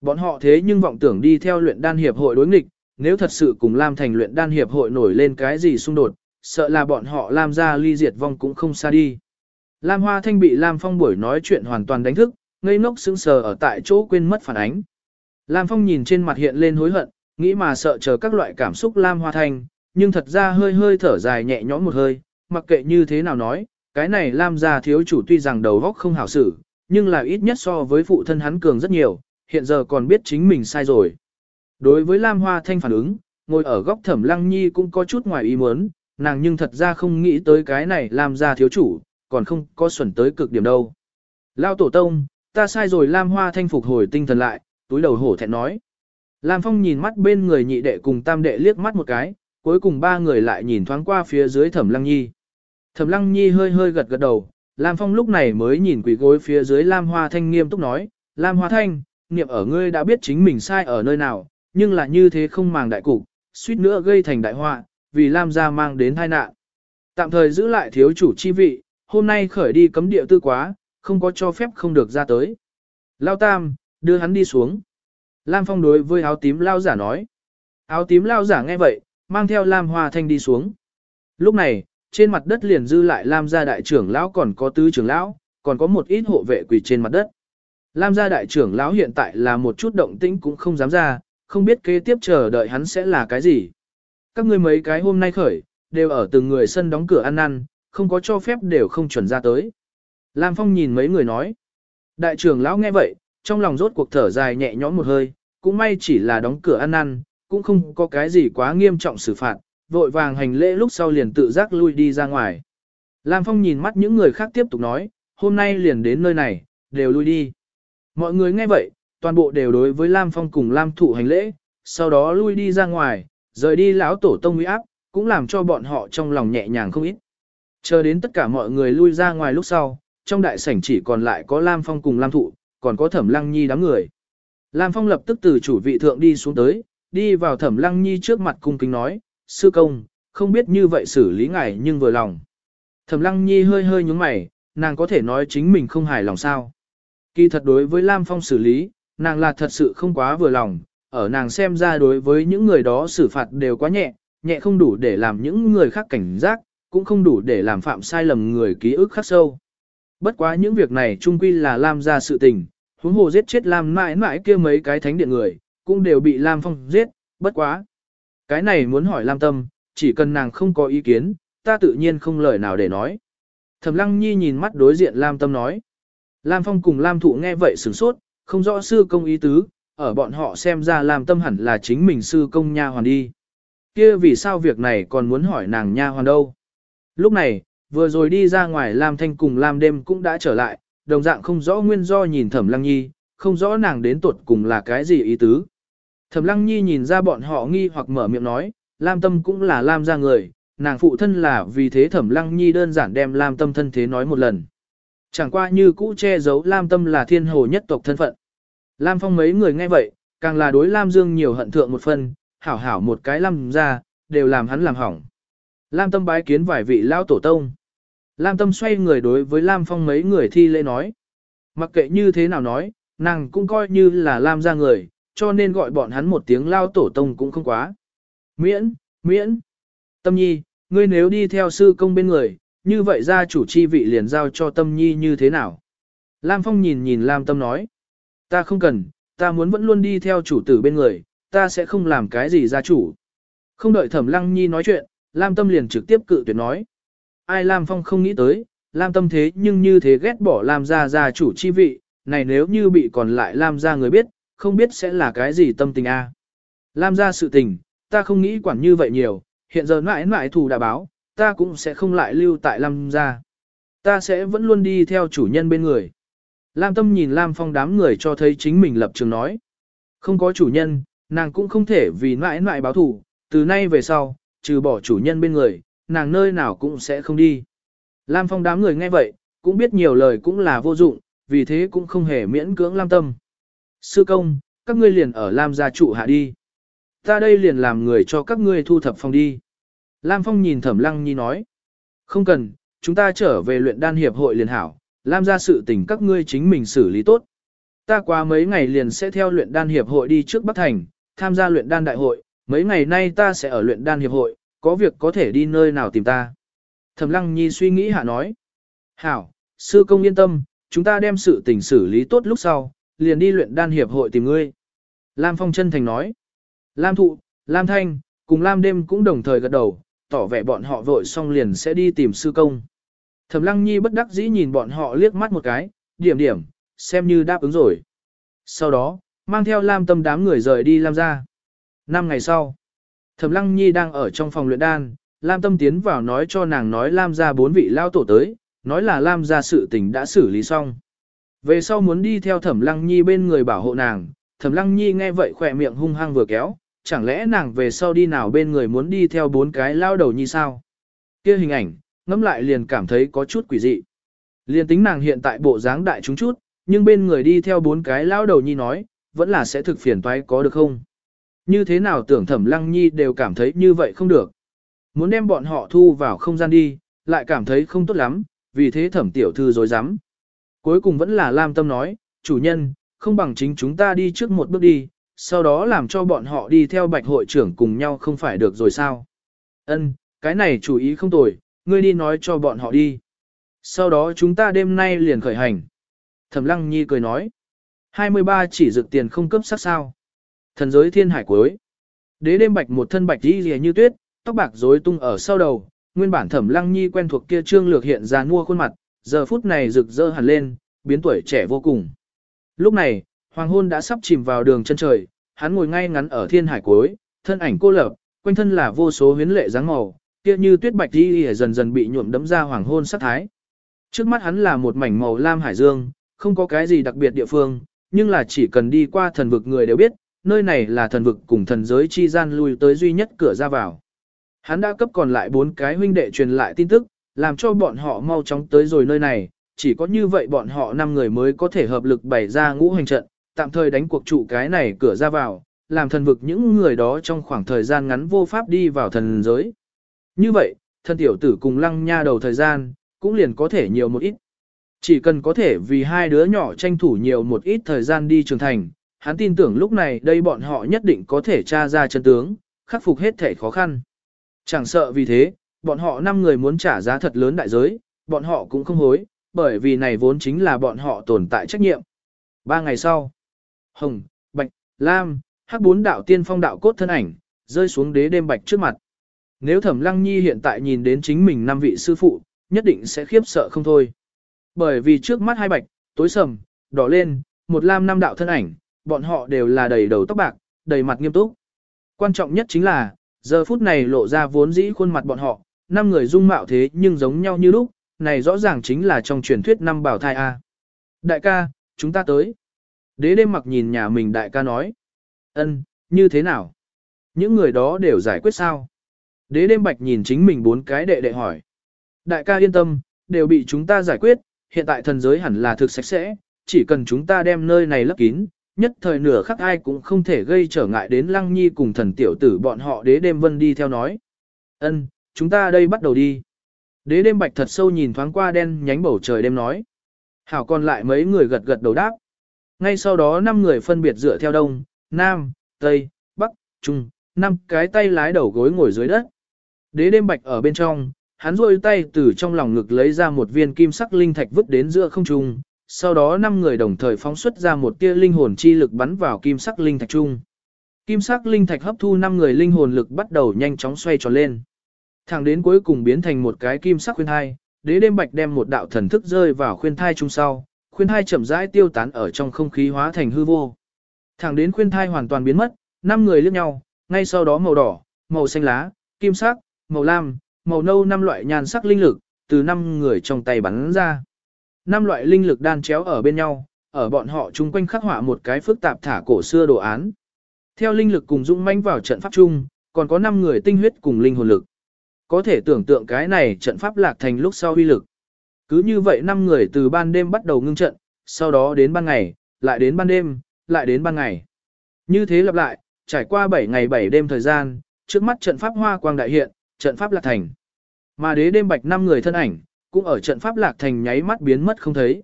Bọn họ thế nhưng vọng tưởng đi theo luyện đan hiệp hội đối nghịch, nếu thật sự cùng Lam thành luyện đan hiệp hội nổi lên cái gì xung đột, sợ là bọn họ Lam ra ly diệt vong cũng không xa đi. Lam Hoa Thanh bị Lam Phong buổi nói chuyện hoàn toàn đánh thức, ngây ngốc sững sờ ở tại chỗ quên mất phản ánh. Lam Phong nhìn trên mặt hiện lên hối hận, nghĩ mà sợ chờ các loại cảm xúc Lam Hoa Thanh, nhưng thật ra hơi hơi thở dài nhẹ nhõm một hơi, mặc kệ như thế nào nói, cái này Lam gia thiếu chủ tuy rằng đầu óc không hảo xử, nhưng là ít nhất so với phụ thân hắn cường rất nhiều, hiện giờ còn biết chính mình sai rồi. Đối với Lam Hoa Thanh phản ứng, ngồi ở góc thẩm lăng nhi cũng có chút ngoài ý muốn, nàng nhưng thật ra không nghĩ tới cái này Lam gia thiếu chủ, còn không có xuẩn tới cực điểm đâu. Lao tổ tông, ta sai rồi Lam Hoa Thanh phục hồi tinh thần lại, túi đầu hổ thẹn nói. Lam Phong nhìn mắt bên người nhị đệ cùng tam đệ liếc mắt một cái, cuối cùng ba người lại nhìn thoáng qua phía dưới thẩm lăng nhi. Thẩm lăng nhi hơi hơi gật gật đầu, Lam Phong lúc này mới nhìn quỷ gối phía dưới Lam Hoa Thanh nghiêm túc nói, Lam Hoa Thanh, niệm ở ngươi đã biết chính mình sai ở nơi nào, nhưng là như thế không màng đại cục, suýt nữa gây thành đại họa, vì Lam gia mang đến tai nạn. Tạm thời giữ lại thiếu chủ chi vị, hôm nay khởi đi cấm địa tư quá, không có cho phép không được ra tới. Lao Tam, đưa hắn đi xuống. Lam Phong đối với áo tím lao giả nói. Áo tím lao giả nghe vậy, mang theo Lam Hoa Thanh đi xuống. Lúc này, trên mặt đất liền dư lại Lam gia đại trưởng lão còn có tứ trưởng lão, còn có một ít hộ vệ quỳ trên mặt đất. Lam gia đại trưởng lão hiện tại là một chút động tĩnh cũng không dám ra, không biết kế tiếp chờ đợi hắn sẽ là cái gì. Các ngươi mấy cái hôm nay khởi, đều ở từng người sân đóng cửa ăn ăn, không có cho phép đều không chuẩn ra tới. Lam Phong nhìn mấy người nói. Đại trưởng lão nghe vậy, trong lòng rốt cuộc thở dài nhẹ nhõm một hơi, cũng may chỉ là đóng cửa ăn ăn, cũng không có cái gì quá nghiêm trọng xử phạt, vội vàng hành lễ lúc sau liền tự giác lui đi ra ngoài. Lam Phong nhìn mắt những người khác tiếp tục nói, hôm nay liền đến nơi này, đều lui đi. Mọi người nghe vậy, toàn bộ đều đối với Lam Phong cùng Lam Thụ hành lễ, sau đó lui đi ra ngoài, rời đi lão tổ tông uy áp, cũng làm cho bọn họ trong lòng nhẹ nhàng không ít. Chờ đến tất cả mọi người lui ra ngoài lúc sau, trong đại sảnh chỉ còn lại có Lam Phong cùng Lam Thụ, còn có Thẩm Lăng Nhi đám người. Lam Phong lập tức từ chủ vị thượng đi xuống tới, đi vào Thẩm Lăng Nhi trước mặt cung kính nói, sư công, không biết như vậy xử lý ngài nhưng vừa lòng. Thẩm Lăng Nhi hơi hơi nhúng mày, nàng có thể nói chính mình không hài lòng sao. Kỳ thật đối với Lam Phong xử lý, nàng là thật sự không quá vừa lòng, ở nàng xem ra đối với những người đó xử phạt đều quá nhẹ, nhẹ không đủ để làm những người khác cảnh giác, cũng không đủ để làm phạm sai lầm người ký ức khắc sâu. Bất quá những việc này chung quy là Lam ra sự tình, huống hồ giết chết Lam mãi mãi kia mấy cái thánh điện người, cũng đều bị Lam Phong giết, bất quá. Cái này muốn hỏi Lam Tâm, chỉ cần nàng không có ý kiến, ta tự nhiên không lời nào để nói. Thẩm Lăng Nhi nhìn mắt đối diện Lam Tâm nói. Lam Phong cùng Lam Thụ nghe vậy sửng sốt, không rõ sư công ý tứ, ở bọn họ xem ra Lam Tâm hẳn là chính mình sư công nha hoàn đi. Kia vì sao việc này còn muốn hỏi nàng nha hoàn đâu? Lúc này, vừa rồi đi ra ngoài Lam Thanh cùng Lam Đêm cũng đã trở lại, đồng dạng không rõ nguyên do nhìn Thẩm Lăng Nhi, không rõ nàng đến tuột cùng là cái gì ý tứ. Thẩm Lăng Nhi nhìn ra bọn họ nghi hoặc mở miệng nói, Lam Tâm cũng là Lam gia người, nàng phụ thân là vì thế Thẩm Lăng Nhi đơn giản đem Lam Tâm thân thế nói một lần. Chẳng qua như cũ che giấu Lam Tâm là thiên hồ nhất tộc thân phận. Lam Phong mấy người nghe vậy, càng là đối Lam Dương nhiều hận thượng một phần, hảo hảo một cái Lam ra, đều làm hắn làm hỏng. Lam Tâm bái kiến vài vị lao tổ tông. Lam Tâm xoay người đối với Lam Phong mấy người thi lễ nói. Mặc kệ như thế nào nói, nàng cũng coi như là Lam ra người, cho nên gọi bọn hắn một tiếng lao tổ tông cũng không quá. Miễn, miễn. Tâm nhi, ngươi nếu đi theo sư công bên người, như vậy ra chủ chi vị liền giao cho tâm nhi như thế nào? Lam Phong nhìn nhìn Lam Tâm nói. Ta không cần, ta muốn vẫn luôn đi theo chủ tử bên người, ta sẽ không làm cái gì gia chủ. Không đợi Thẩm Lăng Nhi nói chuyện, Lam Tâm liền trực tiếp cự tuyệt nói. Ai Lam Phong không nghĩ tới, Lam Tâm thế nhưng như thế ghét bỏ Lam gia gia chủ chi vị, này nếu như bị còn lại Lam gia người biết, không biết sẽ là cái gì tâm tình a. Lam gia sự tình, ta không nghĩ quản như vậy nhiều, hiện giờ mãi mãi thù đã báo, ta cũng sẽ không lại lưu tại Lam gia. Ta sẽ vẫn luôn đi theo chủ nhân bên người. Lam Tâm nhìn Lam Phong đám người cho thấy chính mình lập trường nói. Không có chủ nhân, nàng cũng không thể vì mãi mãi báo thù, từ nay về sau, trừ bỏ chủ nhân bên người, nàng nơi nào cũng sẽ không đi. Lam Phong đám người nghe vậy, cũng biết nhiều lời cũng là vô dụng, vì thế cũng không hề miễn cưỡng Lam Tâm. Sư công, các ngươi liền ở Lam gia trụ hạ đi. Ta đây liền làm người cho các ngươi thu thập phòng đi. Lam Phong nhìn Thẩm Lăng Nhi nói. Không cần, chúng ta trở về luyện đan hiệp hội liền hảo, Lam gia sự tình các ngươi chính mình xử lý tốt. Ta qua mấy ngày liền sẽ theo luyện đan hiệp hội đi trước Bắc Thành, tham gia luyện đan đại hội, mấy ngày nay ta sẽ ở luyện đan hiệp hội, có việc có thể đi nơi nào tìm ta. Thẩm Lăng Nhi suy nghĩ hạ nói. Hảo, sư công yên tâm, chúng ta đem sự tình xử lý tốt lúc sau, liền đi luyện đan hiệp hội tìm ngươi. Lam Phong chân thành nói. Lam Thụ, Lam Thanh, cùng Lam Đêm cũng đồng thời gật đầu, tỏ vẻ bọn họ vội xong liền sẽ đi tìm sư công. Thẩm Lăng Nhi bất đắc dĩ nhìn bọn họ liếc mắt một cái, điểm điểm, xem như đáp ứng rồi. Sau đó, mang theo Lam Tâm đám người rời đi Lam ra. Năm ngày sau, Thẩm Lăng Nhi đang ở trong phòng luyện đan, Lam Tâm tiến vào nói cho nàng nói Lam ra bốn vị lao tổ tới, nói là Lam ra sự tình đã xử lý xong. Về sau muốn đi theo Thẩm Lăng Nhi bên người bảo hộ nàng, Thẩm Lăng Nhi nghe vậy khỏe miệng hung hăng vừa kéo, chẳng lẽ nàng về sau đi nào bên người muốn đi theo bốn cái lao đầu như sao? Kia hình ảnh, ngẫm lại liền cảm thấy có chút quỷ dị. Liền tính nàng hiện tại bộ dáng đại chúng chút, nhưng bên người đi theo bốn cái lao đầu nhi nói, vẫn là sẽ thực phiền toái có được không? Như thế nào tưởng thẩm lăng nhi đều cảm thấy như vậy không được. Muốn đem bọn họ thu vào không gian đi, lại cảm thấy không tốt lắm, vì thế thẩm tiểu thư dối rắm Cuối cùng vẫn là Lam Tâm nói, chủ nhân, không bằng chính chúng ta đi trước một bước đi, sau đó làm cho bọn họ đi theo bạch hội trưởng cùng nhau không phải được rồi sao. Ân, cái này chủ ý không tồi, ngươi đi nói cho bọn họ đi. Sau đó chúng ta đêm nay liền khởi hành. Thẩm Lăng Nhi cười nói. 23 chỉ dược tiền không cấp sát sao. Thần giới thiên hải cuối. Đế đêm bạch một thân bạch đi rìa như tuyết, tóc bạc rối tung ở sau đầu, nguyên bản Thẩm Lăng Nhi quen thuộc kia trương lược hiện ra mua khuôn mặt, giờ phút này rực rỡ hẳn lên, biến tuổi trẻ vô cùng. Lúc này, hoàng hôn đã sắp chìm vào đường chân trời, hắn ngồi ngay ngắn ở thiên hải cuối, thân ảnh cô lập, quanh thân là vô số huyến lệ dáng màu, kia như tuyết bạch đi dần dần bị nhuộm đẫm ra hoàng hôn sắc thái. Trước mắt hắn là một mảnh màu lam hải dương, không có cái gì đặc biệt địa phương, nhưng là chỉ cần đi qua thần vực người đều biết, nơi này là thần vực cùng thần giới chi gian lui tới duy nhất cửa ra vào. Hắn đã cấp còn lại bốn cái huynh đệ truyền lại tin tức, làm cho bọn họ mau chóng tới rồi nơi này, chỉ có như vậy bọn họ năm người mới có thể hợp lực bày ra ngũ hành trận, tạm thời đánh cuộc trụ cái này cửa ra vào, làm thần vực những người đó trong khoảng thời gian ngắn vô pháp đi vào thần giới. Như vậy, thân tiểu tử cùng lăng nha đầu thời gian, cũng liền có thể nhiều một ít. Chỉ cần có thể vì hai đứa nhỏ tranh thủ nhiều một ít thời gian đi trưởng thành, hắn tin tưởng lúc này đây bọn họ nhất định có thể tra ra chân tướng, khắc phục hết thể khó khăn. Chẳng sợ vì thế, bọn họ năm người muốn trả giá thật lớn đại giới, bọn họ cũng không hối, bởi vì này vốn chính là bọn họ tồn tại trách nhiệm. Ba ngày sau, Hồng, Bạch, Lam, hắc bốn đạo tiên phong đạo cốt thân ảnh, rơi xuống đế đêm bạch trước mặt. Nếu Thẩm Lăng Nhi hiện tại nhìn đến chính mình năm vị sư phụ, nhất định sẽ khiếp sợ không thôi. Bởi vì trước mắt hai bạch, tối sầm, đỏ lên, một lam năm đạo thân ảnh, bọn họ đều là đầy đầu tóc bạc, đầy mặt nghiêm túc. Quan trọng nhất chính là, giờ phút này lộ ra vốn dĩ khuôn mặt bọn họ, năm người dung mạo thế nhưng giống nhau như lúc, này rõ ràng chính là trong truyền thuyết năm bảo thai A. Đại ca, chúng ta tới. Đế đêm mặc nhìn nhà mình đại ca nói. ân, như thế nào? Những người đó đều giải quyết sao? Đế đêm bạch nhìn chính mình bốn cái đệ đệ hỏi. Đại ca yên tâm, đều bị chúng ta giải quyết, hiện tại thần giới hẳn là thực sạch sẽ, chỉ cần chúng ta đem nơi này lấp kín, nhất thời nửa khắc ai cũng không thể gây trở ngại đến lăng nhi cùng thần tiểu tử bọn họ đế đêm vân đi theo nói. Ân, chúng ta đây bắt đầu đi. Đế đêm bạch thật sâu nhìn thoáng qua đen nhánh bầu trời đêm nói. Hảo còn lại mấy người gật gật đầu đáp. Ngay sau đó năm người phân biệt dựa theo đông, nam, tây, bắc, trung, năm cái tay lái đầu gối ngồi dưới đất. Đế đêm bạch ở bên trong, hắn rôi tay từ trong lòng ngực lấy ra một viên kim sắc linh thạch vứt đến giữa không trung, sau đó năm người đồng thời phóng xuất ra một tia linh hồn chi lực bắn vào kim sắc linh thạch trung. Kim sắc linh thạch hấp thu năm người linh hồn lực bắt đầu nhanh chóng xoay tròn lên. Thẳng đến cuối cùng biến thành một cái kim sắc khuyên thai, đế đêm bạch đem một đạo thần thức rơi vào khuyên thai trung sau, khuyên thai chậm rãi tiêu tán ở trong không khí hóa thành hư vô. Thẳng đến khuyên thai hoàn toàn biến mất, năm người liếc nhau, ngay sau đó màu đỏ, màu xanh lá, kim sắc, màu lam, màu nâu năm loại nhàn sắc linh lực, từ năm người trong tay bắn ra. Năm loại linh lực đan chéo ở bên nhau, ở bọn họ chung quanh khắc họa một cái phức tạp thả cổ xưa đồ án. Theo linh lực cùng dũng mãnh vào trận pháp chung, còn có 5 người tinh huyết cùng linh hồn lực. Có thể tưởng tượng cái này trận pháp lạc thành lúc sau huy lực. Cứ như vậy 5 người từ ban đêm bắt đầu ngưng trận, sau đó đến ban ngày, lại đến ban đêm, lại đến ban ngày. Như thế lặp lại, trải qua 7 ngày 7 đêm thời gian, trước mắt trận pháp hoa quang đại hiện, trận pháp lạc thành. Mà đế đêm bạch năm người thân ảnh, cũng ở trận pháp lạc thành nháy mắt biến mất không thấy.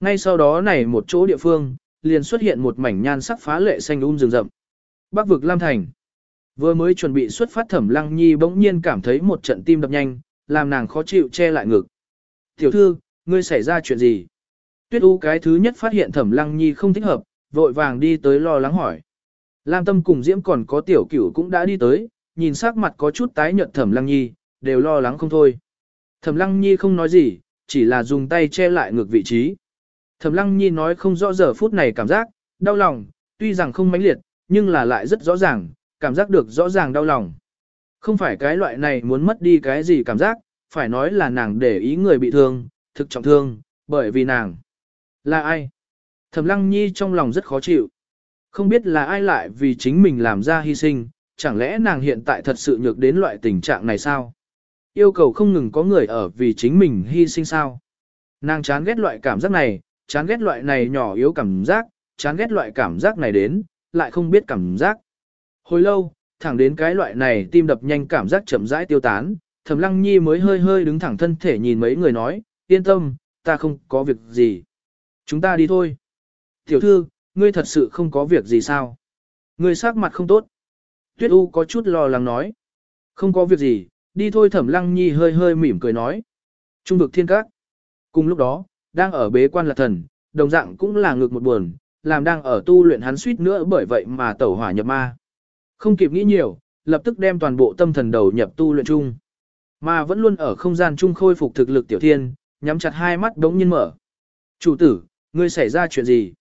Ngay sau đó này một chỗ địa phương, liền xuất hiện một mảnh nhan sắc phá lệ xanh um rừng rậm. Bắc vực Lam Thành. Vừa mới chuẩn bị xuất phát thẩm lăng nhi bỗng nhiên cảm thấy một trận tim đập nhanh, làm nàng khó chịu che lại ngực. Tiểu thư, ngươi xảy ra chuyện gì? Tuyết U cái thứ nhất phát hiện Thẩm Lăng Nhi không thích hợp, vội vàng đi tới lo lắng hỏi. Lam Tâm cùng Diễm còn có tiểu cửu cũng đã đi tới, nhìn sắc mặt có chút tái nhợt Thẩm Lăng Nhi, đều lo lắng không thôi. Thẩm Lăng Nhi không nói gì, chỉ là dùng tay che lại ngược vị trí. Thẩm Lăng Nhi nói không rõ giờ phút này cảm giác, đau lòng, tuy rằng không mãnh liệt, nhưng là lại rất rõ ràng, cảm giác được rõ ràng đau lòng. Không phải cái loại này muốn mất đi cái gì cảm giác, phải nói là nàng để ý người bị thương, thực trọng thương, bởi vì nàng là ai? Thẩm Lăng Nhi trong lòng rất khó chịu. Không biết là ai lại vì chính mình làm ra hy sinh, chẳng lẽ nàng hiện tại thật sự nhược đến loại tình trạng này sao? Yêu cầu không ngừng có người ở vì chính mình hy sinh sao? Nàng chán ghét loại cảm giác này, chán ghét loại này nhỏ yếu cảm giác, chán ghét loại cảm giác này đến, lại không biết cảm giác. Hồi lâu, thẳng đến cái loại này tim đập nhanh cảm giác chậm rãi tiêu tán, Thẩm Lăng Nhi mới hơi hơi đứng thẳng thân thể nhìn mấy người nói, yên tâm, ta không có việc gì. Chúng ta đi thôi. Tiểu thư, ngươi thật sự không có việc gì sao? Ngươi sắc mặt không tốt. Tuyết U có chút lo lắng nói. Không có việc gì, đi thôi Thẩm Lăng Nhi hơi hơi mỉm cười nói. Trung vực thiên các. Cùng lúc đó, đang ở bế quan lạc thần, đồng dạng cũng là ngược một buồn, làm đang ở tu luyện hắn suýt nữa bởi vậy mà tẩu hỏa nhập ma. Không kịp nghĩ nhiều, lập tức đem toàn bộ tâm thần đầu nhập tu luyện chung. Mà vẫn luôn ở không gian chung khôi phục thực lực tiểu thiên, nhắm chặt hai mắt đống nhiên mở. Chủ tử, ngươi xảy ra chuyện gì?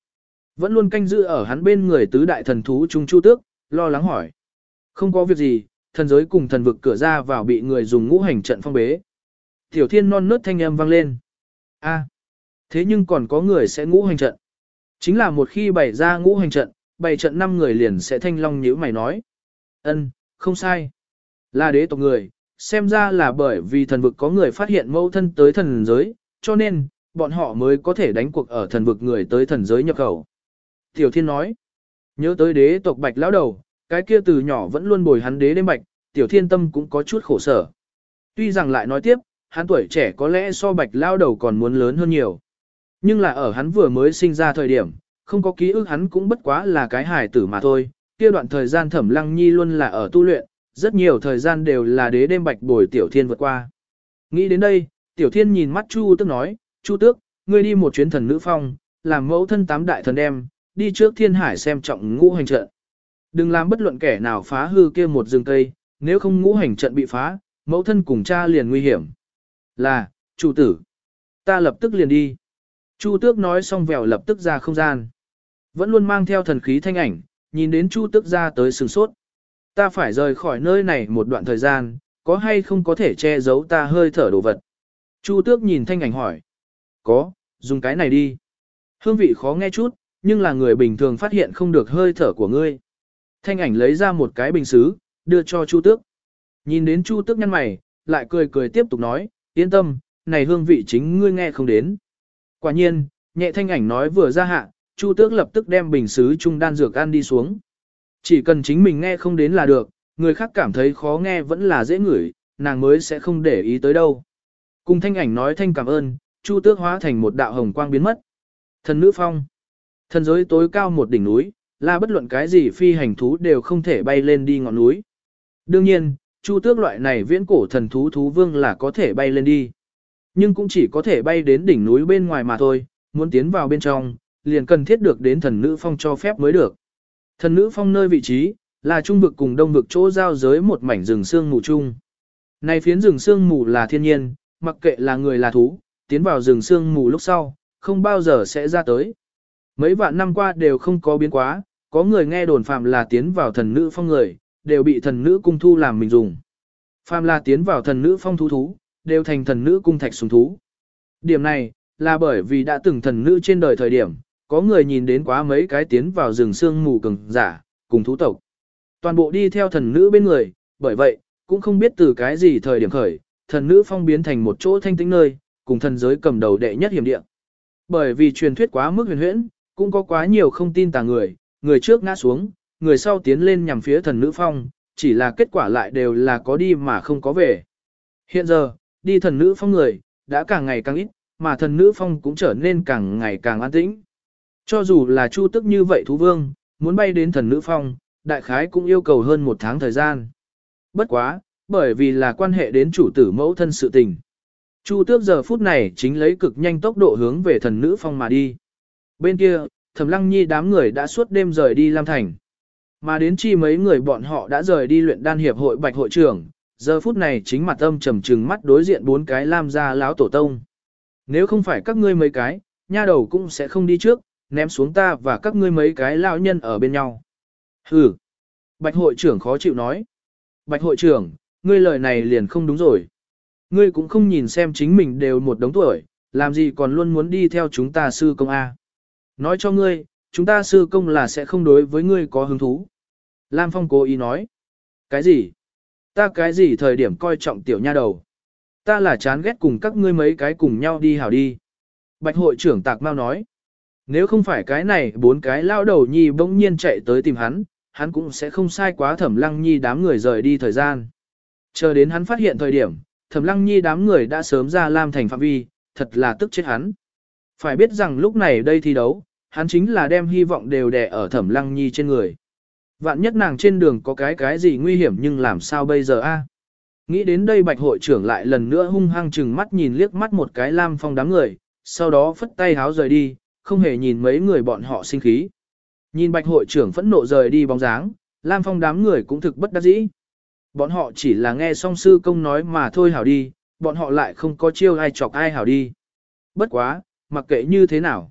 Vẫn luôn canh giữ ở hắn bên người tứ đại thần thú trung chu tước, lo lắng hỏi. Không có việc gì, thần giới cùng thần vực cửa ra vào bị người dùng ngũ hành trận phong bế. Tiểu thiên non nớt thanh âm vang lên. a thế nhưng còn có người sẽ ngũ hành trận. Chính là một khi bày ra ngũ hành trận, bày trận năm người liền sẽ thanh long nhữ mày nói ân không sai. Là đế tộc người, xem ra là bởi vì thần vực có người phát hiện mâu thân tới thần giới, cho nên, bọn họ mới có thể đánh cuộc ở thần vực người tới thần giới nhập khẩu. Tiểu thiên nói, nhớ tới đế tộc bạch lão đầu, cái kia từ nhỏ vẫn luôn bồi hắn đế đêm bạch, tiểu thiên tâm cũng có chút khổ sở. Tuy rằng lại nói tiếp, hắn tuổi trẻ có lẽ so bạch lão đầu còn muốn lớn hơn nhiều. Nhưng là ở hắn vừa mới sinh ra thời điểm, không có ký ức hắn cũng bất quá là cái hài tử mà thôi, kia đoạn thời gian thẩm lăng nhi luôn là ở tu luyện, rất nhiều thời gian đều là đế đêm bạch bồi tiểu thiên vượt qua. Nghĩ đến đây, tiểu thiên nhìn mắt Chu Tước nói, Chu Tước, ngươi đi một chuyến thần nữ phong, làm mẫu thân tám đại thần đem, đi trước thiên hải xem trọng ngũ hành trận. Đừng làm bất luận kẻ nào phá hư kia một rừng cây, nếu không ngũ hành trận bị phá, mẫu thân cùng cha liền nguy hiểm. Là, chủ tử. Ta lập tức liền đi. Chu tước nói xong vèo lập tức ra không gian. Vẫn luôn mang theo thần khí thanh ảnh, nhìn đến chu tước ra tới sừng sốt. Ta phải rời khỏi nơi này một đoạn thời gian, có hay không có thể che giấu ta hơi thở đồ vật. Chu tước nhìn thanh ảnh hỏi. Có, dùng cái này đi. Hương vị khó nghe chút, nhưng là người bình thường phát hiện không được hơi thở của ngươi. Thanh ảnh lấy ra một cái bình xứ, đưa cho Chu tước. Nhìn đến Chu tước nhăn mày, lại cười cười tiếp tục nói, yên tâm, này hương vị chính ngươi nghe không đến. Quả nhiên, nhẹ thanh ảnh nói vừa ra hạ, Chu Tước lập tức đem bình sứ trung đan dược ăn đi xuống. Chỉ cần chính mình nghe không đến là được, người khác cảm thấy khó nghe vẫn là dễ ngửi, nàng mới sẽ không để ý tới đâu. Cùng thanh ảnh nói thanh cảm ơn, Chu Tước hóa thành một đạo hồng quang biến mất. Thần nữ phong. Thần giới tối cao một đỉnh núi, là bất luận cái gì phi hành thú đều không thể bay lên đi ngọn núi. Đương nhiên, Chu Tước loại này viễn cổ thần thú thú vương là có thể bay lên đi. Nhưng cũng chỉ có thể bay đến đỉnh núi bên ngoài mà thôi, muốn tiến vào bên trong, liền cần thiết được đến thần nữ phong cho phép mới được. Thần nữ phong nơi vị trí, là trung vực cùng đông vực chỗ giao giới một mảnh rừng sương mù chung. Này phiến rừng sương mù là thiên nhiên, mặc kệ là người là thú, tiến vào rừng sương mù lúc sau, không bao giờ sẽ ra tới. Mấy vạn năm qua đều không có biến quá, có người nghe đồn phạm là tiến vào thần nữ phong người, đều bị thần nữ cung thu làm mình dùng. Phạm là tiến vào thần nữ phong thú thú, đều thành thần nữ cung thạch sùng thú. Điểm này, là bởi vì đã từng thần nữ trên đời thời điểm, có người nhìn đến quá mấy cái tiến vào rừng sương mù cường giả, cùng thú tộc. Toàn bộ đi theo thần nữ bên người, bởi vậy, cũng không biết từ cái gì thời điểm khởi, thần nữ phong biến thành một chỗ thanh tĩnh nơi, cùng thần giới cầm đầu đệ nhất hiểm địa. Bởi vì truyền thuyết quá mức huyền huyễn, cũng có quá nhiều không tin tà người, người trước ngã xuống, người sau tiến lên nhằm phía thần nữ phong, chỉ là kết quả lại đều là có đi mà không có về. Hiện giờ, đi thần nữ phong người, đã càng ngày càng ít, mà thần nữ phong cũng trở nên càng ngày càng an tĩnh. Cho dù là chu tức như vậy thú vương, muốn bay đến thần nữ phong, đại khái cũng yêu cầu hơn một tháng thời gian. Bất quá, bởi vì là quan hệ đến chủ tử mẫu thân sự tình. Chu tước giờ phút này chính lấy cực nhanh tốc độ hướng về thần nữ phong mà đi. Bên kia, thẩm lăng nhi đám người đã suốt đêm rời đi Lam Thành. Mà đến chi mấy người bọn họ đã rời đi luyện đan hiệp hội bạch hội trưởng, giờ phút này chính mặt âm trầm trừng mắt đối diện bốn cái Lam gia láo tổ tông. Nếu không phải các ngươi mấy cái, nha đầu cũng sẽ không đi trước, ném xuống ta và các ngươi mấy cái lão nhân ở bên nhau. Hừ. Bạch hội trưởng khó chịu nói. Bạch hội trưởng, ngươi lời này liền không đúng rồi. Ngươi cũng không nhìn xem chính mình đều một đống tuổi, làm gì còn luôn muốn đi theo chúng ta sư công A. Nói cho ngươi, chúng ta sư công là sẽ không đối với ngươi có hứng thú. Lam Phong cố ý nói. Cái gì? Ta cái gì thời điểm coi trọng tiểu nha đầu? Ta là chán ghét cùng các ngươi mấy cái cùng nhau đi hảo đi. Bạch hội trưởng Tạc Mao nói. Nếu không phải cái này bốn cái lao đầu nhi bỗng nhiên chạy tới tìm hắn, hắn cũng sẽ không sai quá thẩm lăng nhi đám người rời đi thời gian. Chờ đến hắn phát hiện thời điểm, thẩm lăng nhi đám người đã sớm ra Lam thành phạm vi, thật là tức chết hắn. Phải biết rằng lúc này đây thi đấu, hắn chính là đem hy vọng đều đè ở thẩm lăng nhi trên người. Vạn nhất nàng trên đường có cái cái gì nguy hiểm nhưng làm sao bây giờ a? Nghĩ đến đây bạch hội trưởng lại lần nữa hung hăng chừng mắt nhìn liếc mắt một cái Lam Phong đám người, sau đó phất tay háo rời đi, không hề nhìn mấy người bọn họ sinh khí. Nhìn bạch hội trưởng phẫn nộ rời đi bóng dáng, Lam Phong đám người cũng thực bất đắc dĩ. Bọn họ chỉ là nghe song sư công nói mà thôi hảo đi, bọn họ lại không có chiêu ai chọc ai hảo đi. Bất quá, mặc kệ như thế nào.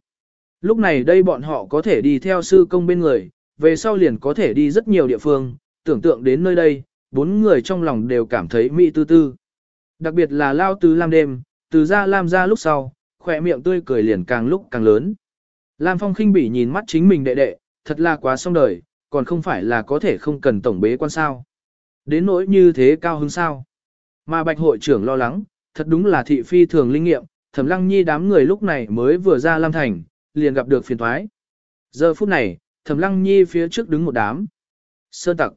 Lúc này đây bọn họ có thể đi theo sư công bên người, về sau liền có thể đi rất nhiều địa phương, tưởng tượng đến nơi đây, bốn người trong lòng đều cảm thấy mỹ tư tư. Đặc biệt là lao tứ lam đêm, từ ra lam ra lúc sau, khỏe miệng tươi cười liền càng lúc càng lớn. Lam Phong khinh bỉ nhìn mắt chính mình đệ đệ, thật là quá xong đời, còn không phải là có thể không cần tổng bế quan sao. Đến nỗi như thế cao hứng sao. Mà bạch hội trưởng lo lắng, thật đúng là thị phi thường linh nghiệm, thẩm lăng nhi đám người lúc này mới vừa ra Lam Thành, liền gặp được phiền thoái. Giờ phút này, thẩm lăng nhi phía trước đứng một đám. Sơn tặc.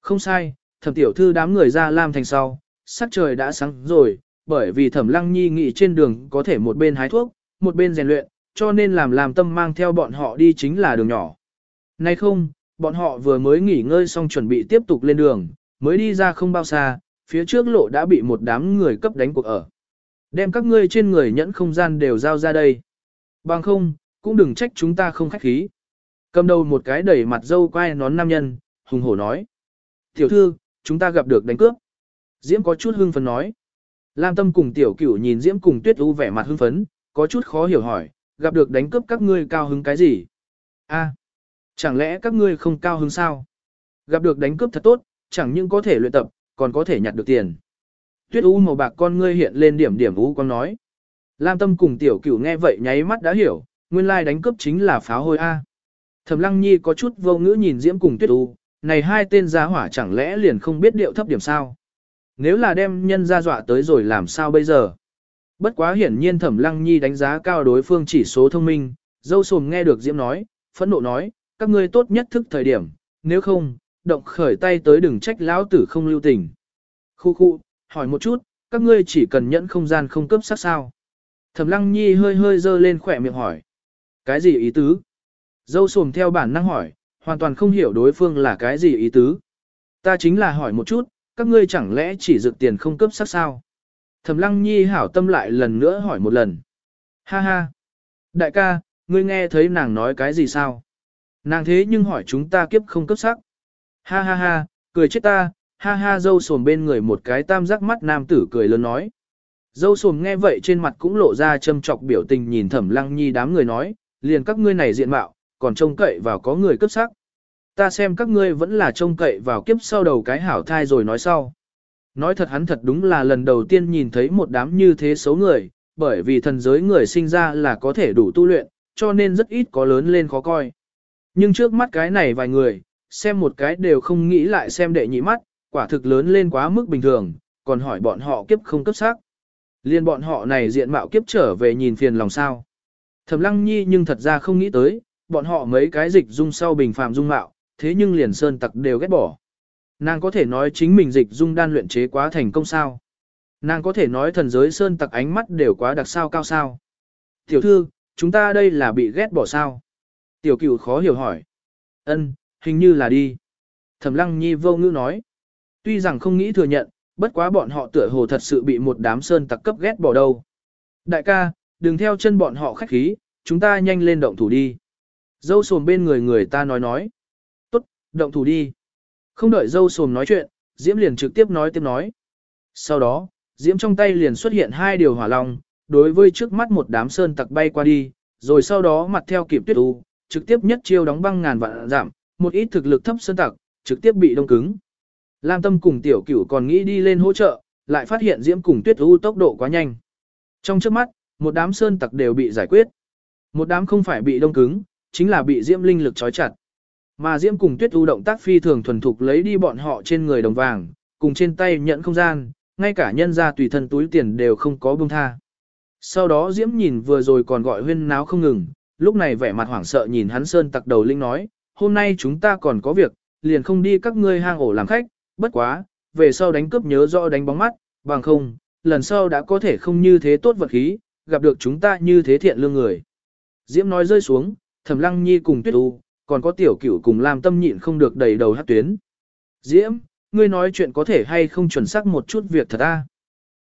Không sai, thẩm tiểu thư đám người ra Lam Thành sau, sắc trời đã sáng rồi, bởi vì thẩm lăng nhi nghĩ trên đường có thể một bên hái thuốc, một bên rèn luyện, cho nên làm làm tâm mang theo bọn họ đi chính là đường nhỏ. Nay không, bọn họ vừa mới nghỉ ngơi xong chuẩn bị tiếp tục lên đường, mới đi ra không bao xa, phía trước lộ đã bị một đám người cấp đánh cuộc ở. Đem các ngươi trên người nhẫn không gian đều giao ra đây. Bằng không, cũng đừng trách chúng ta không khách khí. Cầm đầu một cái đẩy mặt dâu quai nón nam nhân, hùng hổ nói. Tiểu thư, chúng ta gặp được đánh cướp. Diễm có chút hưng phấn nói. Lam Tâm cùng tiểu cửu nhìn Diễm cùng Tuyết U vẻ mặt hưng phấn, có chút khó hiểu hỏi, gặp được đánh cướp các ngươi cao hứng cái gì? A, chẳng lẽ các ngươi không cao hứng sao? Gặp được đánh cướp thật tốt, chẳng những có thể luyện tập, còn có thể nhặt được tiền. Tuyết U màu bạc con ngươi hiện lên điểm điểm U con nói. Lam Tâm cùng tiểu cửu nghe vậy nháy mắt đã hiểu, nguyên lai đánh cướp chính là pháo hôi A. Thẩm Lăng Nhi có chút vô ngữ nhìn Diễm cùng Tuyết U, này hai tên gia hỏa chẳng lẽ liền không biết điệu thấp điểm sao? Nếu là đem nhân ra dọa tới rồi làm sao bây giờ? Bất quá hiển nhiên Thẩm Lăng Nhi đánh giá cao đối phương chỉ số thông minh, dâu sồm nghe được Diễm nói, phẫn nộ nói, các ngươi tốt nhất thức thời điểm, nếu không, động khởi tay tới đừng trách lão tử không lưu tình. Khu khu, hỏi một chút, các ngươi chỉ cần nhẫn không gian không cấp sát sao. Thẩm Lăng Nhi hơi hơi dơ lên khỏe miệng hỏi. Cái gì ý tứ? Dâu sồm theo bản năng hỏi, hoàn toàn không hiểu đối phương là cái gì ý tứ. Ta chính là hỏi một chút, các ngươi chẳng lẽ chỉ dự tiền không cấp sắc sao? Thẩm lăng nhi hảo tâm lại lần nữa hỏi một lần. Ha ha! Đại ca, ngươi nghe thấy nàng nói cái gì sao? Nàng thế nhưng hỏi chúng ta kiếp không cấp sắc. Ha ha ha, cười chết ta, ha ha dâu sồm bên người một cái tam giác mắt nam tử cười lớn nói. Dâu sồm nghe vậy trên mặt cũng lộ ra châm trọc biểu tình nhìn thẩm lăng nhi đám người nói, liền các ngươi này diện mạo, còn trông cậy vào có người cấp sắc. Ta xem các ngươi vẫn là trông cậy vào kiếp sau đầu cái hảo thai rồi nói sau. Nói thật hắn thật đúng là lần đầu tiên nhìn thấy một đám như thế xấu người, bởi vì thần giới người sinh ra là có thể đủ tu luyện, cho nên rất ít có lớn lên khó coi. Nhưng trước mắt cái này vài người, xem một cái đều không nghĩ lại xem đệ nhị mắt, quả thực lớn lên quá mức bình thường, còn hỏi bọn họ kiếp không cấp sắc. Liên bọn họ này diện mạo kiếp trở về nhìn phiền lòng sao. Thẩm lăng nhi nhưng thật ra không nghĩ tới, bọn họ mấy cái dịch dung sau bình phàm dung mạo, thế nhưng liền sơn tặc đều ghét bỏ. Nàng có thể nói chính mình dịch dung đan luyện chế quá thành công sao. Nàng có thể nói thần giới sơn tặc ánh mắt đều quá đặc sao cao sao. Tiểu thư, chúng ta đây là bị ghét bỏ sao? Tiểu cửu khó hiểu hỏi. Ân, hình như là đi. Thẩm lăng nhi vô ngữ nói. Tuy rằng không nghĩ thừa nhận, bất quá bọn họ tựa hồ thật sự bị một đám sơn tặc cấp ghét bỏ đâu. Đại ca, đừng theo chân bọn họ khách khí, chúng ta nhanh lên động thủ đi. Dâu sồn bên người người ta nói nói. Tốt, động thủ đi. Không đợi dâu sồm nói chuyện, Diễm liền trực tiếp nói tiếp nói. Sau đó, Diễm trong tay liền xuất hiện hai điều hỏa long, đối với trước mắt một đám sơn tặc bay qua đi, rồi sau đó mặt theo kịp tuyết u, trực tiếp nhất chiêu đóng băng ngàn vạn giảm, một ít thực lực thấp sơn tặc, trực tiếp bị đông cứng. Lam Tâm cùng tiểu cửu còn nghĩ đi lên hỗ trợ, lại phát hiện Diễm cùng tuyết u tốc độ quá nhanh. Trong trước mắt, một đám sơn tặc đều bị giải quyết. Một đám không phải bị đông cứng, chính là bị Diễm linh lực trói chặt. Mà Diễm cùng Tuyết U động tác phi thường thuần thục lấy đi bọn họ trên người đồng vàng, cùng trên tay nhận không gian, ngay cả nhân ra tùy thân túi tiền đều không có buông tha. Sau đó Diễm nhìn vừa rồi còn gọi huyên náo không ngừng, lúc này vẻ mặt hoảng sợ nhìn hắn sơn tặc đầu linh nói, hôm nay chúng ta còn có việc, liền không đi các ngươi hang ổ làm khách, bất quá, về sau đánh cướp nhớ rõ đánh bóng mắt, bằng không, lần sau đã có thể không như thế tốt vật khí, gặp được chúng ta như thế thiện lương người. Diễm nói rơi xuống, Thẩm Lăng Nhi cùng Tuyết U, còn có tiểu cửu cùng Lam Tâm nhịn không được đầy đầu hát tuyến. Diễm, ngươi nói chuyện có thể hay không chuẩn xác một chút việc thật a?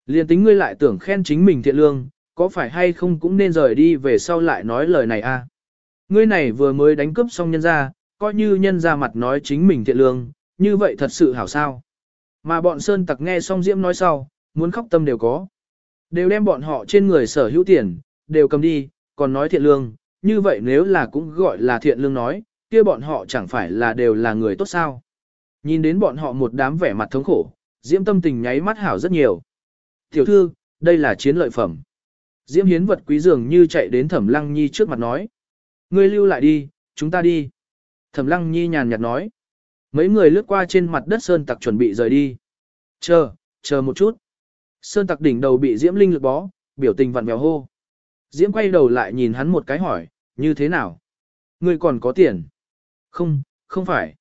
Liên tính ngươi lại tưởng khen chính mình thiện lương, có phải hay không cũng nên rời đi về sau lại nói lời này a? Ngươi này vừa mới đánh cướp xong nhân ra, coi như nhân ra mặt nói chính mình thiện lương, như vậy thật sự hảo sao. Mà bọn Sơn Tặc nghe xong Diễm nói sau, muốn khóc tâm đều có. Đều đem bọn họ trên người sở hữu tiền, đều cầm đi, còn nói thiện lương, như vậy nếu là cũng gọi là thiện lương nói, kia bọn họ chẳng phải là đều là người tốt sao. Nhìn đến bọn họ một đám vẻ mặt thống khổ, Diễm tâm tình nháy mắt hảo rất nhiều. Tiểu thư, đây là chiến lợi phẩm. Diễm hiến vật quý dường như chạy đến Thẩm Lăng Nhi trước mặt nói. Ngươi lưu lại đi, chúng ta đi. Thẩm Lăng Nhi nhàn nhạt nói. Mấy người lướt qua trên mặt đất Sơn Tặc chuẩn bị rời đi. Chờ, chờ một chút. Sơn Tặc đỉnh đầu bị Diễm Linh lực bó, biểu tình vặn vẹo hô. Diễm quay đầu lại nhìn hắn một cái hỏi, như thế nào? Ngươi còn có tiền? Không, không phải.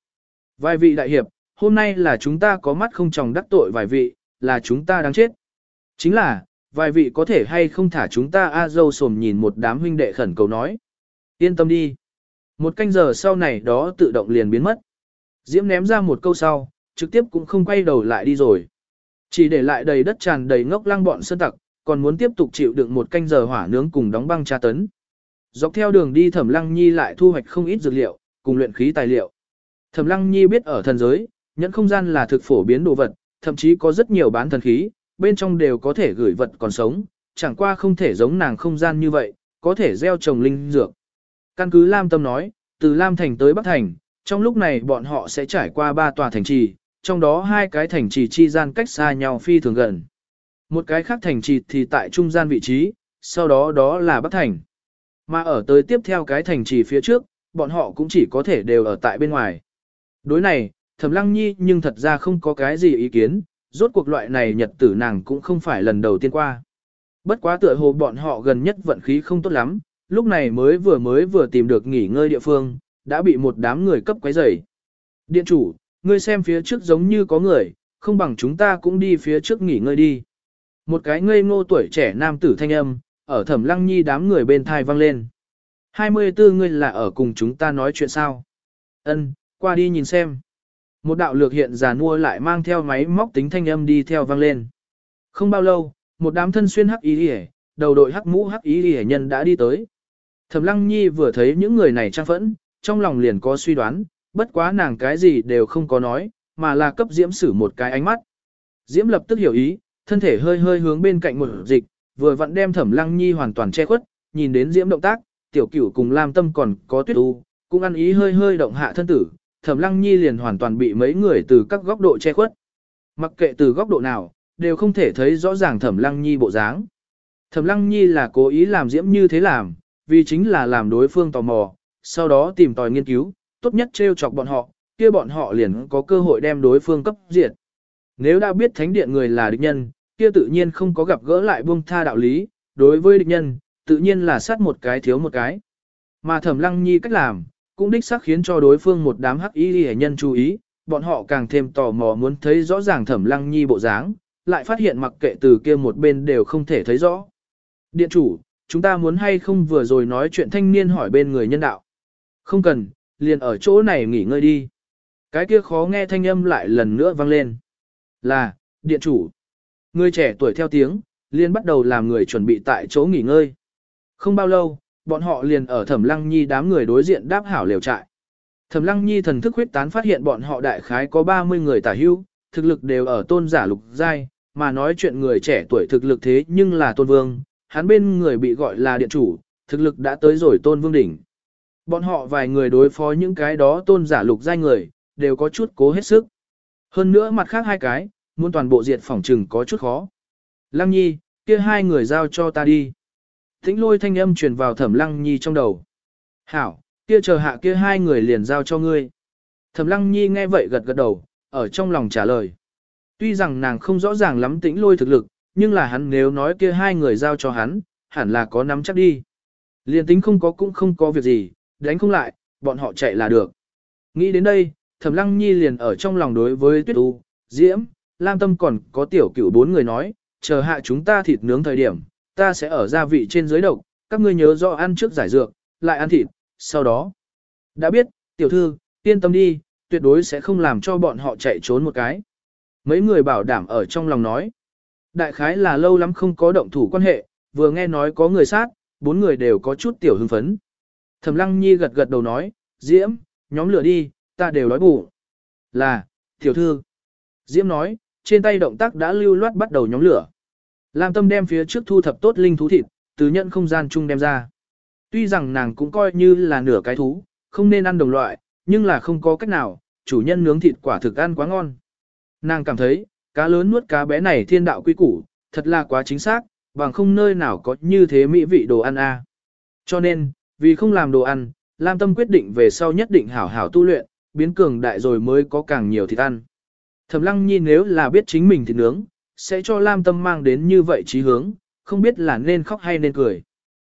Vài vị đại hiệp, hôm nay là chúng ta có mắt không tròng đắc tội vài vị, là chúng ta đáng chết. Chính là, vài vị có thể hay không thả chúng ta A dâu sồm nhìn một đám huynh đệ khẩn cầu nói. Yên tâm đi. Một canh giờ sau này đó tự động liền biến mất. Diễm ném ra một câu sau, trực tiếp cũng không quay đầu lại đi rồi. Chỉ để lại đầy đất tràn đầy ngốc lăng bọn sơn tặc, còn muốn tiếp tục chịu đựng một canh giờ hỏa nướng cùng đóng băng tra tấn. Dọc theo đường đi Thẩm Lăng Nhi lại thu hoạch không ít dược liệu, cùng luyện khí tài liệu. Thẩm Lăng Nhi biết ở thần giới, nhẫn không gian là thực phổ biến đồ vật, thậm chí có rất nhiều bán thần khí, bên trong đều có thể gửi vật còn sống, chẳng qua không thể giống nàng không gian như vậy, có thể gieo trồng linh dược. Căn cứ Lam Tâm nói, từ Lam Thành tới Bắc Thành, trong lúc này bọn họ sẽ trải qua ba tòa thành trì, trong đó hai cái thành trì chi gian cách xa nhau phi thường gần. Một cái khác thành trì thì tại trung gian vị trí, sau đó đó là Bắc Thành. Mà ở tới tiếp theo cái thành trì phía trước, bọn họ cũng chỉ có thể đều ở tại bên ngoài. Đối này, Thẩm Lăng Nhi nhưng thật ra không có cái gì ý kiến, rốt cuộc loại này nhật tử nàng cũng không phải lần đầu tiên qua. Bất quá tựa hồ bọn họ gần nhất vận khí không tốt lắm, lúc này mới vừa mới vừa tìm được nghỉ ngơi địa phương, đã bị một đám người cấp quấy rầy. Điện chủ, ngươi xem phía trước giống như có người, không bằng chúng ta cũng đi phía trước nghỉ ngơi đi. Một cái ngây ngô tuổi trẻ nam tử thanh âm, ở thẩm lăng nhi đám người bên thai vang lên. 24 ngươi là ở cùng chúng ta nói chuyện sao? Ân, qua đi nhìn xem. Một đạo lược hiện già nua lại mang theo máy móc tính thanh âm đi theo vang lên. Không bao lâu, một đám thân xuyên hắc ý hề, đầu đội hắc mũ hắc ý hề nhân đã đi tới. Thẩm lăng nhi vừa thấy những người này trang phẫn, trong lòng liền có suy đoán, bất quá nàng cái gì đều không có nói, mà là cấp diễm sử một cái ánh mắt. Diễm lập tức hiểu ý, thân thể hơi hơi hướng bên cạnh một dịch, vừa vặn đem thẩm lăng nhi hoàn toàn che khuất, nhìn đến diễm động tác, tiểu cửu cùng lam tâm còn có tuyết u, cũng ăn ý hơi hơi động hạ thân tử, thẩm lăng nhi liền hoàn toàn bị mấy người từ các góc độ che khuất. Mặc kệ từ góc độ nào, đều không thể thấy rõ ràng thẩm lăng nhi bộ dáng. Thẩm lăng nhi là cố ý làm diễm như thế làm, vì chính là làm đối phương tò mò, sau đó tìm tòi nghiên cứu, tốt nhất trêu chọc bọn họ, kia bọn họ liền có cơ hội đem đối phương cấp diệt. Nếu đã biết thánh điện người là địch nhân, kia tự nhiên không có gặp gỡ lại buông tha đạo lý, đối với địch nhân, tự nhiên là sát một cái thiếu một cái. Mà thẩm lăng nhi cách làm, cũng đích xác khiến cho đối phương một đám hắc y hệ nhân chú ý, bọn họ càng thêm tò mò muốn thấy rõ ràng thẩm lăng nhi bộ dáng, lại phát hiện mặc kệ từ kia một bên đều không thể thấy rõ. Điện chủ, chúng ta muốn hay không vừa rồi nói chuyện thanh niên hỏi bên người nhân đạo. Không cần, liền ở chỗ này nghỉ ngơi đi. Cái kia khó nghe thanh âm lại lần nữa vang lên. Là, Điện chủ. Người trẻ tuổi theo tiếng, liền bắt đầu làm người chuẩn bị tại chỗ nghỉ ngơi. Không bao lâu, bọn họ liền ở Thẩm Lăng Nhi đám người đối diện đáp hảo liều trại. Thẩm Lăng Nhi thần thức huyết tán phát hiện bọn họ đại khái có 30 người tả hưu, thực lực đều ở tôn giả lục giai, mà nói chuyện người trẻ tuổi thực lực thế nhưng là tôn vương, hắn bên người bị gọi là điện chủ, thực lực đã tới rồi tôn vương đỉnh. Bọn họ vài người đối phó những cái đó tôn giả lục giai người, đều có chút cố hết sức. Hơn nữa mặt khác hai cái, muốn toàn bộ diệt phòng trừng có chút khó. Lăng Nhi, kia hai người giao cho ta đi. Thính lôi thanh âm truyền vào thẩm Lăng Nhi trong đầu. Hảo, kia chờ hạ kia hai người liền giao cho ngươi. Thẩm Lăng Nhi nghe vậy gật gật đầu, ở trong lòng trả lời. Tuy rằng nàng không rõ ràng lắm tĩnh lôi thực lực, nhưng là hắn nếu nói kia hai người giao cho hắn, hẳn là có nắm chắc đi. Liền tính không có cũng không có việc gì, đánh không lại, bọn họ chạy là được. Nghĩ đến đây, Thẩm Lăng Nhi liền ở trong lòng đối với Tuyết U, Diễm, Lam Tâm còn có tiểu cửu bốn người nói, chờ hạ chúng ta thịt nướng thời điểm, ta sẽ ở gia vị trên dưới độc, các ngươi nhớ rõ ăn trước giải dược, lại ăn thịt, sau đó. Đã biết, tiểu thư, yên tâm đi, tuyệt đối sẽ không làm cho bọn họ chạy trốn một cái. Mấy người bảo đảm ở trong lòng nói. Đại khái là lâu lắm không có động thủ quan hệ, vừa nghe nói có người sát, bốn người đều có chút tiểu hưng phấn. Thẩm Lăng Nhi gật gật đầu nói, Diễm, nhóm lửa đi, ta đều đói bụng. Là, tiểu thư. Diễm nói, trên tay động tác đã lưu loát bắt đầu nhóm lửa. Lam Tâm đem phía trước thu thập tốt linh thú thịt, từ nhận không gian chung đem ra. Tuy rằng nàng cũng coi như là nửa cái thú, không nên ăn đồng loại, nhưng là không có cách nào, chủ nhân nướng thịt quả thực ăn quá ngon. Nàng cảm thấy, cá lớn nuốt cá bé này thiên đạo quy củ, thật là quá chính xác, bằng không nơi nào có như thế mỹ vị đồ ăn a. Cho nên, vì không làm đồ ăn, Lam Tâm quyết định về sau nhất định hảo hảo tu luyện, biến cường đại rồi mới có càng nhiều thịt ăn. Thẩm Lăng Nhi nếu là biết chính mình thịt nướng, sẽ cho Lam Tâm mang đến như vậy trí hướng, không biết là nên khóc hay nên cười.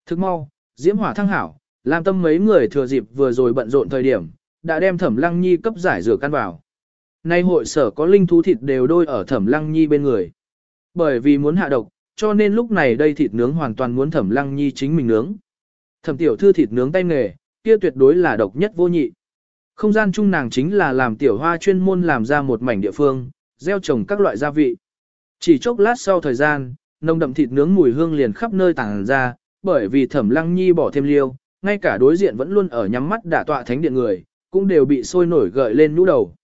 Thức mau, Diễm Hỏa thăng hảo, Lam Tâm mấy người thừa dịp vừa rồi bận rộn thời điểm, đã đem Thẩm Lăng Nhi cấp giải rửa căn vào. Nay hội sở có linh thú thịt đều đôi ở Thẩm Lăng Nhi bên người. Bởi vì muốn hạ độc, cho nên lúc này đây thịt nướng hoàn toàn muốn Thẩm Lăng Nhi chính mình nướng. Thẩm tiểu thư thịt nướng tay nghề, kia tuyệt đối là độc nhất vô nhị. Không gian chung nàng chính là làm tiểu hoa chuyên môn làm ra một mảnh địa phương, gieo trồng các loại gia vị. Chỉ chốc lát sau thời gian, nồng đậm thịt nướng mùi hương liền khắp nơi tàng ra, bởi vì thẩm lăng nhi bỏ thêm liêu, ngay cả đối diện vẫn luôn ở nhắm mắt đả tọa thánh điện người, cũng đều bị sôi nổi gợi lên nhũ đầu.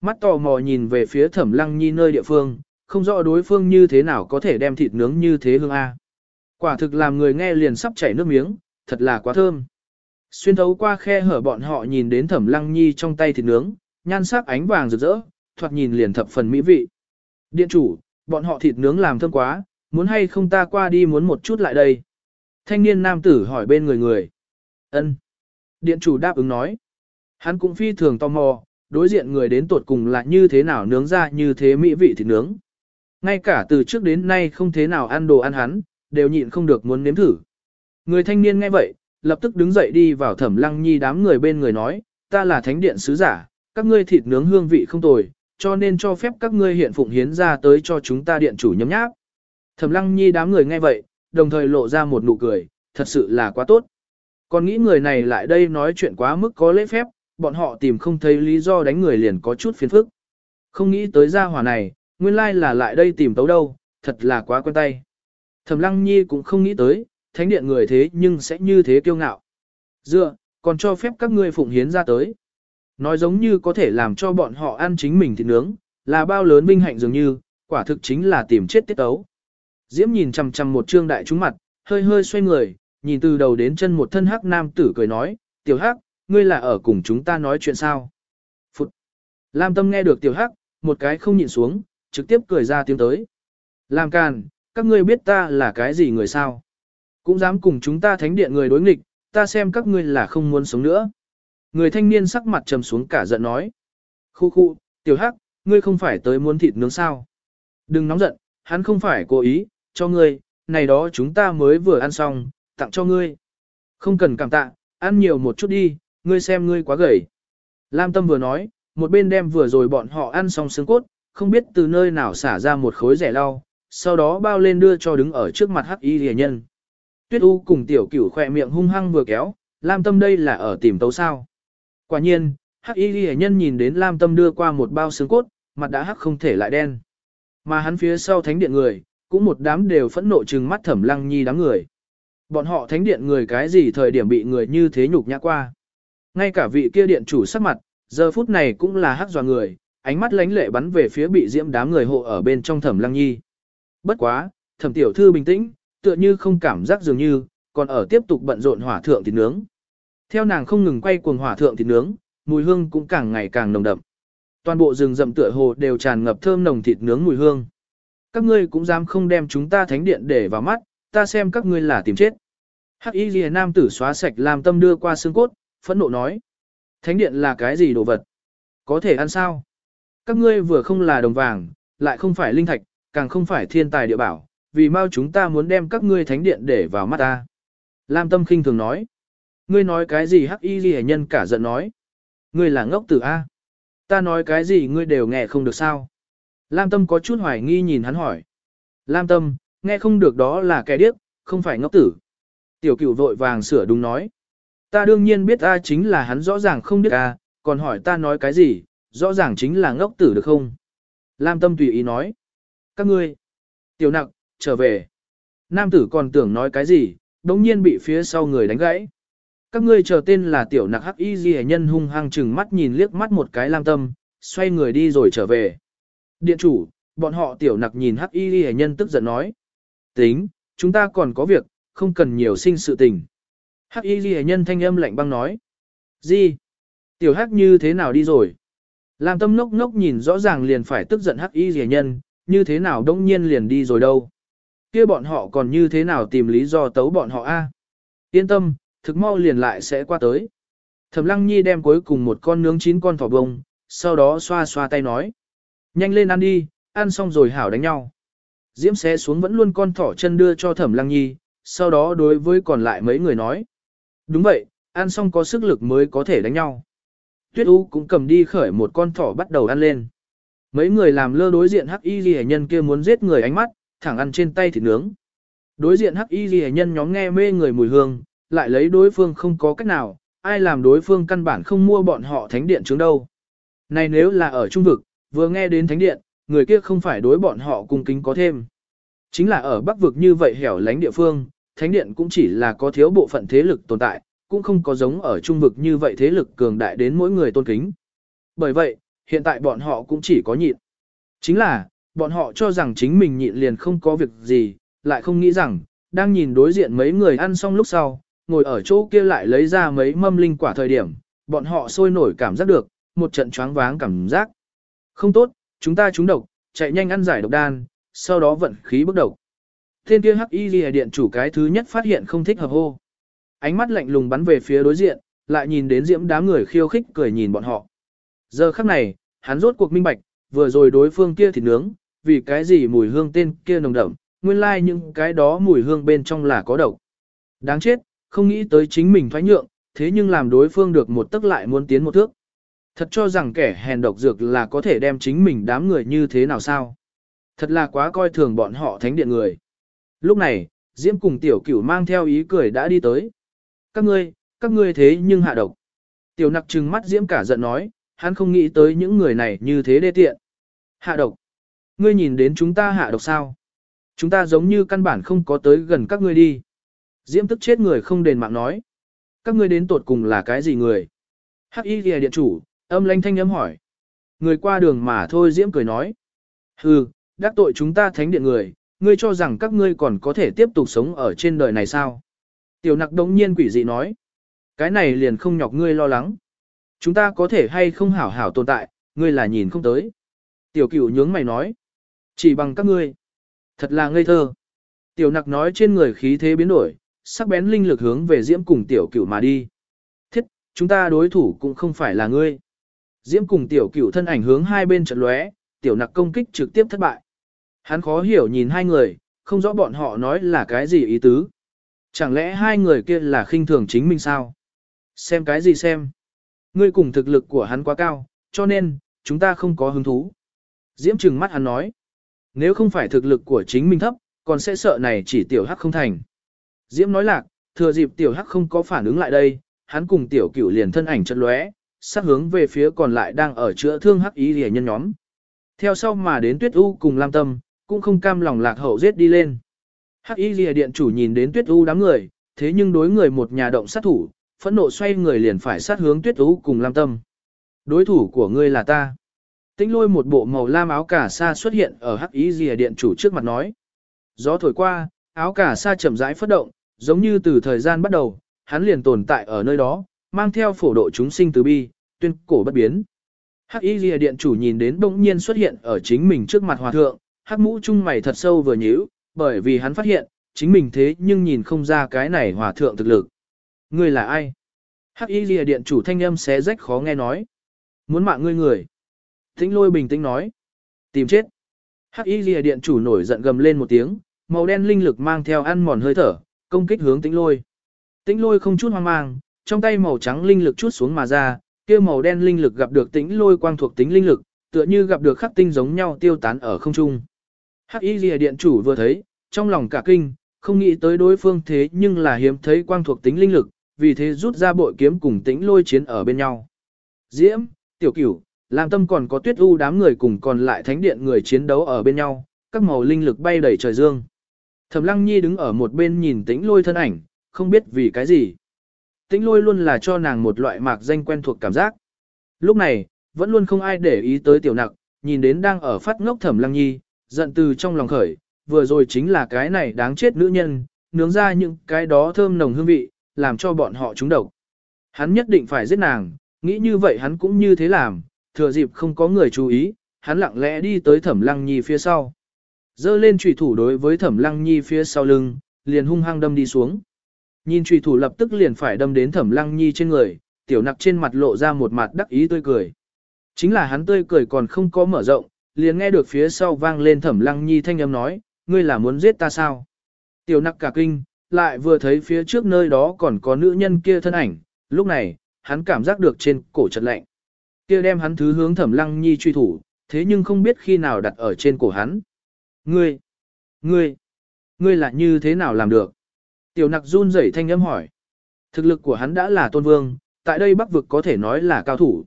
Mắt tò mò nhìn về phía thẩm lăng nhi nơi địa phương, không rõ đối phương như thế nào có thể đem thịt nướng như thế hương A. Quả thực làm người nghe liền sắp chảy nước miếng, thật là quá thơm. Xuyên thấu qua khe hở bọn họ nhìn đến thẩm lăng nhi trong tay thịt nướng, nhan sắc ánh vàng rực rỡ, thoạt nhìn liền thập phần mỹ vị. Điện chủ, bọn họ thịt nướng làm thơm quá, muốn hay không ta qua đi muốn một chút lại đây. Thanh niên nam tử hỏi bên người người. ân Điện chủ đáp ứng nói. Hắn cũng phi thường tò mò, đối diện người đến tột cùng là như thế nào nướng ra như thế mỹ vị thịt nướng. Ngay cả từ trước đến nay không thế nào ăn đồ ăn hắn, đều nhịn không được muốn nếm thử. Người thanh niên nghe vậy, lập tức đứng dậy đi vào thẩm lăng nhi đám người bên người nói, ta là thánh điện sứ giả, các ngươi thịt nướng hương vị không tồi, cho nên cho phép các ngươi hiện phụng hiến ra tới cho chúng ta điện chủ nhấm nháp. Thẩm lăng nhi đám người nghe vậy, đồng thời lộ ra một nụ cười, thật sự là quá tốt. Còn nghĩ người này lại đây nói chuyện quá mức có lễ phép, bọn họ tìm không thấy lý do đánh người liền có chút phiền phức. Không nghĩ tới gia hỏa này, nguyên lai là lại đây tìm tấu đâu, thật là quá quen tay. Thẩm lăng nhi cũng không nghĩ tới, thánh điện người thế nhưng sẽ như thế kiêu ngạo. Dựa, còn cho phép các ngươi phụng hiến ra tới. Nói giống như có thể làm cho bọn họ ăn chính mình thịt nướng, là bao lớn vinh hạnh dường như, quả thực chính là tìm chết tiết tấu. Diễm nhìn chằm chằm một trương đại chúng mặt, hơi hơi xoay người, nhìn từ đầu đến chân một thân hắc nam tử cười nói, tiểu hắc, ngươi là ở cùng chúng ta nói chuyện sao? Phụt! Lam tâm nghe được tiểu hắc, một cái không nhịn xuống, trực tiếp cười ra tiếng tới. Làm càn, các ngươi biết ta là cái gì người sao? Cũng dám cùng chúng ta thánh điện người đối nghịch, ta xem các ngươi là không muốn sống nữa. Người thanh niên sắc mặt trầm xuống cả giận nói. Khu khu, tiểu hắc, ngươi không phải tới muốn thịt nướng sao? Đừng nóng giận, hắn không phải cố ý, cho ngươi, này đó chúng ta mới vừa ăn xong, tặng cho ngươi. Không cần cảm tạ, ăn nhiều một chút đi, ngươi xem ngươi quá gầy. Lam Tâm vừa nói, một bên đem vừa rồi bọn họ ăn xong xương cốt, không biết từ nơi nào xả ra một khối rẻ lau, sau đó bao lên đưa cho đứng ở trước mặt hắc y rìa nhân. Tuyết U cùng tiểu cửu khỏe miệng hung hăng vừa kéo, Lam Tâm đây là ở tìm tấu sao. Quả nhiên, hắc y ghi nhân nhìn đến Lam Tâm đưa qua một bao xương cốt, mặt đã hắc không thể lại đen. Mà hắn phía sau thánh điện người, cũng một đám đều phẫn nộ trừng mắt thẩm lăng nhi đám người. Bọn họ thánh điện người cái gì thời điểm bị người như thế nhục nhã qua. Ngay cả vị kia điện chủ sắc mặt, giờ phút này cũng là hắc dò người, ánh mắt lánh lệ bắn về phía bị diễm đám người hộ ở bên trong thẩm lăng nhi. Bất quá, thẩm tiểu thư bình tĩnh, tựa như không cảm giác dường như, còn ở tiếp tục bận rộn hỏa thượng thịt nướng. Theo nàng không ngừng quay cuồng hỏa thượng thịt nướng, mùi hương cũng càng ngày càng nồng đậm. Toàn bộ rừng rậm tựa hồ đều tràn ngập thơm nồng thịt nướng mùi hương. Các ngươi cũng dám không đem chúng ta thánh điện để vào mắt, ta xem các ngươi là tìm chết. Hắc Y Liễu nam tử xóa sạch làm tâm đưa qua xương cốt, phẫn nộ nói: "Thánh điện là cái gì đồ vật? Có thể ăn sao? Các ngươi vừa không là đồng vàng, lại không phải linh thạch, càng không phải thiên tài địa bảo, vì mau chúng ta muốn đem các ngươi thánh điện để vào mắt ta." Lam Tâm khinh thường nói: "Ngươi nói cái gì Hắc Y ghi nhân cả giận nói: Ngươi là ngốc tử a? Ta nói cái gì ngươi đều nghe không được sao?" Lam Tâm có chút hoài nghi nhìn hắn hỏi. Lam Tâm, nghe không được đó là kẻ điếc, không phải ngốc tử. Tiểu cửu vội vàng sửa đúng nói. Ta đương nhiên biết A chính là hắn rõ ràng không biết A, còn hỏi ta nói cái gì, rõ ràng chính là ngốc tử được không? Lam Tâm tùy ý nói. Các ngươi. Tiểu nặc, trở về. Nam tử còn tưởng nói cái gì, đống nhiên bị phía sau người đánh gãy. Các ngươi chờ tên là tiểu nặc hắc y ghi nhân hung hăng chừng mắt nhìn liếc mắt một cái lam tâm, xoay người đi rồi trở về. Điện chủ, bọn họ tiểu nặc nhìn hắc y ghi nhân tức giận nói. Tính, chúng ta còn có việc, không cần nhiều sinh sự tình. Hắc y ghi nhân thanh âm lạnh băng nói. Gì? Tiểu hắc như thế nào đi rồi? Lam tâm ngốc ngốc nhìn rõ ràng liền phải tức giận hắc y ghi nhân, như thế nào đông nhiên liền đi rồi đâu? kia bọn họ còn như thế nào tìm lý do tấu bọn họ a? Yên tâm, thực mau liền lại sẽ qua tới. Thẩm Lăng Nhi đem cuối cùng một con nướng chín con thỏ bông, sau đó xoa xoa tay nói. Nhanh lên ăn đi, ăn xong rồi hảo đánh nhau. Diễm xé xuống vẫn luôn con thỏ chân đưa cho Thẩm Lăng Nhi, sau đó đối với còn lại mấy người nói. Đúng vậy, ăn xong có sức lực mới có thể đánh nhau. Tuyết U cũng cầm đi khởi một con thỏ bắt đầu ăn lên. Mấy người làm lơ đối diện hắc y Lệ nhân kia muốn giết người ánh mắt, thẳng ăn trên tay thịt nướng. Đối diện hắc y Lệ nhân nhóm nghe mê người mùi hương, lại lấy đối phương không có cách nào, ai làm đối phương căn bản không mua bọn họ thánh điện chứng đâu. Này nếu là ở trung vực, vừa nghe đến thánh điện, người kia không phải đối bọn họ cung kính có thêm. Chính là ở bắc vực như vậy hẻo lánh địa phương, thánh điện cũng chỉ là có thiếu bộ phận thế lực tồn tại, cũng không có giống ở trung vực như vậy thế lực cường đại đến mỗi người tôn kính. Bởi vậy, hiện tại bọn họ cũng chỉ có nhịn. Chính là, bọn họ cho rằng chính mình nhịn liền không có việc gì, lại không nghĩ rằng, đang nhìn đối diện mấy người ăn xong lúc sau, ngồi ở chỗ kia lại lấy ra mấy mâm linh quả thời điểm, bọn họ sôi nổi cảm giác được, một trận choáng váng cảm giác. Không tốt, chúng ta trúng độc, chạy nhanh ăn giải độc đan, sau đó vận khí bước độc. Thiên kia hắc y lìa điện chủ cái thứ nhất phát hiện không thích hợp hô. Ánh mắt lạnh lùng bắn về phía đối diện, lại nhìn đến diễm đám người khiêu khích cười nhìn bọn họ. Giờ khắc này, hắn rốt cuộc minh bạch, vừa rồi đối phương kia thịt nướng, vì cái gì mùi hương tên kia nồng đậm, nguyên lai like những cái đó mùi hương bên trong là có độc. Đáng chết, không nghĩ tới chính mình thoái nhượng, thế nhưng làm đối phương được một tức lại muốn tiến một thước. Thật cho rằng kẻ hèn độc dược là có thể đem chính mình đám người như thế nào sao? Thật là quá coi thường bọn họ thánh điện người. Lúc này, Diễm cùng tiểu cửu mang theo ý cười đã đi tới. Các ngươi, các ngươi thế nhưng hạ độc. Tiểu nặc trừng mắt Diễm cả giận nói, hắn không nghĩ tới những người này như thế đê tiện. Hạ độc. Ngươi nhìn đến chúng ta hạ độc sao? Chúng ta giống như căn bản không có tới gần các ngươi đi. Diễm tức chết người không đền mạng nói. Các ngươi đến tột cùng là cái gì người? Hắc y ghi điện chủ, âm lanh thanh âm hỏi. Người qua đường mà thôi Diễm cười nói. Hừ, đắc tội chúng ta thánh điện người, ngươi cho rằng các ngươi còn có thể tiếp tục sống ở trên đời này sao? Tiểu nặc đống nhiên quỷ dị nói. Cái này liền không nhọc ngươi lo lắng. Chúng ta có thể hay không hảo hảo tồn tại, ngươi là nhìn không tới. Tiểu cửu nhướng mày nói. Chỉ bằng các ngươi. Thật là ngây thơ. Tiểu nặc nói trên người khí thế biến đổi, sắc bén linh lực hướng về Diễm cùng tiểu cửu mà đi. Thiết, chúng ta đối thủ cũng không phải là ngươi. Diễm cùng tiểu cửu thân ảnh hướng hai bên trận lóe, tiểu nặc công kích trực tiếp thất bại. Hắn khó hiểu nhìn hai người, không rõ bọn họ nói là cái gì ý tứ. Chẳng lẽ hai người kia là khinh thường chính mình sao? Xem cái gì xem? Ngươi cùng thực lực của hắn quá cao, cho nên, chúng ta không có hứng thú. Diễm trừng mắt hắn nói. Nếu không phải thực lực của chính mình thấp, còn sẽ sợ này chỉ tiểu hắc không thành. Diễm nói lạc, thừa dịp tiểu hắc không có phản ứng lại đây, hắn cùng tiểu cửu liền thân ảnh chật lóe, sát hướng về phía còn lại đang ở chữa thương hắc ý rẻ nhân nhóm. Theo sau mà đến Tuyết U cùng Lam Tâm, cũng không cam lòng lạc hậu giết đi lên. Hắc Y Lìa Điện chủ nhìn đến Tuyết U đám người, thế nhưng đối người một nhà động sát thủ, phẫn nộ xoay người liền phải sát hướng Tuyết U cùng Lam Tâm. Đối thủ của ngươi là ta. Tĩnh lôi một bộ màu lam áo cà sa xuất hiện ở Hắc Y Lìa Điện chủ trước mặt nói. Gió thổi qua, áo cà sa chậm rãi phất động, giống như từ thời gian bắt đầu, hắn liền tồn tại ở nơi đó, mang theo phổ độ chúng sinh từ bi, tuyên cổ bất biến. Hắc Y Lìa Điện chủ nhìn đến bỗng nhiên xuất hiện ở chính mình trước mặt hòa thượng, hắc mũ trung mày thật sâu vừa nhíu, bởi vì hắn phát hiện, chính mình thế nhưng nhìn không ra cái này hòa thượng thực lực. Ngươi là ai? Hắc Y Lìa Điện chủ thanh âm xé rách khó nghe nói. Muốn mạng ngươi người. Tĩnh lôi bình tĩnh nói. Tìm chết. Hắc Y Lìa Điện chủ nổi giận gầm lên một tiếng, màu đen linh lực mang theo ăn mòn hơi thở, công kích hướng tĩnh lôi. Tĩnh lôi không chút hoang mang, trong tay màu trắng linh lực chút xuống mà ra, kia màu đen linh lực gặp được tĩnh lôi quang thuộc tính linh lực, tựa như gặp được khắc tinh giống nhau tiêu tán ở không trung. Hắc Y Lìa điện chủ vừa thấy, trong lòng cả kinh, không nghĩ tới đối phương thế nhưng là hiếm thấy quang thuộc tính linh lực, vì thế rút ra bội kiếm cùng tĩnh lôi chiến ở bên nhau. Diễm, Tiểu Cửu, lam tâm còn có tuyết u đám người cùng còn lại thánh điện người chiến đấu ở bên nhau, các màu linh lực bay đầy trời dương. Thẩm Lăng Nhi đứng ở một bên nhìn tĩnh lôi thân ảnh, không biết vì cái gì. Tĩnh lôi luôn là cho nàng một loại mạc danh quen thuộc cảm giác. Lúc này, vẫn luôn không ai để ý tới tiểu nặc, nhìn đến đang ở phát ngốc Thẩm Lăng Nhi, giận từ trong lòng khởi, vừa rồi chính là cái này đáng chết nữ nhân, nướng ra những cái đó thơm nồng hương vị, làm cho bọn họ trúng độc. Hắn nhất định phải giết nàng, nghĩ như vậy hắn cũng như thế làm, thừa dịp không có người chú ý, hắn lặng lẽ đi tới Thẩm Lăng Nhi phía sau. Dơ lên trùy thủ đối với Thẩm Lăng Nhi phía sau lưng, liền hung hăng đâm đi xuống. Nhìn trùy thủ lập tức liền phải đâm đến Thẩm Lăng Nhi trên người, tiểu nặc trên mặt lộ ra một mặt đắc ý tươi cười. Chính là hắn tươi cười còn không có mở rộng, liền nghe được phía sau vang lên Thẩm Lăng Nhi thanh âm nói, ngươi là muốn giết ta sao? Tiểu nặc cả kinh, lại vừa thấy phía trước nơi đó còn có nữ nhân kia thân ảnh, lúc này, hắn cảm giác được trên cổ chật lạnh. Kia đem hắn thứ hướng Thẩm Lăng Nhi truy thủ, thế nhưng không biết khi nào đặt ở trên cổ hắn. Ngươi, ngươi, ngươi là như thế nào làm được? Tiểu nặc run rẩy thanh âm hỏi. Thực lực của hắn đã là tôn vương, tại đây bắc vực có thể nói là cao thủ.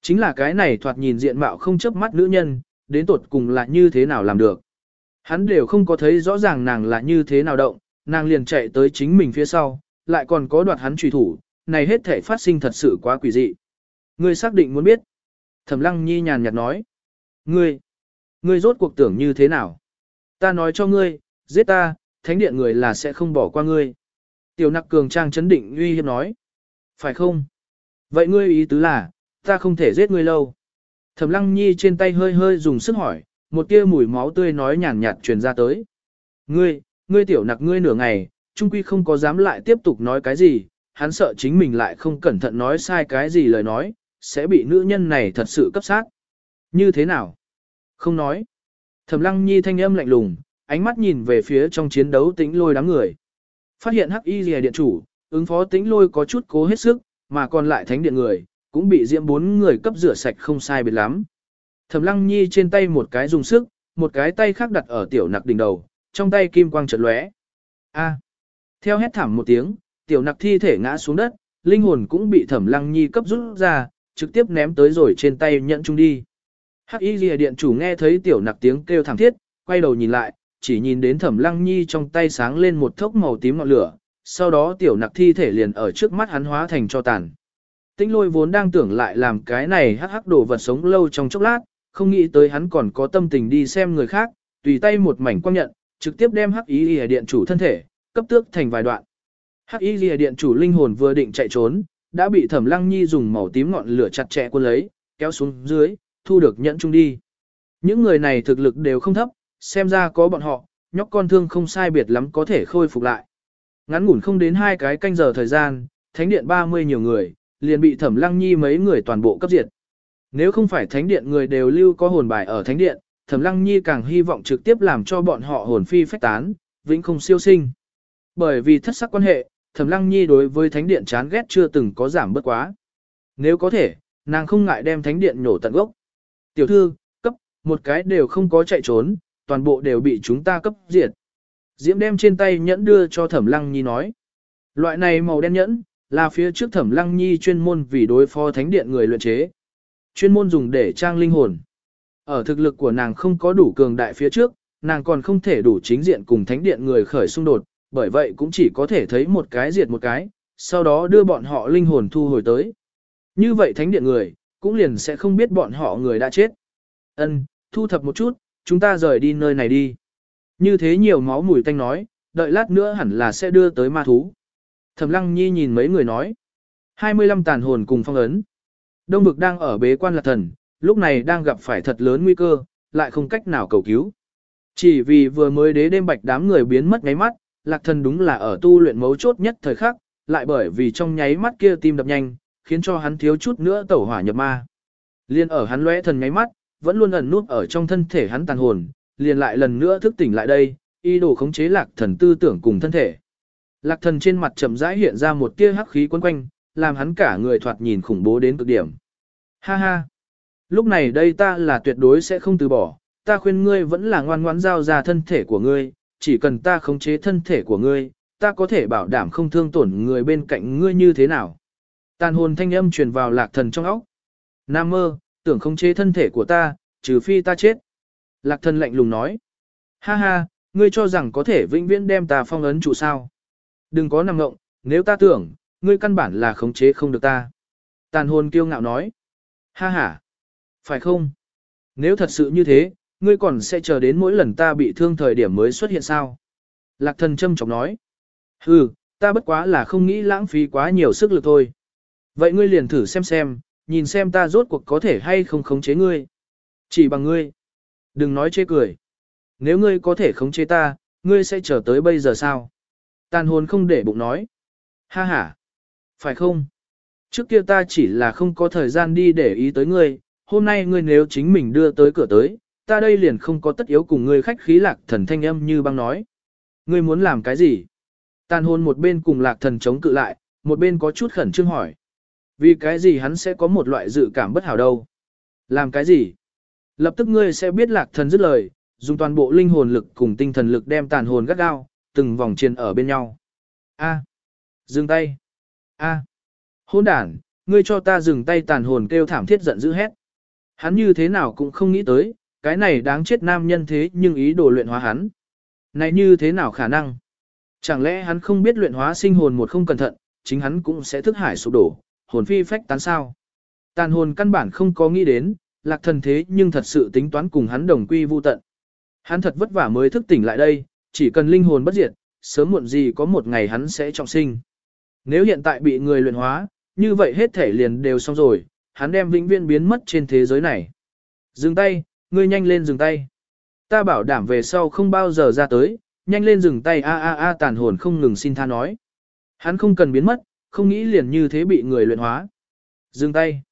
Chính là cái này thoạt nhìn diện mạo không chớp mắt nữ nhân, đến tột cùng là như thế nào làm được. Hắn đều không có thấy rõ ràng nàng là như thế nào động, nàng liền chạy tới chính mình phía sau, lại còn có đoạt hắn truy thủ, này hết thể phát sinh thật sự quá quỷ dị. Ngươi xác định muốn biết. Thẩm lăng nhi nhàn nhạt nói. Ngươi, ngươi rốt cuộc tưởng như thế nào? Ta nói cho ngươi, giết ta, thánh điện người là sẽ không bỏ qua ngươi. Tiểu nặc cường trang chấn định uy hiếp nói. Phải không? Vậy ngươi ý tứ là, ta không thể giết ngươi lâu. Thẩm lăng nhi trên tay hơi hơi dùng sức hỏi, một tia mùi máu tươi nói nhàn nhạt truyền ra tới. Ngươi, ngươi tiểu nặc ngươi nửa ngày, trung quy không có dám lại tiếp tục nói cái gì, hắn sợ chính mình lại không cẩn thận nói sai cái gì lời nói, sẽ bị nữ nhân này thật sự cấp sát. Như thế nào? Không nói. Thẩm lăng nhi thanh âm lạnh lùng, ánh mắt nhìn về phía trong chiến đấu tĩnh lôi đám người. Phát hiện hắc y rìa điện chủ, ứng phó tĩnh lôi có chút cố hết sức, mà còn lại thánh điện người, cũng bị diễm bốn người cấp rửa sạch không sai biệt lắm. Thẩm lăng nhi trên tay một cái dùng sức, một cái tay khác đặt ở tiểu nặc đỉnh đầu, trong tay kim quang chợt lóe. A. Theo hét thảm một tiếng, tiểu nặc thi thể ngã xuống đất, linh hồn cũng bị thẩm lăng nhi cấp rút ra, trực tiếp ném tới rồi trên tay nhận chung đi. Hắc y lìa điện chủ nghe thấy tiểu nặc tiếng kêu thảm thiết, quay đầu nhìn lại, chỉ nhìn đến thẩm lăng nhi trong tay sáng lên một thốc màu tím ngọn lửa, sau đó tiểu nặc thi thể liền ở trước mắt hắn hóa thành cho tàn. Tĩnh lôi vốn đang tưởng lại làm cái này hắc hắc đồ vật sống lâu trong chốc lát, không nghĩ tới hắn còn có tâm tình đi xem người khác, tùy tay một mảnh quang nhận, trực tiếp đem hắc y lìa điện chủ thân thể, cấp tước thành vài đoạn. Hắc y lìa điện chủ linh hồn vừa định chạy trốn, đã bị thẩm lăng nhi dùng màu tím ngọn lửa chặt chẽ cuốn lấy, kéo xuống dưới, thu được nhẫn chung đi. Những người này thực lực đều không thấp, xem ra có bọn họ, nhóc con thương không sai biệt lắm có thể khôi phục lại. Ngắn ngủn không đến hai cái canh giờ thời gian, thánh điện 30 nhiều người, liền bị thẩm lăng nhi mấy người toàn bộ cấp diệt. Nếu không phải thánh điện người đều lưu có hồn bài ở thánh điện, thẩm lăng nhi càng hy vọng trực tiếp làm cho bọn họ hồn phi phách tán, vĩnh không siêu sinh. Bởi vì thất sắc quan hệ, thẩm lăng nhi đối với thánh điện chán ghét chưa từng có giảm bớt quá. Nếu có thể, nàng không ngại đem thánh điện nhổ tận gốc. Tiểu thư, cấp, một cái đều không có chạy trốn, toàn bộ đều bị chúng ta cấp diệt. Diễm đem trên tay nhẫn đưa cho thẩm lăng nhi nói. Loại này màu đen nhẫn, là phía trước thẩm lăng nhi chuyên môn vì đối phó thánh điện người luyện chế. Chuyên môn dùng để trang linh hồn. Ở thực lực của nàng không có đủ cường đại phía trước, nàng còn không thể đủ chính diện cùng thánh điện người khởi xung đột, bởi vậy cũng chỉ có thể thấy một cái diệt một cái, sau đó đưa bọn họ linh hồn thu hồi tới. Như vậy thánh điện người, cũng liền sẽ không biết bọn họ người đã chết. Ân, thu thập một chút, chúng ta rời đi nơi này đi. Như thế nhiều máu mùi tanh nói, đợi lát nữa hẳn là sẽ đưa tới ma thú. Thẩm lăng nhi nhìn mấy người nói. 25 tàn hồn cùng phong ấn. Đông vực đang ở bế quan lạc thần, lúc này đang gặp phải thật lớn nguy cơ, lại không cách nào cầu cứu. Chỉ vì vừa mới đế đêm bạch đám người biến mất ngáy mắt, lạc thần đúng là ở tu luyện mấu chốt nhất thời khắc, lại bởi vì trong nháy mắt kia tim đập nhanh, khiến cho hắn thiếu chút nữa tẩu hỏa nhập ma. Liên ở hắn lóe thần nháy mắt, vẫn luôn ẩn nút ở trong thân thể hắn tàn hồn, liền lại lần nữa thức tỉnh lại đây, ý đồ khống chế lạc thần tư tưởng cùng thân thể. Lạc thần trên mặt chậm rãi hiện ra một tia hắc khí quấn quanh, làm hắn cả người thoạt nhìn khủng bố đến cực điểm. Ha ha! Lúc này đây ta là tuyệt đối sẽ không từ bỏ, ta khuyên ngươi vẫn là ngoan ngoãn giao ra thân thể của ngươi, chỉ cần ta khống chế thân thể của ngươi, ta có thể bảo đảm không thương tổn người bên cạnh ngươi như thế nào. Tàn hồn thanh âm truyền vào lạc thần trong óc. Nam mơ, tưởng khống chế thân thể của ta, trừ phi ta chết. Lạc thần lạnh lùng nói. Ha ha, ngươi cho rằng có thể vĩnh viễn đem ta phong ấn trụ sao. Đừng có nằm ngộng, nếu ta tưởng, ngươi căn bản là khống chế không được ta. Tàn hồn kiêu ngạo nói. Ha ha, phải không? Nếu thật sự như thế, ngươi còn sẽ chờ đến mỗi lần ta bị thương thời điểm mới xuất hiện sao? Lạc thần châm chọc nói. Hừ, ta bất quá là không nghĩ lãng phí quá nhiều sức lực thôi. Vậy ngươi liền thử xem xem, nhìn xem ta rốt cuộc có thể hay không khống chế ngươi. Chỉ bằng ngươi. Đừng nói chê cười. Nếu ngươi có thể khống chế ta, ngươi sẽ chờ tới bây giờ sao? Tàn hồn không để bụng nói. Ha ha. Phải không? Trước kia ta chỉ là không có thời gian đi để ý tới ngươi, hôm nay ngươi nếu chính mình đưa tới cửa tới, ta đây liền không có tất yếu cùng ngươi khách khí lạc thần thanh âm như băng nói. Ngươi muốn làm cái gì? Tàn hồn một bên cùng lạc thần chống cự lại, một bên có chút khẩn trương hỏi. Vì cái gì hắn sẽ có một loại dự cảm bất hảo đâu? Làm cái gì? Lập tức ngươi sẽ biết lạc thần dứt lời, dùng toàn bộ linh hồn lực cùng tinh thần lực đem tàn hồn gắt gao, từng vòng chiên ở bên nhau. A. Dừng tay. A. Hôn đản, ngươi cho ta dừng tay tàn hồn kêu thảm thiết giận dữ hét. Hắn như thế nào cũng không nghĩ tới, cái này đáng chết nam nhân thế nhưng ý đồ luyện hóa hắn. Này như thế nào khả năng? Chẳng lẽ hắn không biết luyện hóa sinh hồn một không cẩn thận, chính hắn cũng sẽ thức hải sụp đổ, hồn phi phách tán sao? Tàn hồn căn bản không có nghĩ đến, lạc thần thế nhưng thật sự tính toán cùng hắn đồng quy vu tận. Hắn thật vất vả mới thức tỉnh lại đây, chỉ cần linh hồn bất diệt, sớm muộn gì có một ngày hắn sẽ trọng sinh. Nếu hiện tại bị người luyện hóa, như vậy hết thể liền đều xong rồi, hắn đem vĩnh viễn biến mất trên thế giới này. Dừng tay, ngươi nhanh lên dừng tay. Ta bảo đảm về sau không bao giờ ra tới, nhanh lên dừng tay a a a tàn hồn không ngừng xin tha nói. Hắn không cần biến mất, không nghĩ liền như thế bị người luyện hóa. Dừng tay.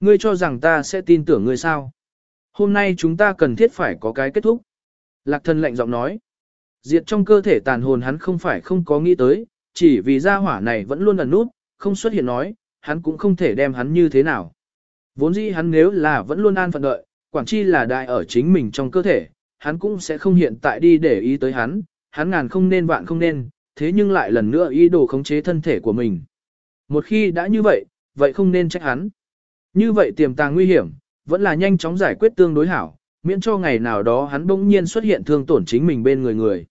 Ngươi cho rằng ta sẽ tin tưởng ngươi sao? Hôm nay chúng ta cần thiết phải có cái kết thúc. Lạc thần lạnh giọng nói. Diệt trong cơ thể tàn hồn hắn không phải không có nghĩ tới, chỉ vì gia hỏa này vẫn luôn ẩn nút, không xuất hiện nói, hắn cũng không thể đem hắn như thế nào. Vốn dĩ hắn nếu là vẫn luôn an phận đợi, quản chi là đại ở chính mình trong cơ thể, hắn cũng sẽ không hiện tại đi để ý tới hắn, hắn ngàn không nên vạn không nên, thế nhưng lại lần nữa ý đồ khống chế thân thể của mình. Một khi đã như vậy, vậy không nên trách hắn. Như vậy tiềm tàng nguy hiểm, vẫn là nhanh chóng giải quyết tương đối hảo, miễn cho ngày nào đó hắn bỗng nhiên xuất hiện thương tổn chính mình bên người người.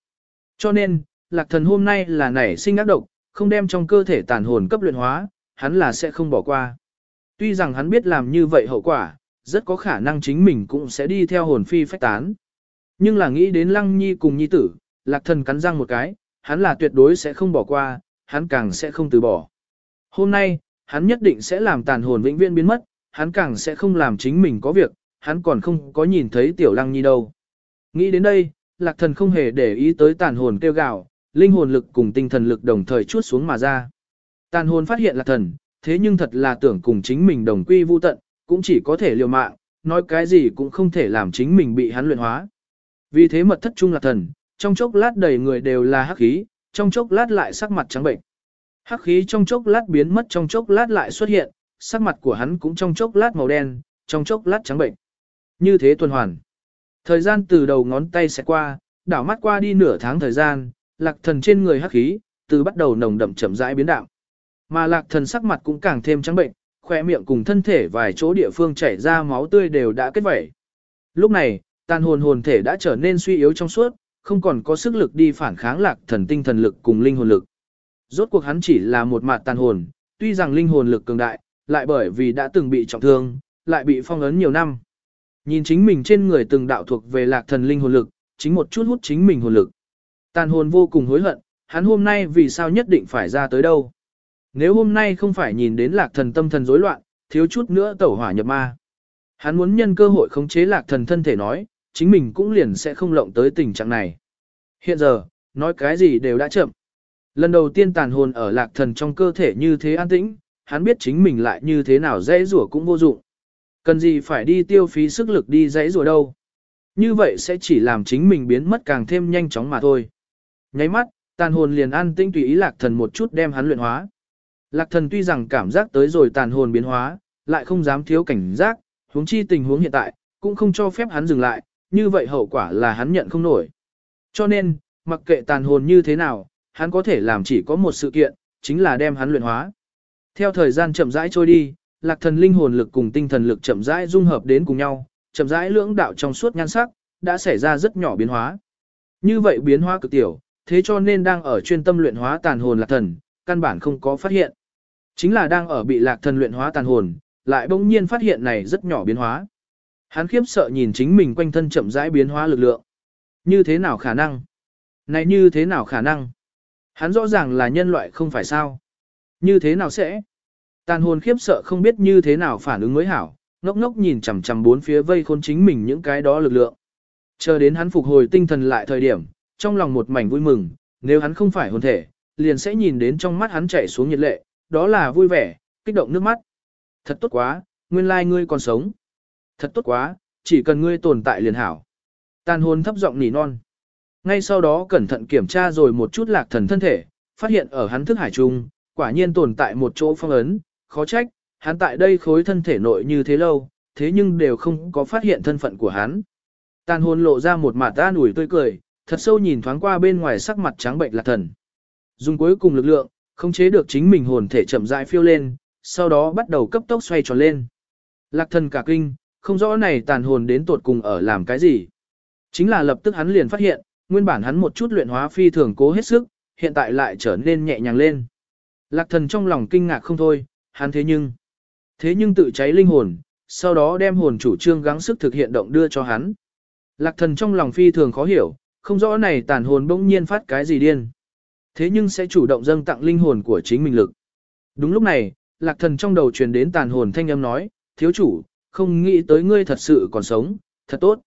Cho nên, lạc thần hôm nay là nảy sinh ác độc, không đem trong cơ thể tàn hồn cấp luyện hóa, hắn là sẽ không bỏ qua. Tuy rằng hắn biết làm như vậy hậu quả, rất có khả năng chính mình cũng sẽ đi theo hồn phi phách tán. Nhưng là nghĩ đến lăng nhi cùng nhi tử, lạc thần cắn răng một cái, hắn là tuyệt đối sẽ không bỏ qua, hắn càng sẽ không từ bỏ. Hôm nay, hắn nhất định sẽ làm tàn hồn vĩnh viễn biến mất, hắn càng sẽ không làm chính mình có việc, hắn còn không có nhìn thấy tiểu lăng nhi đâu. Nghĩ đến đây, lạc thần không hề để ý tới tàn hồn kêu gào, linh hồn lực cùng tinh thần lực đồng thời chuốt xuống mà ra. Tàn hồn phát hiện lạc thần, thế nhưng thật là tưởng cùng chính mình đồng quy vu tận, cũng chỉ có thể liều mạng, nói cái gì cũng không thể làm chính mình bị hắn luyện hóa. Vì thế mật thất trung lạc thần, trong chốc lát đầy người đều là hắc khí, trong chốc lát lại sắc mặt trắng bệnh. Hắc khí trong chốc lát biến mất trong chốc lát lại xuất hiện, sắc mặt của hắn cũng trong chốc lát màu đen, trong chốc lát trắng bệnh. Như thế tuần hoàn. Thời gian từ đầu ngón tay sẽ qua, đảo mắt qua đi nửa tháng thời gian, lạc thần trên người hắc khí, từ bắt đầu nồng đậm chậm rãi biến đạo. Mà lạc thần sắc mặt cũng càng thêm trắng bệnh, khỏe miệng cùng thân thể vài chỗ địa phương chảy ra máu tươi đều đã kết vẩy. Lúc này, tàn hồn hồn thể đã trở nên suy yếu trong suốt, không còn có sức lực đi phản kháng lạc thần tinh thần lực cùng linh hồn lực. Rốt cuộc hắn chỉ là một mạt tàn hồn, tuy rằng linh hồn lực cường đại, lại bởi vì đã từng bị trọng thương, lại bị phong ấn nhiều năm. Nhìn chính mình trên người từng đạo thuộc về lạc thần linh hồn lực, chính một chút hút chính mình hồn lực. Tàn hồn vô cùng hối hận, hắn hôm nay vì sao nhất định phải ra tới đâu. Nếu hôm nay không phải nhìn đến lạc thần tâm thần rối loạn, thiếu chút nữa tẩu hỏa nhập ma. Hắn muốn nhân cơ hội khống chế lạc thần thân thể nói, chính mình cũng liền sẽ không lộng tới tình trạng này. Hiện giờ, nói cái gì đều đã chậm. Lần đầu tiên tàn hồn ở lạc thần trong cơ thể như thế an tĩnh, hắn biết chính mình lại như thế nào dễ rủa cũng vô dụng. Cần gì phải đi tiêu phí sức lực đi dãy rủa đâu. Như vậy sẽ chỉ làm chính mình biến mất càng thêm nhanh chóng mà thôi. Nháy mắt, tàn hồn liền an tĩnh tùy ý lạc thần một chút đem hắn luyện hóa. Lạc thần tuy rằng cảm giác tới rồi tàn hồn biến hóa, lại không dám thiếu cảnh giác, huống chi tình huống hiện tại, cũng không cho phép hắn dừng lại, như vậy hậu quả là hắn nhận không nổi. Cho nên, mặc kệ tàn hồn như thế nào, hắn có thể làm chỉ có một sự kiện, chính là đem hắn luyện hóa. Theo thời gian chậm rãi trôi đi, lạc thần linh hồn lực cùng tinh thần lực chậm rãi dung hợp đến cùng nhau, chậm rãi lưỡng đạo trong suốt nhan sắc, đã xảy ra rất nhỏ biến hóa. Như vậy biến hóa cực tiểu, thế cho nên đang ở chuyên tâm luyện hóa tàn hồn lạc thần, căn bản không có phát hiện. Chính là đang ở bị lạc thần luyện hóa tàn hồn, lại bỗng nhiên phát hiện này rất nhỏ biến hóa. Hắn khiếp sợ nhìn chính mình quanh thân chậm rãi biến hóa lực lượng. Như thế nào khả năng? Này như thế nào khả năng? Hắn rõ ràng là nhân loại không phải sao? Như thế nào sẽ? Tàn hồn khiếp sợ không biết như thế nào phản ứng mới hảo, ngốc ngốc nhìn chằm chằm bốn phía vây khôn chính mình những cái đó lực lượng. Chờ đến hắn phục hồi tinh thần lại thời điểm, trong lòng một mảnh vui mừng, nếu hắn không phải hồn thể, liền sẽ nhìn đến trong mắt hắn chảy xuống nhiệt lệ, đó là vui vẻ, kích động nước mắt. Thật tốt quá, nguyên lai ngươi còn sống. Thật tốt quá, chỉ cần ngươi tồn tại liền hảo. Tàn hồn thấp giọng nỉ non. Ngay sau đó cẩn thận kiểm tra rồi một chút lạc thần thân thể, phát hiện ở hắn thức hải trung, quả nhiên tồn tại một chỗ phong ấn, khó trách, hắn tại đây khối thân thể nội như thế lâu, thế nhưng đều không có phát hiện thân phận của hắn. Tàn hồn lộ ra một mặt ta ủi tươi cười, thật sâu nhìn thoáng qua bên ngoài sắc mặt trắng bệnh lạc thần. Dùng cuối cùng lực lượng, không chế được chính mình hồn thể chậm rãi phiêu lên, sau đó bắt đầu cấp tốc xoay tròn lên. Lạc thần cả kinh, không rõ này tàn hồn đến tột cùng ở làm cái gì. Chính là lập tức hắn liền phát hiện, nguyên bản hắn một chút luyện hóa phi thường cố hết sức, hiện tại lại trở nên nhẹ nhàng lên. Lạc thần trong lòng kinh ngạc không thôi, hắn thế nhưng, thế nhưng tự cháy linh hồn, sau đó đem hồn chủ trương gắng sức thực hiện động đưa cho hắn. Lạc thần trong lòng phi thường khó hiểu, không rõ này tàn hồn bỗng nhiên phát cái gì điên. Thế nhưng sẽ chủ động dâng tặng linh hồn của chính mình lực. Đúng lúc này, lạc thần trong đầu truyền đến tàn hồn thanh âm nói, thiếu chủ, không nghĩ tới ngươi thật sự còn sống, thật tốt.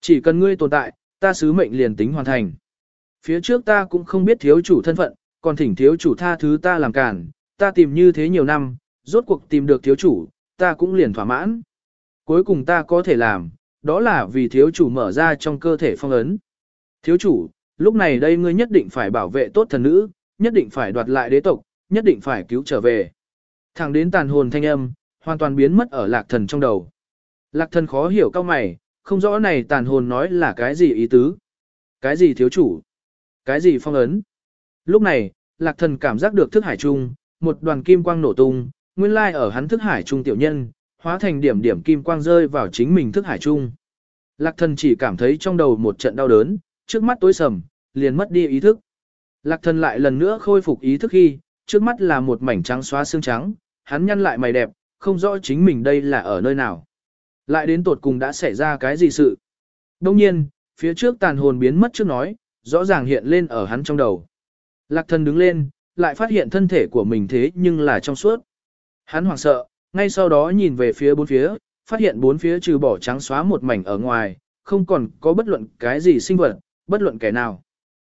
Chỉ cần ngươi tồn tại, ta sứ mệnh liền tính hoàn thành. Phía trước ta cũng không biết thiếu chủ thân phận, còn thỉnh thiếu chủ tha thứ ta làm cản, ta tìm như thế nhiều năm, rốt cuộc tìm được thiếu chủ, ta cũng liền thỏa mãn. Cuối cùng ta có thể làm, đó là vì thiếu chủ mở ra trong cơ thể phong ấn. Thiếu chủ, lúc này đây ngươi nhất định phải bảo vệ tốt thần nữ, nhất định phải đoạt lại đế tộc, nhất định phải cứu trở về. Thẳng đến tàn hồn thanh âm, hoàn toàn biến mất ở lạc thần trong đầu. Lạc thần khó hiểu cao mày, không rõ này tàn hồn nói là cái gì ý tứ. Cái gì thiếu chủ? Cái gì phong ấn? Lúc này, lạc thần cảm giác được thức hải trung, một đoàn kim quang nổ tung, nguyên lai ở hắn thức hải trung tiểu nhân, hóa thành điểm điểm kim quang rơi vào chính mình thức hải trung. Lạc thần chỉ cảm thấy trong đầu một trận đau đớn, trước mắt tối sầm, liền mất đi ý thức. Lạc thần lại lần nữa khôi phục ý thức khi, trước mắt là một mảnh trắng xóa xương trắng, hắn nhăn lại mày đẹp, không rõ chính mình đây là ở nơi nào. Lại đến tột cùng đã xảy ra cái gì sự. Đông nhiên, phía trước tàn hồn biến mất trước nói, rõ ràng hiện lên ở hắn trong đầu. Lạc thần đứng lên, lại phát hiện thân thể của mình thế nhưng là trong suốt. Hắn hoảng sợ, ngay sau đó nhìn về phía bốn phía, phát hiện bốn phía trừ bỏ trắng xóa một mảnh ở ngoài, không còn có bất luận cái gì sinh vật, bất luận kẻ nào.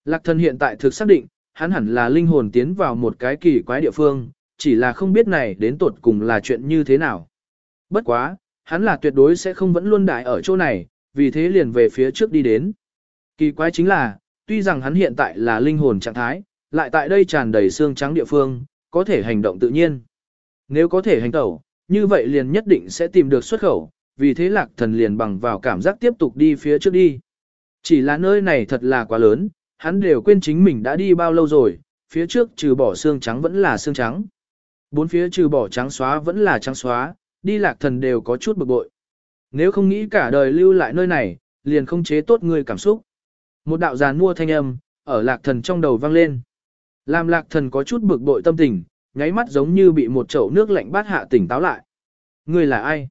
Lạc thần hiện tại thực xác định, hắn hẳn là linh hồn tiến vào một cái kỳ quái địa phương, chỉ là không biết này đến tột cùng là chuyện như thế nào. Bất quá, hắn là tuyệt đối sẽ không vẫn luôn đại ở chỗ này, vì thế liền về phía trước đi đến. Kỳ quái chính là, tuy rằng hắn hiện tại là linh hồn trạng thái, lại tại đây tràn đầy xương trắng địa phương, có thể hành động tự nhiên. Nếu có thể hành tẩu, như vậy liền nhất định sẽ tìm được xuất khẩu, vì thế lạc thần liền bằng vào cảm giác tiếp tục đi phía trước đi. Chỉ là nơi này thật là quá lớn, hắn đều quên chính mình đã đi bao lâu rồi, phía trước trừ bỏ xương trắng vẫn là xương trắng. Bốn phía trừ bỏ trắng xóa vẫn là trắng xóa, đi lạc thần đều có chút bực bội. Nếu không nghĩ cả đời lưu lại nơi này, liền không chế tốt người cảm xúc. Một đạo giàn mua thanh âm, ở lạc thần trong đầu vang lên. Làm lạc thần có chút bực bội tâm tình, nháy mắt giống như bị một chậu nước lạnh bát hạ tỉnh táo lại. Người là ai?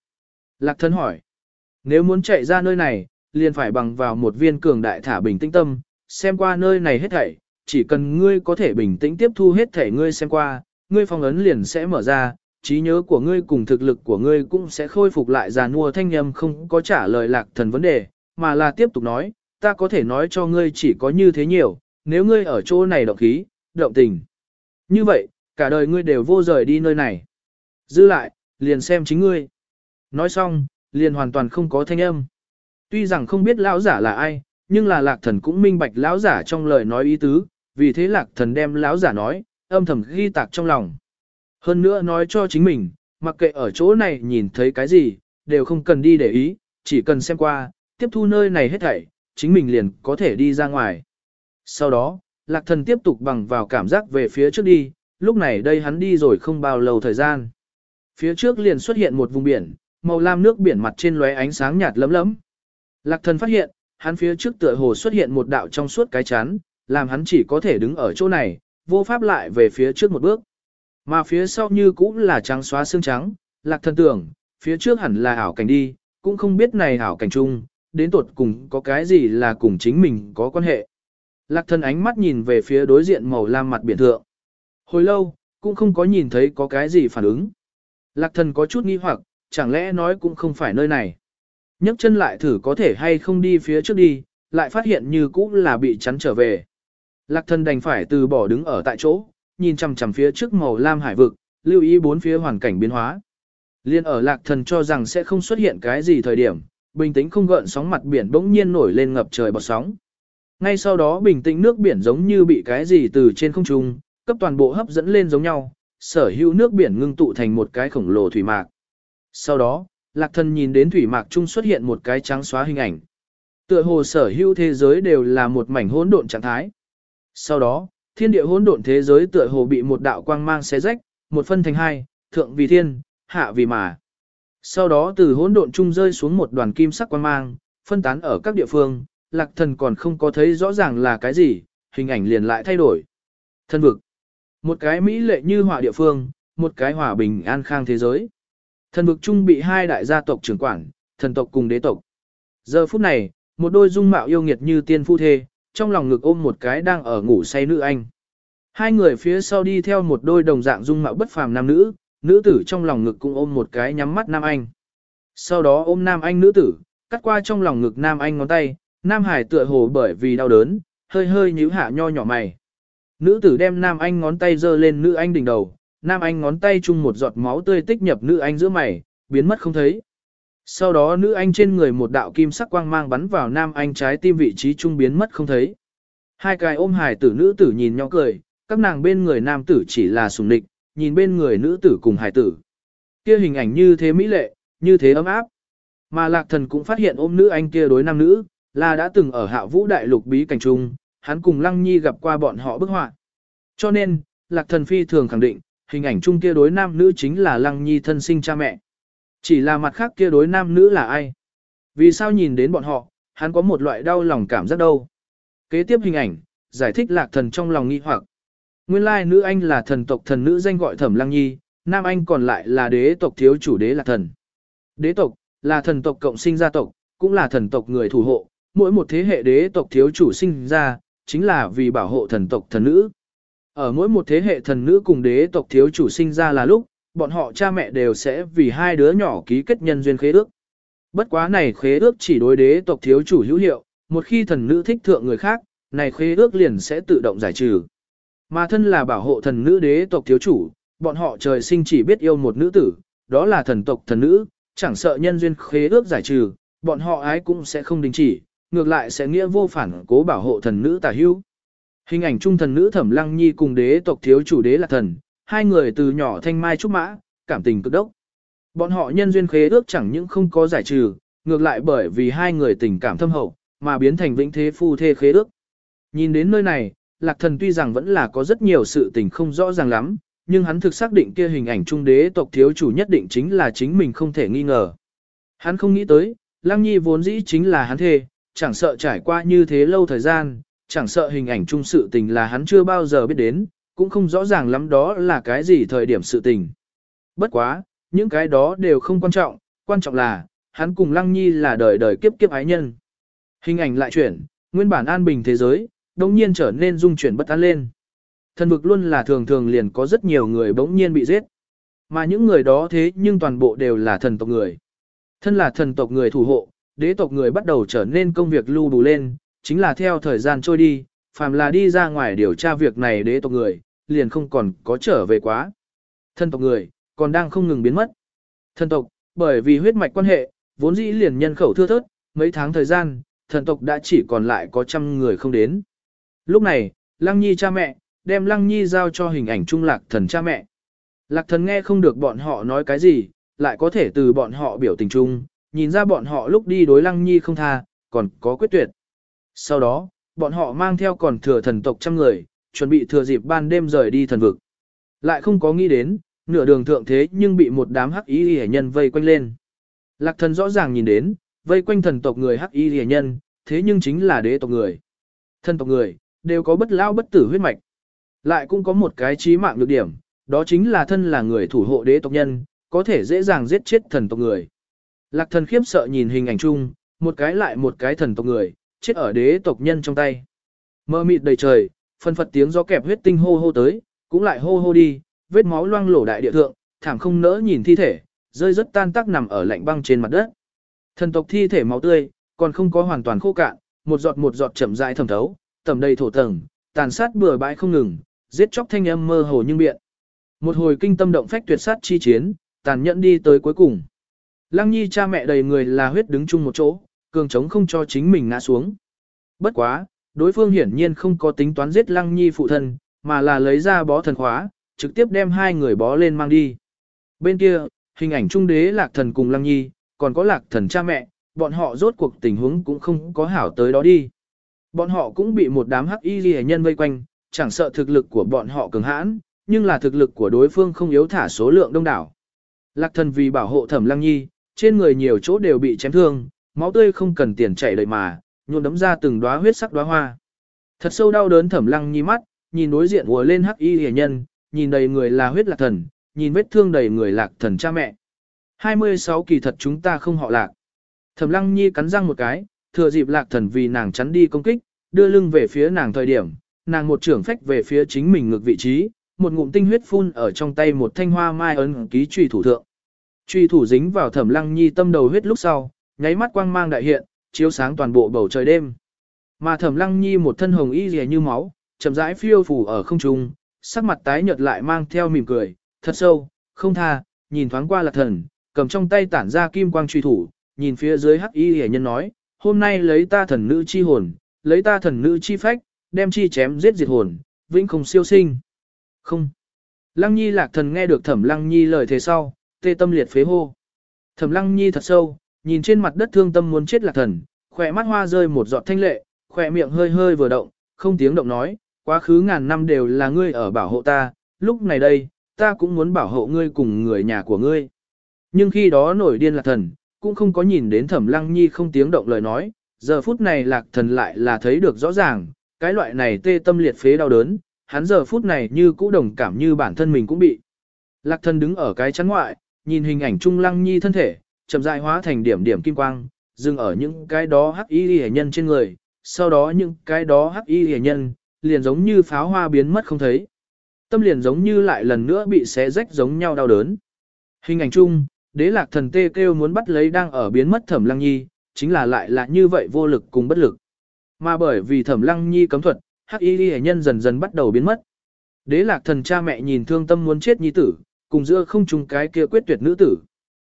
Lạc thần hỏi. Nếu muốn chạy ra nơi này, liền phải bằng vào một viên cường đại thả bình tĩnh tâm, xem qua nơi này hết thảy, chỉ cần ngươi có thể bình tĩnh tiếp thu hết thảy ngươi xem qua, ngươi phong ấn liền sẽ mở ra, trí nhớ của ngươi cùng thực lực của ngươi cũng sẽ khôi phục lại già nua thanh âm không có trả lời lạc thần vấn đề, mà là tiếp tục nói, ta có thể nói cho ngươi chỉ có như thế nhiều, nếu ngươi ở chỗ này động khí, động tình. Như vậy, cả đời ngươi đều vô rời đi nơi này. Dư lại, liền xem chính ngươi. Nói xong, liền hoàn toàn không có thanh âm. Tuy rằng không biết lão giả là ai, nhưng là lạc thần cũng minh bạch lão giả trong lời nói ý tứ, vì thế lạc thần đem lão giả nói, âm thầm ghi tạc trong lòng. Hơn nữa nói cho chính mình, mặc kệ ở chỗ này nhìn thấy cái gì, đều không cần đi để ý, chỉ cần xem qua, tiếp thu nơi này hết thảy, chính mình liền có thể đi ra ngoài. Sau đó, lạc thần tiếp tục bằng vào cảm giác về phía trước đi, lúc này đây hắn đi rồi không bao lâu thời gian. Phía trước liền xuất hiện một vùng biển, màu lam nước biển mặt trên lóe ánh sáng nhạt lấm lấm. Lạc thần phát hiện, hắn phía trước tựa hồ xuất hiện một đạo trong suốt cái chắn, làm hắn chỉ có thể đứng ở chỗ này, vô pháp lại về phía trước một bước. Mà phía sau như cũng là trắng xóa xương trắng, lạc thần tưởng, phía trước hẳn là ảo cảnh đi, cũng không biết này ảo cảnh chung, đến tuột cùng có cái gì là cùng chính mình có quan hệ. Lạc thần ánh mắt nhìn về phía đối diện màu lam mặt biển thượng. Hồi lâu, cũng không có nhìn thấy có cái gì phản ứng. Lạc thần có chút nghi hoặc, chẳng lẽ nói cũng không phải nơi này. nhấc chân lại thử có thể hay không đi phía trước đi, lại phát hiện như cũng là bị chắn trở về. Lạc thần đành phải từ bỏ đứng ở tại chỗ, nhìn chằm chằm phía trước màu lam hải vực, lưu ý bốn phía hoàn cảnh biến hóa. Liên ở lạc thần cho rằng sẽ không xuất hiện cái gì thời điểm, bình tĩnh không gợn sóng mặt biển bỗng nhiên nổi lên ngập trời bọt sóng. Ngay sau đó bình tĩnh nước biển giống như bị cái gì từ trên không trung, cấp toàn bộ hấp dẫn lên giống nhau, sở hữu nước biển ngưng tụ thành một cái khổng lồ thủy mạc. Sau đó, lạc thần nhìn đến thủy mạc trung xuất hiện một cái trắng xóa hình ảnh. Tựa hồ sở hữu thế giới đều là một mảnh hỗn độn trạng thái. Sau đó, thiên địa hỗn độn thế giới tựa hồ bị một đạo quang mang xé rách, một phân thành hai, thượng vì thiên, hạ vì mà. Sau đó từ hỗn độn trung rơi xuống một đoàn kim sắc quang mang, phân tán ở các địa phương, lạc thần còn không có thấy rõ ràng là cái gì, hình ảnh liền lại thay đổi. Thân vực. Một cái mỹ lệ như hỏa địa phương, một cái hòa bình an khang thế giới. Thần vực trung bị hai đại gia tộc trưởng quản, thần tộc cùng đế tộc. Giờ phút này, một đôi dung mạo yêu nghiệt như tiên phu thê, trong lòng ngực ôm một cái đang ở ngủ say nữ anh. Hai người phía sau đi theo một đôi đồng dạng dung mạo bất phàm nam nữ, nữ tử trong lòng ngực cũng ôm một cái nhắm mắt nam anh. Sau đó ôm nam anh nữ tử, cắt qua trong lòng ngực nam anh ngón tay, nam hải tựa hồ bởi vì đau đớn, hơi hơi nhíu hạ nho nhỏ mày. Nữ tử đem nam anh ngón tay giơ lên nữ anh đỉnh đầu, nam anh ngón tay chung một giọt máu tươi tích nhập nữ anh giữa mày, biến mất không thấy. Sau đó nữ anh trên người một đạo kim sắc quang mang bắn vào nam anh trái tim vị trí trung biến mất không thấy. Hai cái ôm hài tử nữ tử nhìn nhau cười, các nàng bên người nam tử chỉ là sùng nịch, nhìn bên người nữ tử cùng hài tử. Kia hình ảnh như thế mỹ lệ, như thế ấm áp. Mà lạc thần cũng phát hiện ôm nữ anh kia đối nam nữ, là đã từng ở hạ vũ đại lục bí cảnh trung, hắn cùng lăng nhi gặp qua bọn họ bức họa. Cho nên, lạc thần phi thường khẳng định, hình ảnh chung kia đối nam nữ chính là lăng nhi thân sinh cha mẹ. Chỉ là mặt khác kia đối nam nữ là ai? Vì sao nhìn đến bọn họ, hắn có một loại đau lòng cảm giác đâu? Kế tiếp hình ảnh, giải thích lạc thần trong lòng nghi hoặc. Nguyên lai nữ anh là thần tộc thần nữ danh gọi thẩm lăng nhi, nam anh còn lại là đế tộc thiếu chủ đế lạc thần. Đế tộc, là thần tộc cộng sinh gia tộc, cũng là thần tộc người thủ hộ, mỗi một thế hệ đế tộc thiếu chủ sinh ra, chính là vì bảo hộ thần tộc thần nữ. Ở mỗi một thế hệ thần nữ cùng đế tộc thiếu chủ sinh ra là lúc, bọn họ cha mẹ đều sẽ vì hai đứa nhỏ ký kết nhân duyên khế ước. Bất quá này khế ước chỉ đối đế tộc thiếu chủ hữu hiệu, một khi thần nữ thích thượng người khác, này khế ước liền sẽ tự động giải trừ. Mà thân là bảo hộ thần nữ đế tộc thiếu chủ, bọn họ trời sinh chỉ biết yêu một nữ tử, đó là thần tộc thần nữ, chẳng sợ nhân duyên khế ước giải trừ, bọn họ ái cũng sẽ không đình chỉ, ngược lại sẽ nghĩa vô phản cố bảo hộ thần nữ tả hữu. Hình ảnh trung thần nữ Thẩm Lăng Nhi cùng đế tộc thiếu chủ đế là thần, hai người từ nhỏ thanh mai trúc mã, cảm tình cực đốc. Bọn họ nhân duyên khế ước chẳng những không có giải trừ, ngược lại bởi vì hai người tình cảm thâm hậu, mà biến thành vĩnh thế phu thê khế ước. Nhìn đến nơi này, Lạc Thần tuy rằng vẫn là có rất nhiều sự tình không rõ ràng lắm, nhưng hắn thực xác định kia hình ảnh trung đế tộc thiếu chủ nhất định chính là chính mình không thể nghi ngờ. Hắn không nghĩ tới, Lăng Nhi vốn dĩ chính là hắn thê, chẳng sợ trải qua như thế lâu thời gian, chẳng sợ hình ảnh trung sự tình là hắn chưa bao giờ biết đến, cũng không rõ ràng lắm đó là cái gì thời điểm sự tình. Bất quá, những cái đó đều không quan trọng, quan trọng là, hắn cùng Lăng Nhi là đời đời kiếp kiếp ái nhân. Hình ảnh lại chuyển, nguyên bản an bình thế giới, đồng nhiên trở nên dung chuyển bất an lên. Thần vực luôn là thường thường liền có rất nhiều người bỗng nhiên bị giết. Mà những người đó thế nhưng toàn bộ đều là thần tộc người. Thân là thần tộc người thủ hộ, đế tộc người bắt đầu trở nên công việc lưu đủ lên, chính là theo thời gian trôi đi, phàm là đi ra ngoài điều tra việc này đế tộc người, liền không còn có trở về quá. Thần tộc người, còn đang không ngừng biến mất. Thần tộc, bởi vì huyết mạch quan hệ, vốn dĩ liền nhân khẩu thưa thớt, mấy tháng thời gian, thần tộc đã chỉ còn lại có trăm người không đến. Lúc này, Lăng Nhi cha mẹ, đem Lăng Nhi giao cho hình ảnh trung lạc thần cha mẹ. Lạc thần nghe không được bọn họ nói cái gì, lại có thể từ bọn họ biểu tình chung, nhìn ra bọn họ lúc đi đối Lăng Nhi không tha, còn có quyết tuyệt. Sau đó, bọn họ mang theo còn thừa thần tộc trăm người, chuẩn bị thừa dịp ban đêm rời đi thần vực. Lại không có nghĩ đến, nửa đường thượng thế nhưng bị một đám hắc y hệ nhân vây quanh lên. Lạc thần rõ ràng nhìn đến, vây quanh thần tộc người hắc y hệ nhân, thế nhưng chính là đế tộc người. Thần tộc người, đều có bất lao bất tử huyết mạch. Lại cũng có một cái trí mạng lược điểm, đó chính là thân là người thủ hộ đế tộc nhân, có thể dễ dàng giết chết thần tộc người. Lạc thần khiếp sợ nhìn hình ảnh chung, một cái lại một cái thần tộc người, chết ở đế tộc nhân trong tay. Mơ mịt đầy trời, phân phật tiếng gió kẹp huyết tinh hô hô tới, cũng lại hô hô đi, vết máu loang lổ đại địa thượng, thảm không nỡ nhìn thi thể, rơi rất tan tác nằm ở lạnh băng trên mặt đất. Thần tộc thi thể máu tươi, còn không có hoàn toàn khô cạn, một giọt một giọt chậm rãi thẩm thấu, tầm đầy thổ tầng, tàn sát bừa bãi không ngừng, giết chóc thanh âm mơ hồ nhưng biện. Một hồi kinh tâm động phách tuyệt sát chi chiến, tàn nhẫn đi tới cuối cùng. Lăng Nhi cha mẹ đầy người là huyết đứng chung một chỗ, cường chống không cho chính mình ngã xuống. Bất quá, đối phương hiển nhiên không có tính toán giết Lăng Nhi phụ thân, mà là lấy ra bó thần khóa, trực tiếp đem hai người bó lên mang đi. Bên kia, hình ảnh trung đế lạc thần cùng Lăng Nhi, còn có lạc thần cha mẹ, bọn họ rốt cuộc tình huống cũng không có hảo tới đó đi. Bọn họ cũng bị một đám hắc y ghi nhân vây quanh, chẳng sợ thực lực của bọn họ cường hãn, nhưng là thực lực của đối phương không yếu thả số lượng đông đảo. Lạc thần vì bảo hộ thẩm lăng nhi, trên người nhiều chỗ đều bị chém thương, máu tươi không cần tiền chảy đầy mà, nhuộm đấm ra từng đóa huyết sắc đóa hoa. Thật sâu đau đớn thẩm lăng nhi mắt, nhìn đối diện ùa lên hắc y hề nhân, nhìn đầy người là huyết lạc thần, nhìn vết thương đầy người lạc thần cha mẹ. 26 kỳ thật chúng ta không họ lạc. Thẩm lăng nhi cắn răng một cái, thừa dịp lạc thần vì nàng chắn đi công kích, đưa lưng về phía nàng thời điểm, nàng một trưởng phách về phía chính mình ngược vị trí, một ngụm tinh huyết phun ở trong tay một thanh hoa mai ấn ký truy thủ thượng. truy thủ dính vào thẩm lăng nhi tâm đầu huyết lúc sau, nháy mắt quang mang đại hiện, chiếu sáng toàn bộ bầu trời đêm. Mà thẩm lăng nhi một thân hồng y rìa như máu, chậm rãi phiêu phủ ở không trung, sắc mặt tái nhợt lại mang theo mỉm cười, thật sâu, không tha, nhìn thoáng qua lạc thần, cầm trong tay tản ra kim quang truy thủ, nhìn phía dưới hắc y rìa nhân nói, hôm nay lấy ta thần nữ chi hồn, lấy ta thần nữ chi phách, đem chi chém giết diệt hồn, vĩnh không siêu sinh. Không. Lăng Nhi lạc thần nghe được Thẩm Lăng Nhi lời thế sau, tê tâm liệt phế hô. Thẩm Lăng Nhi thật sâu, nhìn trên mặt đất thương tâm muốn chết lạc thần, khỏe mắt hoa rơi một giọt thanh lệ, khỏe miệng hơi hơi vừa động, không tiếng động nói, quá khứ ngàn năm đều là ngươi ở bảo hộ ta, lúc này đây, ta cũng muốn bảo hộ ngươi cùng người nhà của ngươi. Nhưng khi đó nổi điên lạc thần, cũng không có nhìn đến Thẩm Lăng Nhi không tiếng động lời nói, giờ phút này lạc thần lại là thấy được rõ ràng, cái loại này tê tâm liệt phế đau đớn, hắn giờ phút này như cũ đồng cảm như bản thân mình cũng bị. Lạc thần đứng ở cái chắn ngoại, nhìn hình ảnh trung lăng nhi thân thể, chậm rãi hóa thành điểm điểm kim quang, dừng ở những cái đó hắc y hề nhân trên người, sau đó những cái đó hắc y hề nhân, liền giống như pháo hoa biến mất không thấy. Tâm liền giống như lại lần nữa bị xé rách giống nhau đau đớn. Hình ảnh chung, đế lạc thần tê kêu muốn bắt lấy đang ở biến mất thẩm lăng nhi, chính là lại là như vậy vô lực cùng bất lực. Mà bởi vì thẩm lăng nhi cấm thuật, hắc y ghi nhân dần dần bắt đầu biến mất. Đế lạc thần cha mẹ nhìn thương tâm muốn chết nhi tử, cùng giữa không chung cái kia quyết tuyệt nữ tử.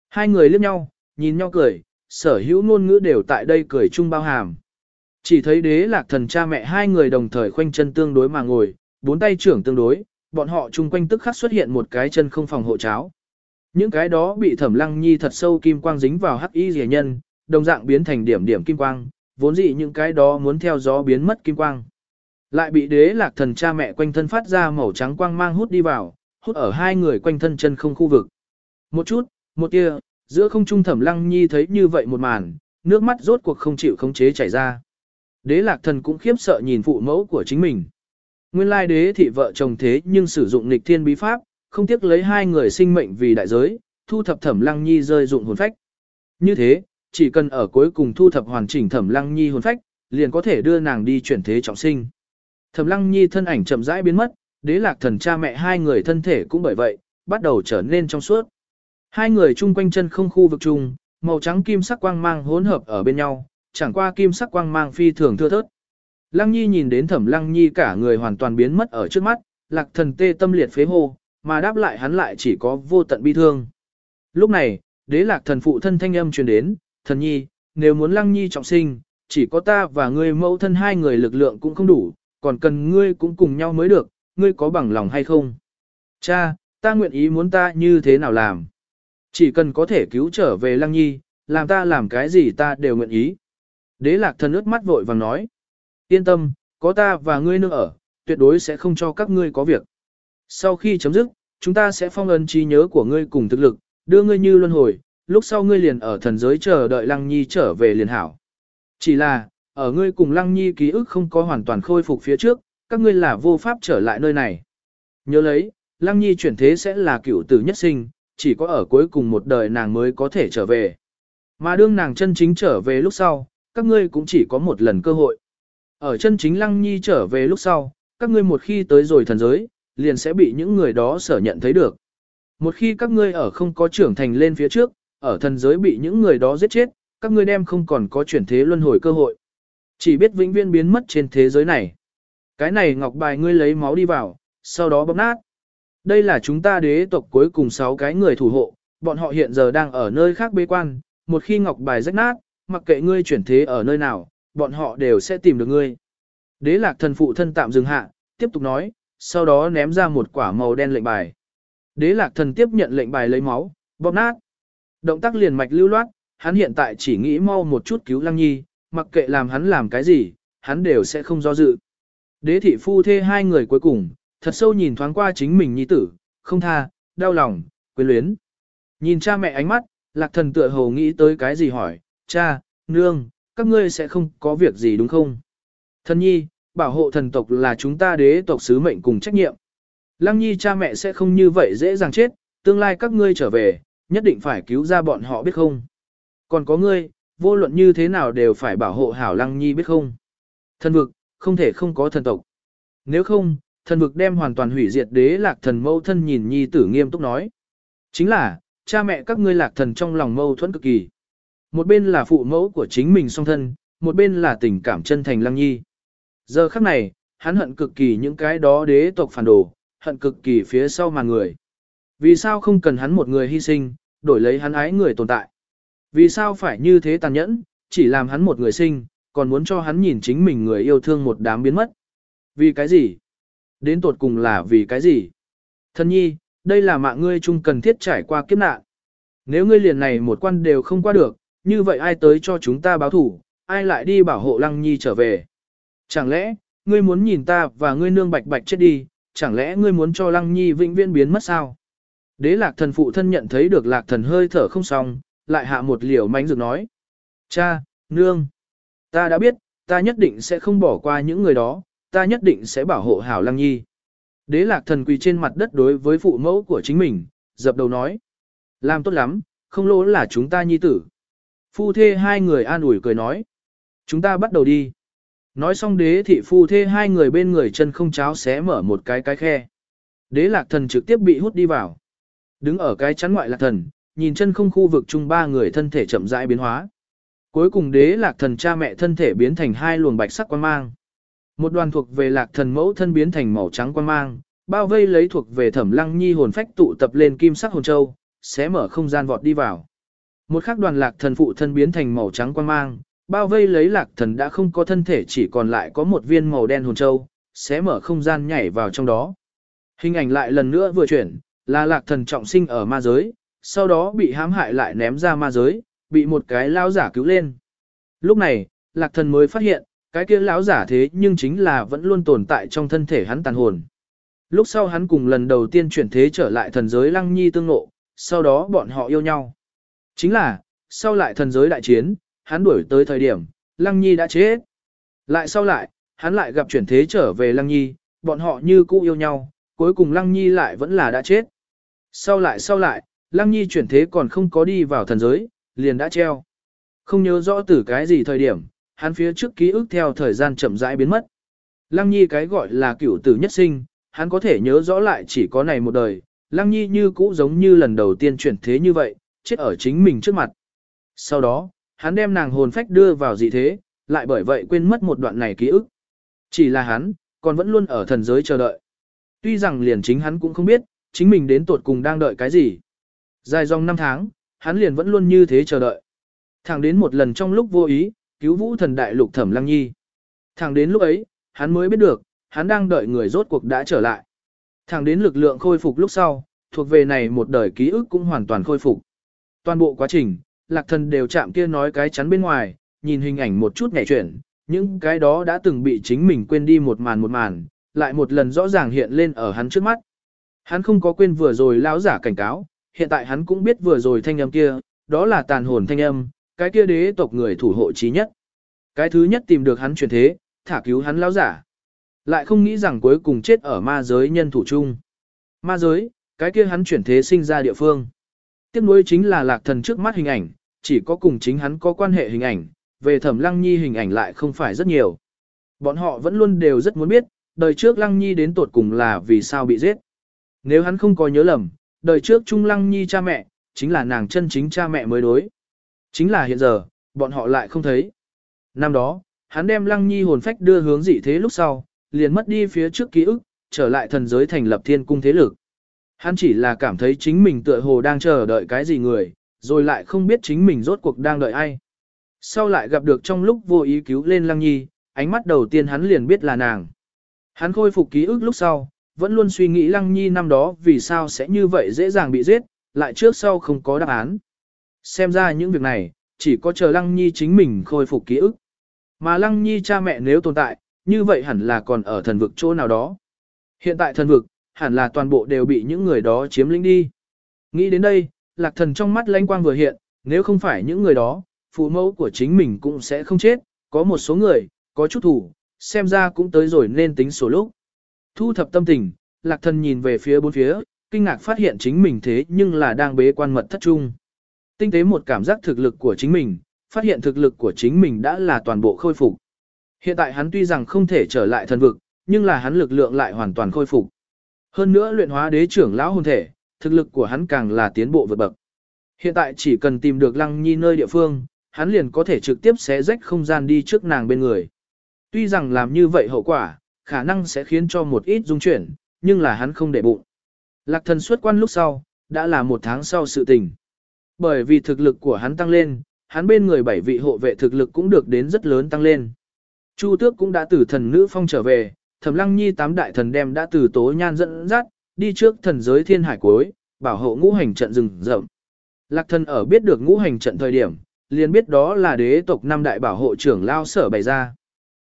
Hai người liếc nhau, nhìn nhau cười, sở hữu ngôn ngữ đều tại đây cười chung bao hàm. Chỉ thấy đế lạc thần cha mẹ hai người đồng thời khoanh chân tương đối mà ngồi, bốn tay trưởng tương đối, bọn họ chung quanh tức khắc xuất hiện một cái chân không phòng hộ cháo. Những cái đó bị thẩm lăng nhi thật sâu kim quang dính vào hắc y rẻ nhân, đồng dạng biến thành điểm điểm kim quang, vốn dĩ những cái đó muốn theo gió biến mất kim quang. Lại bị đế lạc thần cha mẹ quanh thân phát ra màu trắng quang mang hút đi vào, hút ở hai người quanh thân chân không khu vực. Một chút, một tia, giữa không trung thẩm lăng nhi thấy như vậy một màn, nước mắt rốt cuộc không chịu khống chế chảy ra. Đế lạc thần cũng khiếp sợ nhìn phụ mẫu của chính mình. Nguyên lai đế thị vợ chồng thế nhưng sử dụng nghịch thiên bí pháp, không tiếc lấy hai người sinh mệnh vì đại giới, thu thập thẩm lăng nhi rơi dụng hồn phách. Như thế, chỉ cần ở cuối cùng thu thập hoàn chỉnh thẩm lăng nhi hồn phách, liền có thể đưa nàng đi chuyển thế trọng sinh. Thẩm lăng nhi thân ảnh chậm rãi biến mất, đế lạc thần cha mẹ hai người thân thể cũng bởi vậy, bắt đầu trở nên trong suốt. Hai người chung quanh chân không khu vực chung, màu trắng kim sắc quang mang hỗn hợp ở bên nhau, chẳng qua kim sắc quang mang phi thường thưa thớt. Lăng Nhi nhìn đến Thẩm Lăng Nhi cả người hoàn toàn biến mất ở trước mắt, Lạc Thần tê tâm liệt phế hô, mà đáp lại hắn lại chỉ có vô tận bi thương. Lúc này, Đế Lạc Thần phụ thân thanh âm truyền đến, "Thần Nhi, nếu muốn Lăng Nhi trọng sinh, chỉ có ta và ngươi mẫu thân hai người lực lượng cũng không đủ, còn cần ngươi cũng cùng nhau mới được, ngươi có bằng lòng hay không?" "Cha, ta nguyện ý muốn ta như thế nào làm?" Chỉ cần có thể cứu trở về Lăng Nhi, làm ta làm cái gì ta đều nguyện ý. Đế lạc thần ướt mắt vội vàng nói. Yên tâm, có ta và ngươi nương ở, tuyệt đối sẽ không cho các ngươi có việc. Sau khi chấm dứt, chúng ta sẽ phong ấn trí nhớ của ngươi cùng thực lực, đưa ngươi như luân hồi, lúc sau ngươi liền ở thần giới chờ đợi Lăng Nhi trở về liền hảo. Chỉ là, ở ngươi cùng Lăng Nhi ký ức không có hoàn toàn khôi phục phía trước, các ngươi là vô pháp trở lại nơi này. Nhớ lấy, Lăng Nhi chuyển thế sẽ là cựu tử nhất sinh, chỉ có ở cuối cùng một đời nàng mới có thể trở về. Mà đương nàng chân chính trở về lúc sau, các ngươi cũng chỉ có một lần cơ hội. Ở chân chính Lăng Nhi trở về lúc sau, các ngươi một khi tới rồi thần giới, liền sẽ bị những người đó sở nhận thấy được. Một khi các ngươi ở không có trưởng thành lên phía trước, ở thần giới bị những người đó giết chết, các ngươi đem không còn có chuyển thế luân hồi cơ hội. Chỉ biết vĩnh viễn biến mất trên thế giới này. Cái này ngọc bài ngươi lấy máu đi vào, sau đó bóp nát. Đây là chúng ta đế tộc cuối cùng 6 cái người thủ hộ, bọn họ hiện giờ đang ở nơi khác bế quan, một khi ngọc bài rách nát, mặc kệ ngươi chuyển thế ở nơi nào, bọn họ đều sẽ tìm được ngươi. Đế lạc thần phụ thân tạm dừng hạ, tiếp tục nói, sau đó ném ra một quả màu đen lệnh bài. Đế lạc thần tiếp nhận lệnh bài lấy máu, bóp nát. Động tác liền mạch lưu loát, hắn hiện tại chỉ nghĩ mau một chút cứu Lăng Nhi, mặc kệ làm hắn làm cái gì, hắn đều sẽ không do dự. Đế thị phu thê hai người cuối cùng, thật sâu nhìn thoáng qua chính mình nhi tử, không tha, đau lòng, quyến luyến. Nhìn cha mẹ ánh mắt, lạc thần tựa hồ nghĩ tới cái gì hỏi, cha, nương, các ngươi sẽ không có việc gì đúng không? Thần nhi, bảo hộ thần tộc là chúng ta đế tộc sứ mệnh cùng trách nhiệm. Lăng nhi cha mẹ sẽ không như vậy dễ dàng chết, tương lai các ngươi trở về, nhất định phải cứu ra bọn họ biết không? Còn có ngươi, vô luận như thế nào đều phải bảo hộ hảo lăng nhi biết không? Thần vực, không thể không có thần tộc. Nếu không, thần vực đem hoàn toàn hủy diệt đế lạc thần mâu thân nhìn nhi tử nghiêm túc nói. Chính là, cha mẹ các ngươi lạc thần trong lòng mâu thuẫn cực kỳ. Một bên là phụ mẫu của chính mình song thân, một bên là tình cảm chân thành lăng nhi. Giờ khắc này, hắn hận cực kỳ những cái đó đế tộc phản đồ, hận cực kỳ phía sau màn người. Vì sao không cần hắn một người hy sinh, đổi lấy hắn ái người tồn tại? Vì sao phải như thế tàn nhẫn, chỉ làm hắn một người sinh, còn muốn cho hắn nhìn chính mình người yêu thương một đám biến mất? Vì cái gì? Đến tột cùng là vì cái gì? Thân nhi, đây là mạng ngươi chung cần thiết trải qua kiếp nạn. Nếu ngươi liền này một quan đều không qua được, như vậy ai tới cho chúng ta báo thủ, ai lại đi bảo hộ Lăng Nhi trở về? Chẳng lẽ, ngươi muốn nhìn ta và ngươi nương bạch bạch chết đi, chẳng lẽ ngươi muốn cho Lăng Nhi vĩnh viễn biến mất sao? Đế lạc thần phụ thân nhận thấy được lạc thần hơi thở không xong, lại hạ một liều mánh rực nói. Cha, nương, ta đã biết, ta nhất định sẽ không bỏ qua những người đó, ta nhất định sẽ bảo hộ hảo Lăng Nhi. Đế lạc thần quỳ trên mặt đất đối với phụ mẫu của chính mình, dập đầu nói. Làm tốt lắm, không lỗ là chúng ta nhi tử. Phu thê hai người an ủi cười nói. Chúng ta bắt đầu đi. Nói xong đế thị phu thê hai người bên người chân không cháo xé mở một cái cái khe. Đế lạc thần trực tiếp bị hút đi vào. Đứng ở cái chắn ngoại lạc thần, nhìn chân không khu vực chung ba người thân thể chậm rãi biến hóa. Cuối cùng đế lạc thần cha mẹ thân thể biến thành hai luồng bạch sắc quan mang. Một đoàn thuộc về lạc thần mẫu thân biến thành màu trắng quan mang, bao vây lấy thuộc về thẩm lăng nhi hồn phách tụ tập lên kim sắc hồn châu, xé mở không gian vọt đi vào. Một khắc đoàn lạc thần phụ thân biến thành màu trắng quan mang, bao vây lấy lạc thần đã không có thân thể chỉ còn lại có một viên màu đen hồn châu, xé mở không gian nhảy vào trong đó. Hình ảnh lại lần nữa vừa chuyển, là lạc thần trọng sinh ở ma giới, sau đó bị hãm hại lại ném ra ma giới, bị một cái lao giả cứu lên. Lúc này, lạc thần mới phát hiện, cái kia lão giả thế nhưng chính là vẫn luôn tồn tại trong thân thể hắn tàn hồn. Lúc sau hắn cùng lần đầu tiên chuyển thế trở lại thần giới lăng nhi tương ngộ, sau đó bọn họ yêu nhau. Chính là, sau lại thần giới đại chiến, hắn đuổi tới thời điểm, Lăng Nhi đã chết. Lại sau lại, hắn lại gặp chuyển thế trở về Lăng Nhi, bọn họ như cũ yêu nhau, cuối cùng Lăng Nhi lại vẫn là đã chết. Sau lại sau lại, Lăng Nhi chuyển thế còn không có đi vào thần giới, liền đã treo. Không nhớ rõ từ cái gì thời điểm, hắn phía trước ký ức theo thời gian chậm rãi biến mất. Lăng Nhi cái gọi là cửu tử nhất sinh, hắn có thể nhớ rõ lại chỉ có này một đời, Lăng Nhi như cũ giống như lần đầu tiên chuyển thế như vậy, chết ở chính mình trước mặt. Sau đó, hắn đem nàng hồn phách đưa vào dị thế, lại bởi vậy quên mất một đoạn này ký ức. Chỉ là hắn, còn vẫn luôn ở thần giới chờ đợi. Tuy rằng liền chính hắn cũng không biết, chính mình đến tuột cùng đang đợi cái gì. Dài dòng năm tháng, hắn liền vẫn luôn như thế chờ đợi. Thẳng đến một lần trong lúc vô ý, cứu vũ thần đại lục thẩm lăng nhi. Thẳng đến lúc ấy, hắn mới biết được, hắn đang đợi người rốt cuộc đã trở lại. Thẳng đến lực lượng khôi phục lúc sau, thuộc về này một đời ký ức cũng hoàn toàn khôi phục. Toàn bộ quá trình, lạc thần đều chạm kia nói cái chắn bên ngoài, nhìn hình ảnh một chút nhảy chuyển, những cái đó đã từng bị chính mình quên đi một màn một màn, lại một lần rõ ràng hiện lên ở hắn trước mắt. Hắn không có quên vừa rồi lão giả cảnh cáo, hiện tại hắn cũng biết vừa rồi thanh âm kia, đó là tàn hồn thanh âm, cái kia đế tộc người thủ hộ trí nhất. Cái thứ nhất tìm được hắn chuyển thế, thả cứu hắn lão giả. Lại không nghĩ rằng cuối cùng chết ở ma giới nhân thủ chung. Ma giới, cái kia hắn chuyển thế sinh ra địa phương. Tiếp nối chính là lạc thần trước mắt hình ảnh, chỉ có cùng chính hắn có quan hệ hình ảnh, về thẩm lăng nhi hình ảnh lại không phải rất nhiều. Bọn họ vẫn luôn đều rất muốn biết, đời trước lăng nhi đến tột cùng là vì sao bị giết. Nếu hắn không có nhớ lầm, đời trước Trung Lăng Nhi cha mẹ, chính là nàng chân chính cha mẹ mới đối. Chính là hiện giờ, bọn họ lại không thấy. Năm đó, hắn đem Lăng Nhi hồn phách đưa hướng dị thế lúc sau, liền mất đi phía trước ký ức, trở lại thần giới thành lập thiên cung thế lực. Hắn chỉ là cảm thấy chính mình tựa hồ đang chờ đợi cái gì người, rồi lại không biết chính mình rốt cuộc đang đợi ai. Sau lại gặp được trong lúc vô ý cứu lên Lăng Nhi, ánh mắt đầu tiên hắn liền biết là nàng. Hắn khôi phục ký ức lúc sau, vẫn luôn suy nghĩ Lăng Nhi năm đó vì sao sẽ như vậy dễ dàng bị giết, lại trước sau không có đáp án. Xem ra những việc này, chỉ có chờ Lăng Nhi chính mình khôi phục ký ức. Mà Lăng Nhi cha mẹ nếu tồn tại, như vậy hẳn là còn ở thần vực chỗ nào đó. Hiện tại thần vực, hẳn là toàn bộ đều bị những người đó chiếm lĩnh đi. Nghĩ đến đây, lạc thần trong mắt lãnh quang vừa hiện, nếu không phải những người đó, phụ mẫu của chính mình cũng sẽ không chết, có một số người, có chút thủ, xem ra cũng tới rồi nên tính số lúc. Thu thập tâm tình, lạc thần nhìn về phía bốn phía, kinh ngạc phát hiện chính mình thế nhưng là đang bế quan mật thất trung. Tinh tế một cảm giác thực lực của chính mình, phát hiện thực lực của chính mình đã là toàn bộ khôi phục. Hiện tại hắn tuy rằng không thể trở lại thần vực, nhưng là hắn lực lượng lại hoàn toàn khôi phục. Hơn nữa luyện hóa đế trưởng lão hồn thể, thực lực của hắn càng là tiến bộ vượt bậc. Hiện tại chỉ cần tìm được lăng nhi nơi địa phương, hắn liền có thể trực tiếp xé rách không gian đi trước nàng bên người. Tuy rằng làm như vậy hậu quả, khả năng sẽ khiến cho một ít dung chuyển, nhưng là hắn không để bụng. Lạc thần xuất quan lúc sau, đã là một tháng sau sự tình. Bởi vì thực lực của hắn tăng lên, hắn bên người bảy vị hộ vệ thực lực cũng được đến rất lớn tăng lên. Chu tước cũng đã từ thần nữ phong trở về, thẩm lăng nhi tám đại thần đem đã từ tố nhan dẫn dắt, đi trước thần giới thiên hải cuối, bảo hộ ngũ hành trận rừng rậm. Lạc thần ở biết được ngũ hành trận thời điểm, liền biết đó là đế tộc năm đại bảo hộ trưởng lao sở bày ra.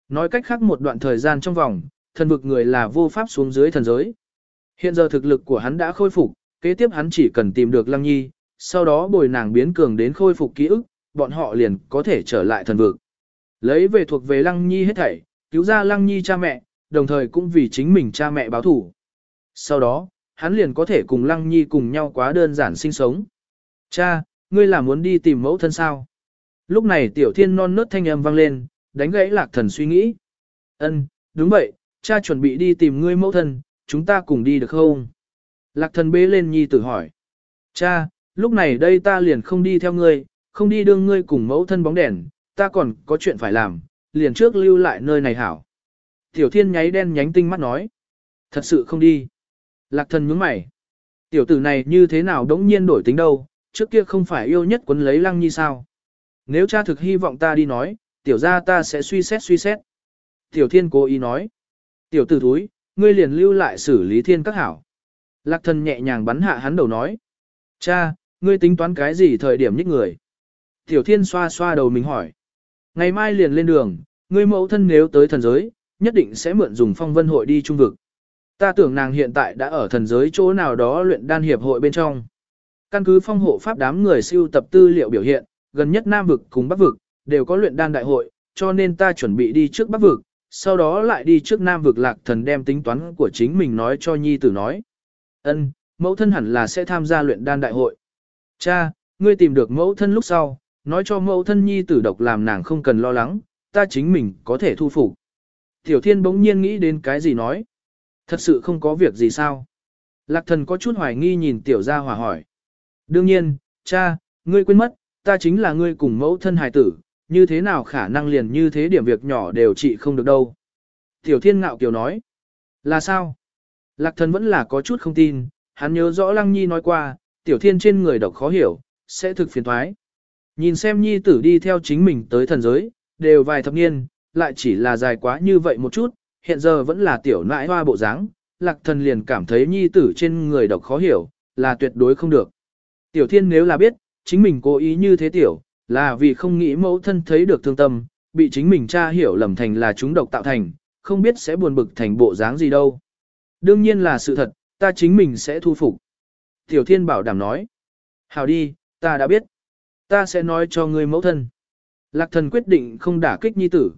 Nói cách khác một đoạn thời gian trong vòng, thần vực người là vô pháp xuống dưới thần giới. Hiện giờ thực lực của hắn đã khôi phục, kế tiếp hắn chỉ cần tìm được Lăng Nhi, sau đó bồi nàng biến cường đến khôi phục ký ức, bọn họ liền có thể trở lại thần vực. Lấy về thuộc về Lăng Nhi hết thảy, cứu ra Lăng Nhi cha mẹ, đồng thời cũng vì chính mình cha mẹ báo thủ. Sau đó, hắn liền có thể cùng Lăng Nhi cùng nhau quá đơn giản sinh sống. Cha, ngươi là muốn đi tìm mẫu thân sao? Lúc này tiểu thiên non nớt thanh âm vang lên, đánh gãy lạc thần suy nghĩ. Ân, đúng vậy, cha chuẩn bị đi tìm ngươi mẫu thân, chúng ta cùng đi được không? Lạc thần bế lên nhi tử hỏi. Cha, lúc này đây ta liền không đi theo ngươi, không đi đương ngươi cùng mẫu thân bóng đèn, ta còn có chuyện phải làm, liền trước lưu lại nơi này hảo. Tiểu thiên nháy đen nhánh tinh mắt nói. Thật sự không đi. Lạc thần nhướng mày. Tiểu tử này như thế nào đống nhiên đổi tính đâu, trước kia không phải yêu nhất quấn lấy lăng nhi sao. Nếu cha thực hy vọng ta đi nói, tiểu ra ta sẽ suy xét suy xét. Tiểu thiên cố ý nói. Tiểu tử thúi, ngươi liền lưu lại xử lý thiên các hảo. Lạc thần nhẹ nhàng bắn hạ hắn đầu nói. Cha, ngươi tính toán cái gì thời điểm nhích người? Tiểu thiên xoa xoa đầu mình hỏi. Ngày mai liền lên đường, ngươi mẫu thân nếu tới thần giới, nhất định sẽ mượn dùng phong vân hội đi trung vực. Ta tưởng nàng hiện tại đã ở thần giới chỗ nào đó luyện đan hiệp hội bên trong. Căn cứ phong hộ pháp đám người siêu tập tư liệu biểu hiện, gần nhất Nam vực cùng Bắc vực đều có luyện đan đại hội, cho nên ta chuẩn bị đi trước Bắc vực, sau đó lại đi trước Nam vực Lạc Thần đem tính toán của chính mình nói cho nhi tử nói. Ân, mẫu thân hẳn là sẽ tham gia luyện đan đại hội. Cha, ngươi tìm được mẫu thân lúc sau, nói cho mẫu thân nhi tử độc làm nàng không cần lo lắng, ta chính mình có thể thu phục. Tiểu Thiên bỗng nhiên nghĩ đến cái gì nói. Thật sự không có việc gì sao? Lạc thần có chút hoài nghi nhìn tiểu gia hòa hỏi. Đương nhiên, cha, ngươi quên mất, ta chính là ngươi cùng mẫu thân hài tử, như thế nào khả năng liền như thế điểm việc nhỏ đều trị không được đâu. Tiểu thiên ngạo kiều nói. Là sao? Lạc thần vẫn là có chút không tin, hắn nhớ rõ lăng nhi nói qua, tiểu thiên trên người độc khó hiểu, sẽ thực phiền thoái. Nhìn xem nhi tử đi theo chính mình tới thần giới, đều vài thập niên, lại chỉ là dài quá như vậy một chút, hiện giờ vẫn là tiểu nãi hoa bộ dáng, lạc thần liền cảm thấy nhi tử trên người độc khó hiểu, là tuyệt đối không được. Tiểu thiên nếu là biết, chính mình cố ý như thế tiểu, là vì không nghĩ mẫu thân thấy được thương tâm, bị chính mình cha hiểu lầm thành là chúng độc tạo thành, không biết sẽ buồn bực thành bộ dáng gì đâu. Đương nhiên là sự thật, ta chính mình sẽ thu phục. Tiểu thiên bảo đảm nói. Hào đi, ta đã biết. Ta sẽ nói cho ngươi mẫu thân. Lạc thần quyết định không đả kích nhi tử,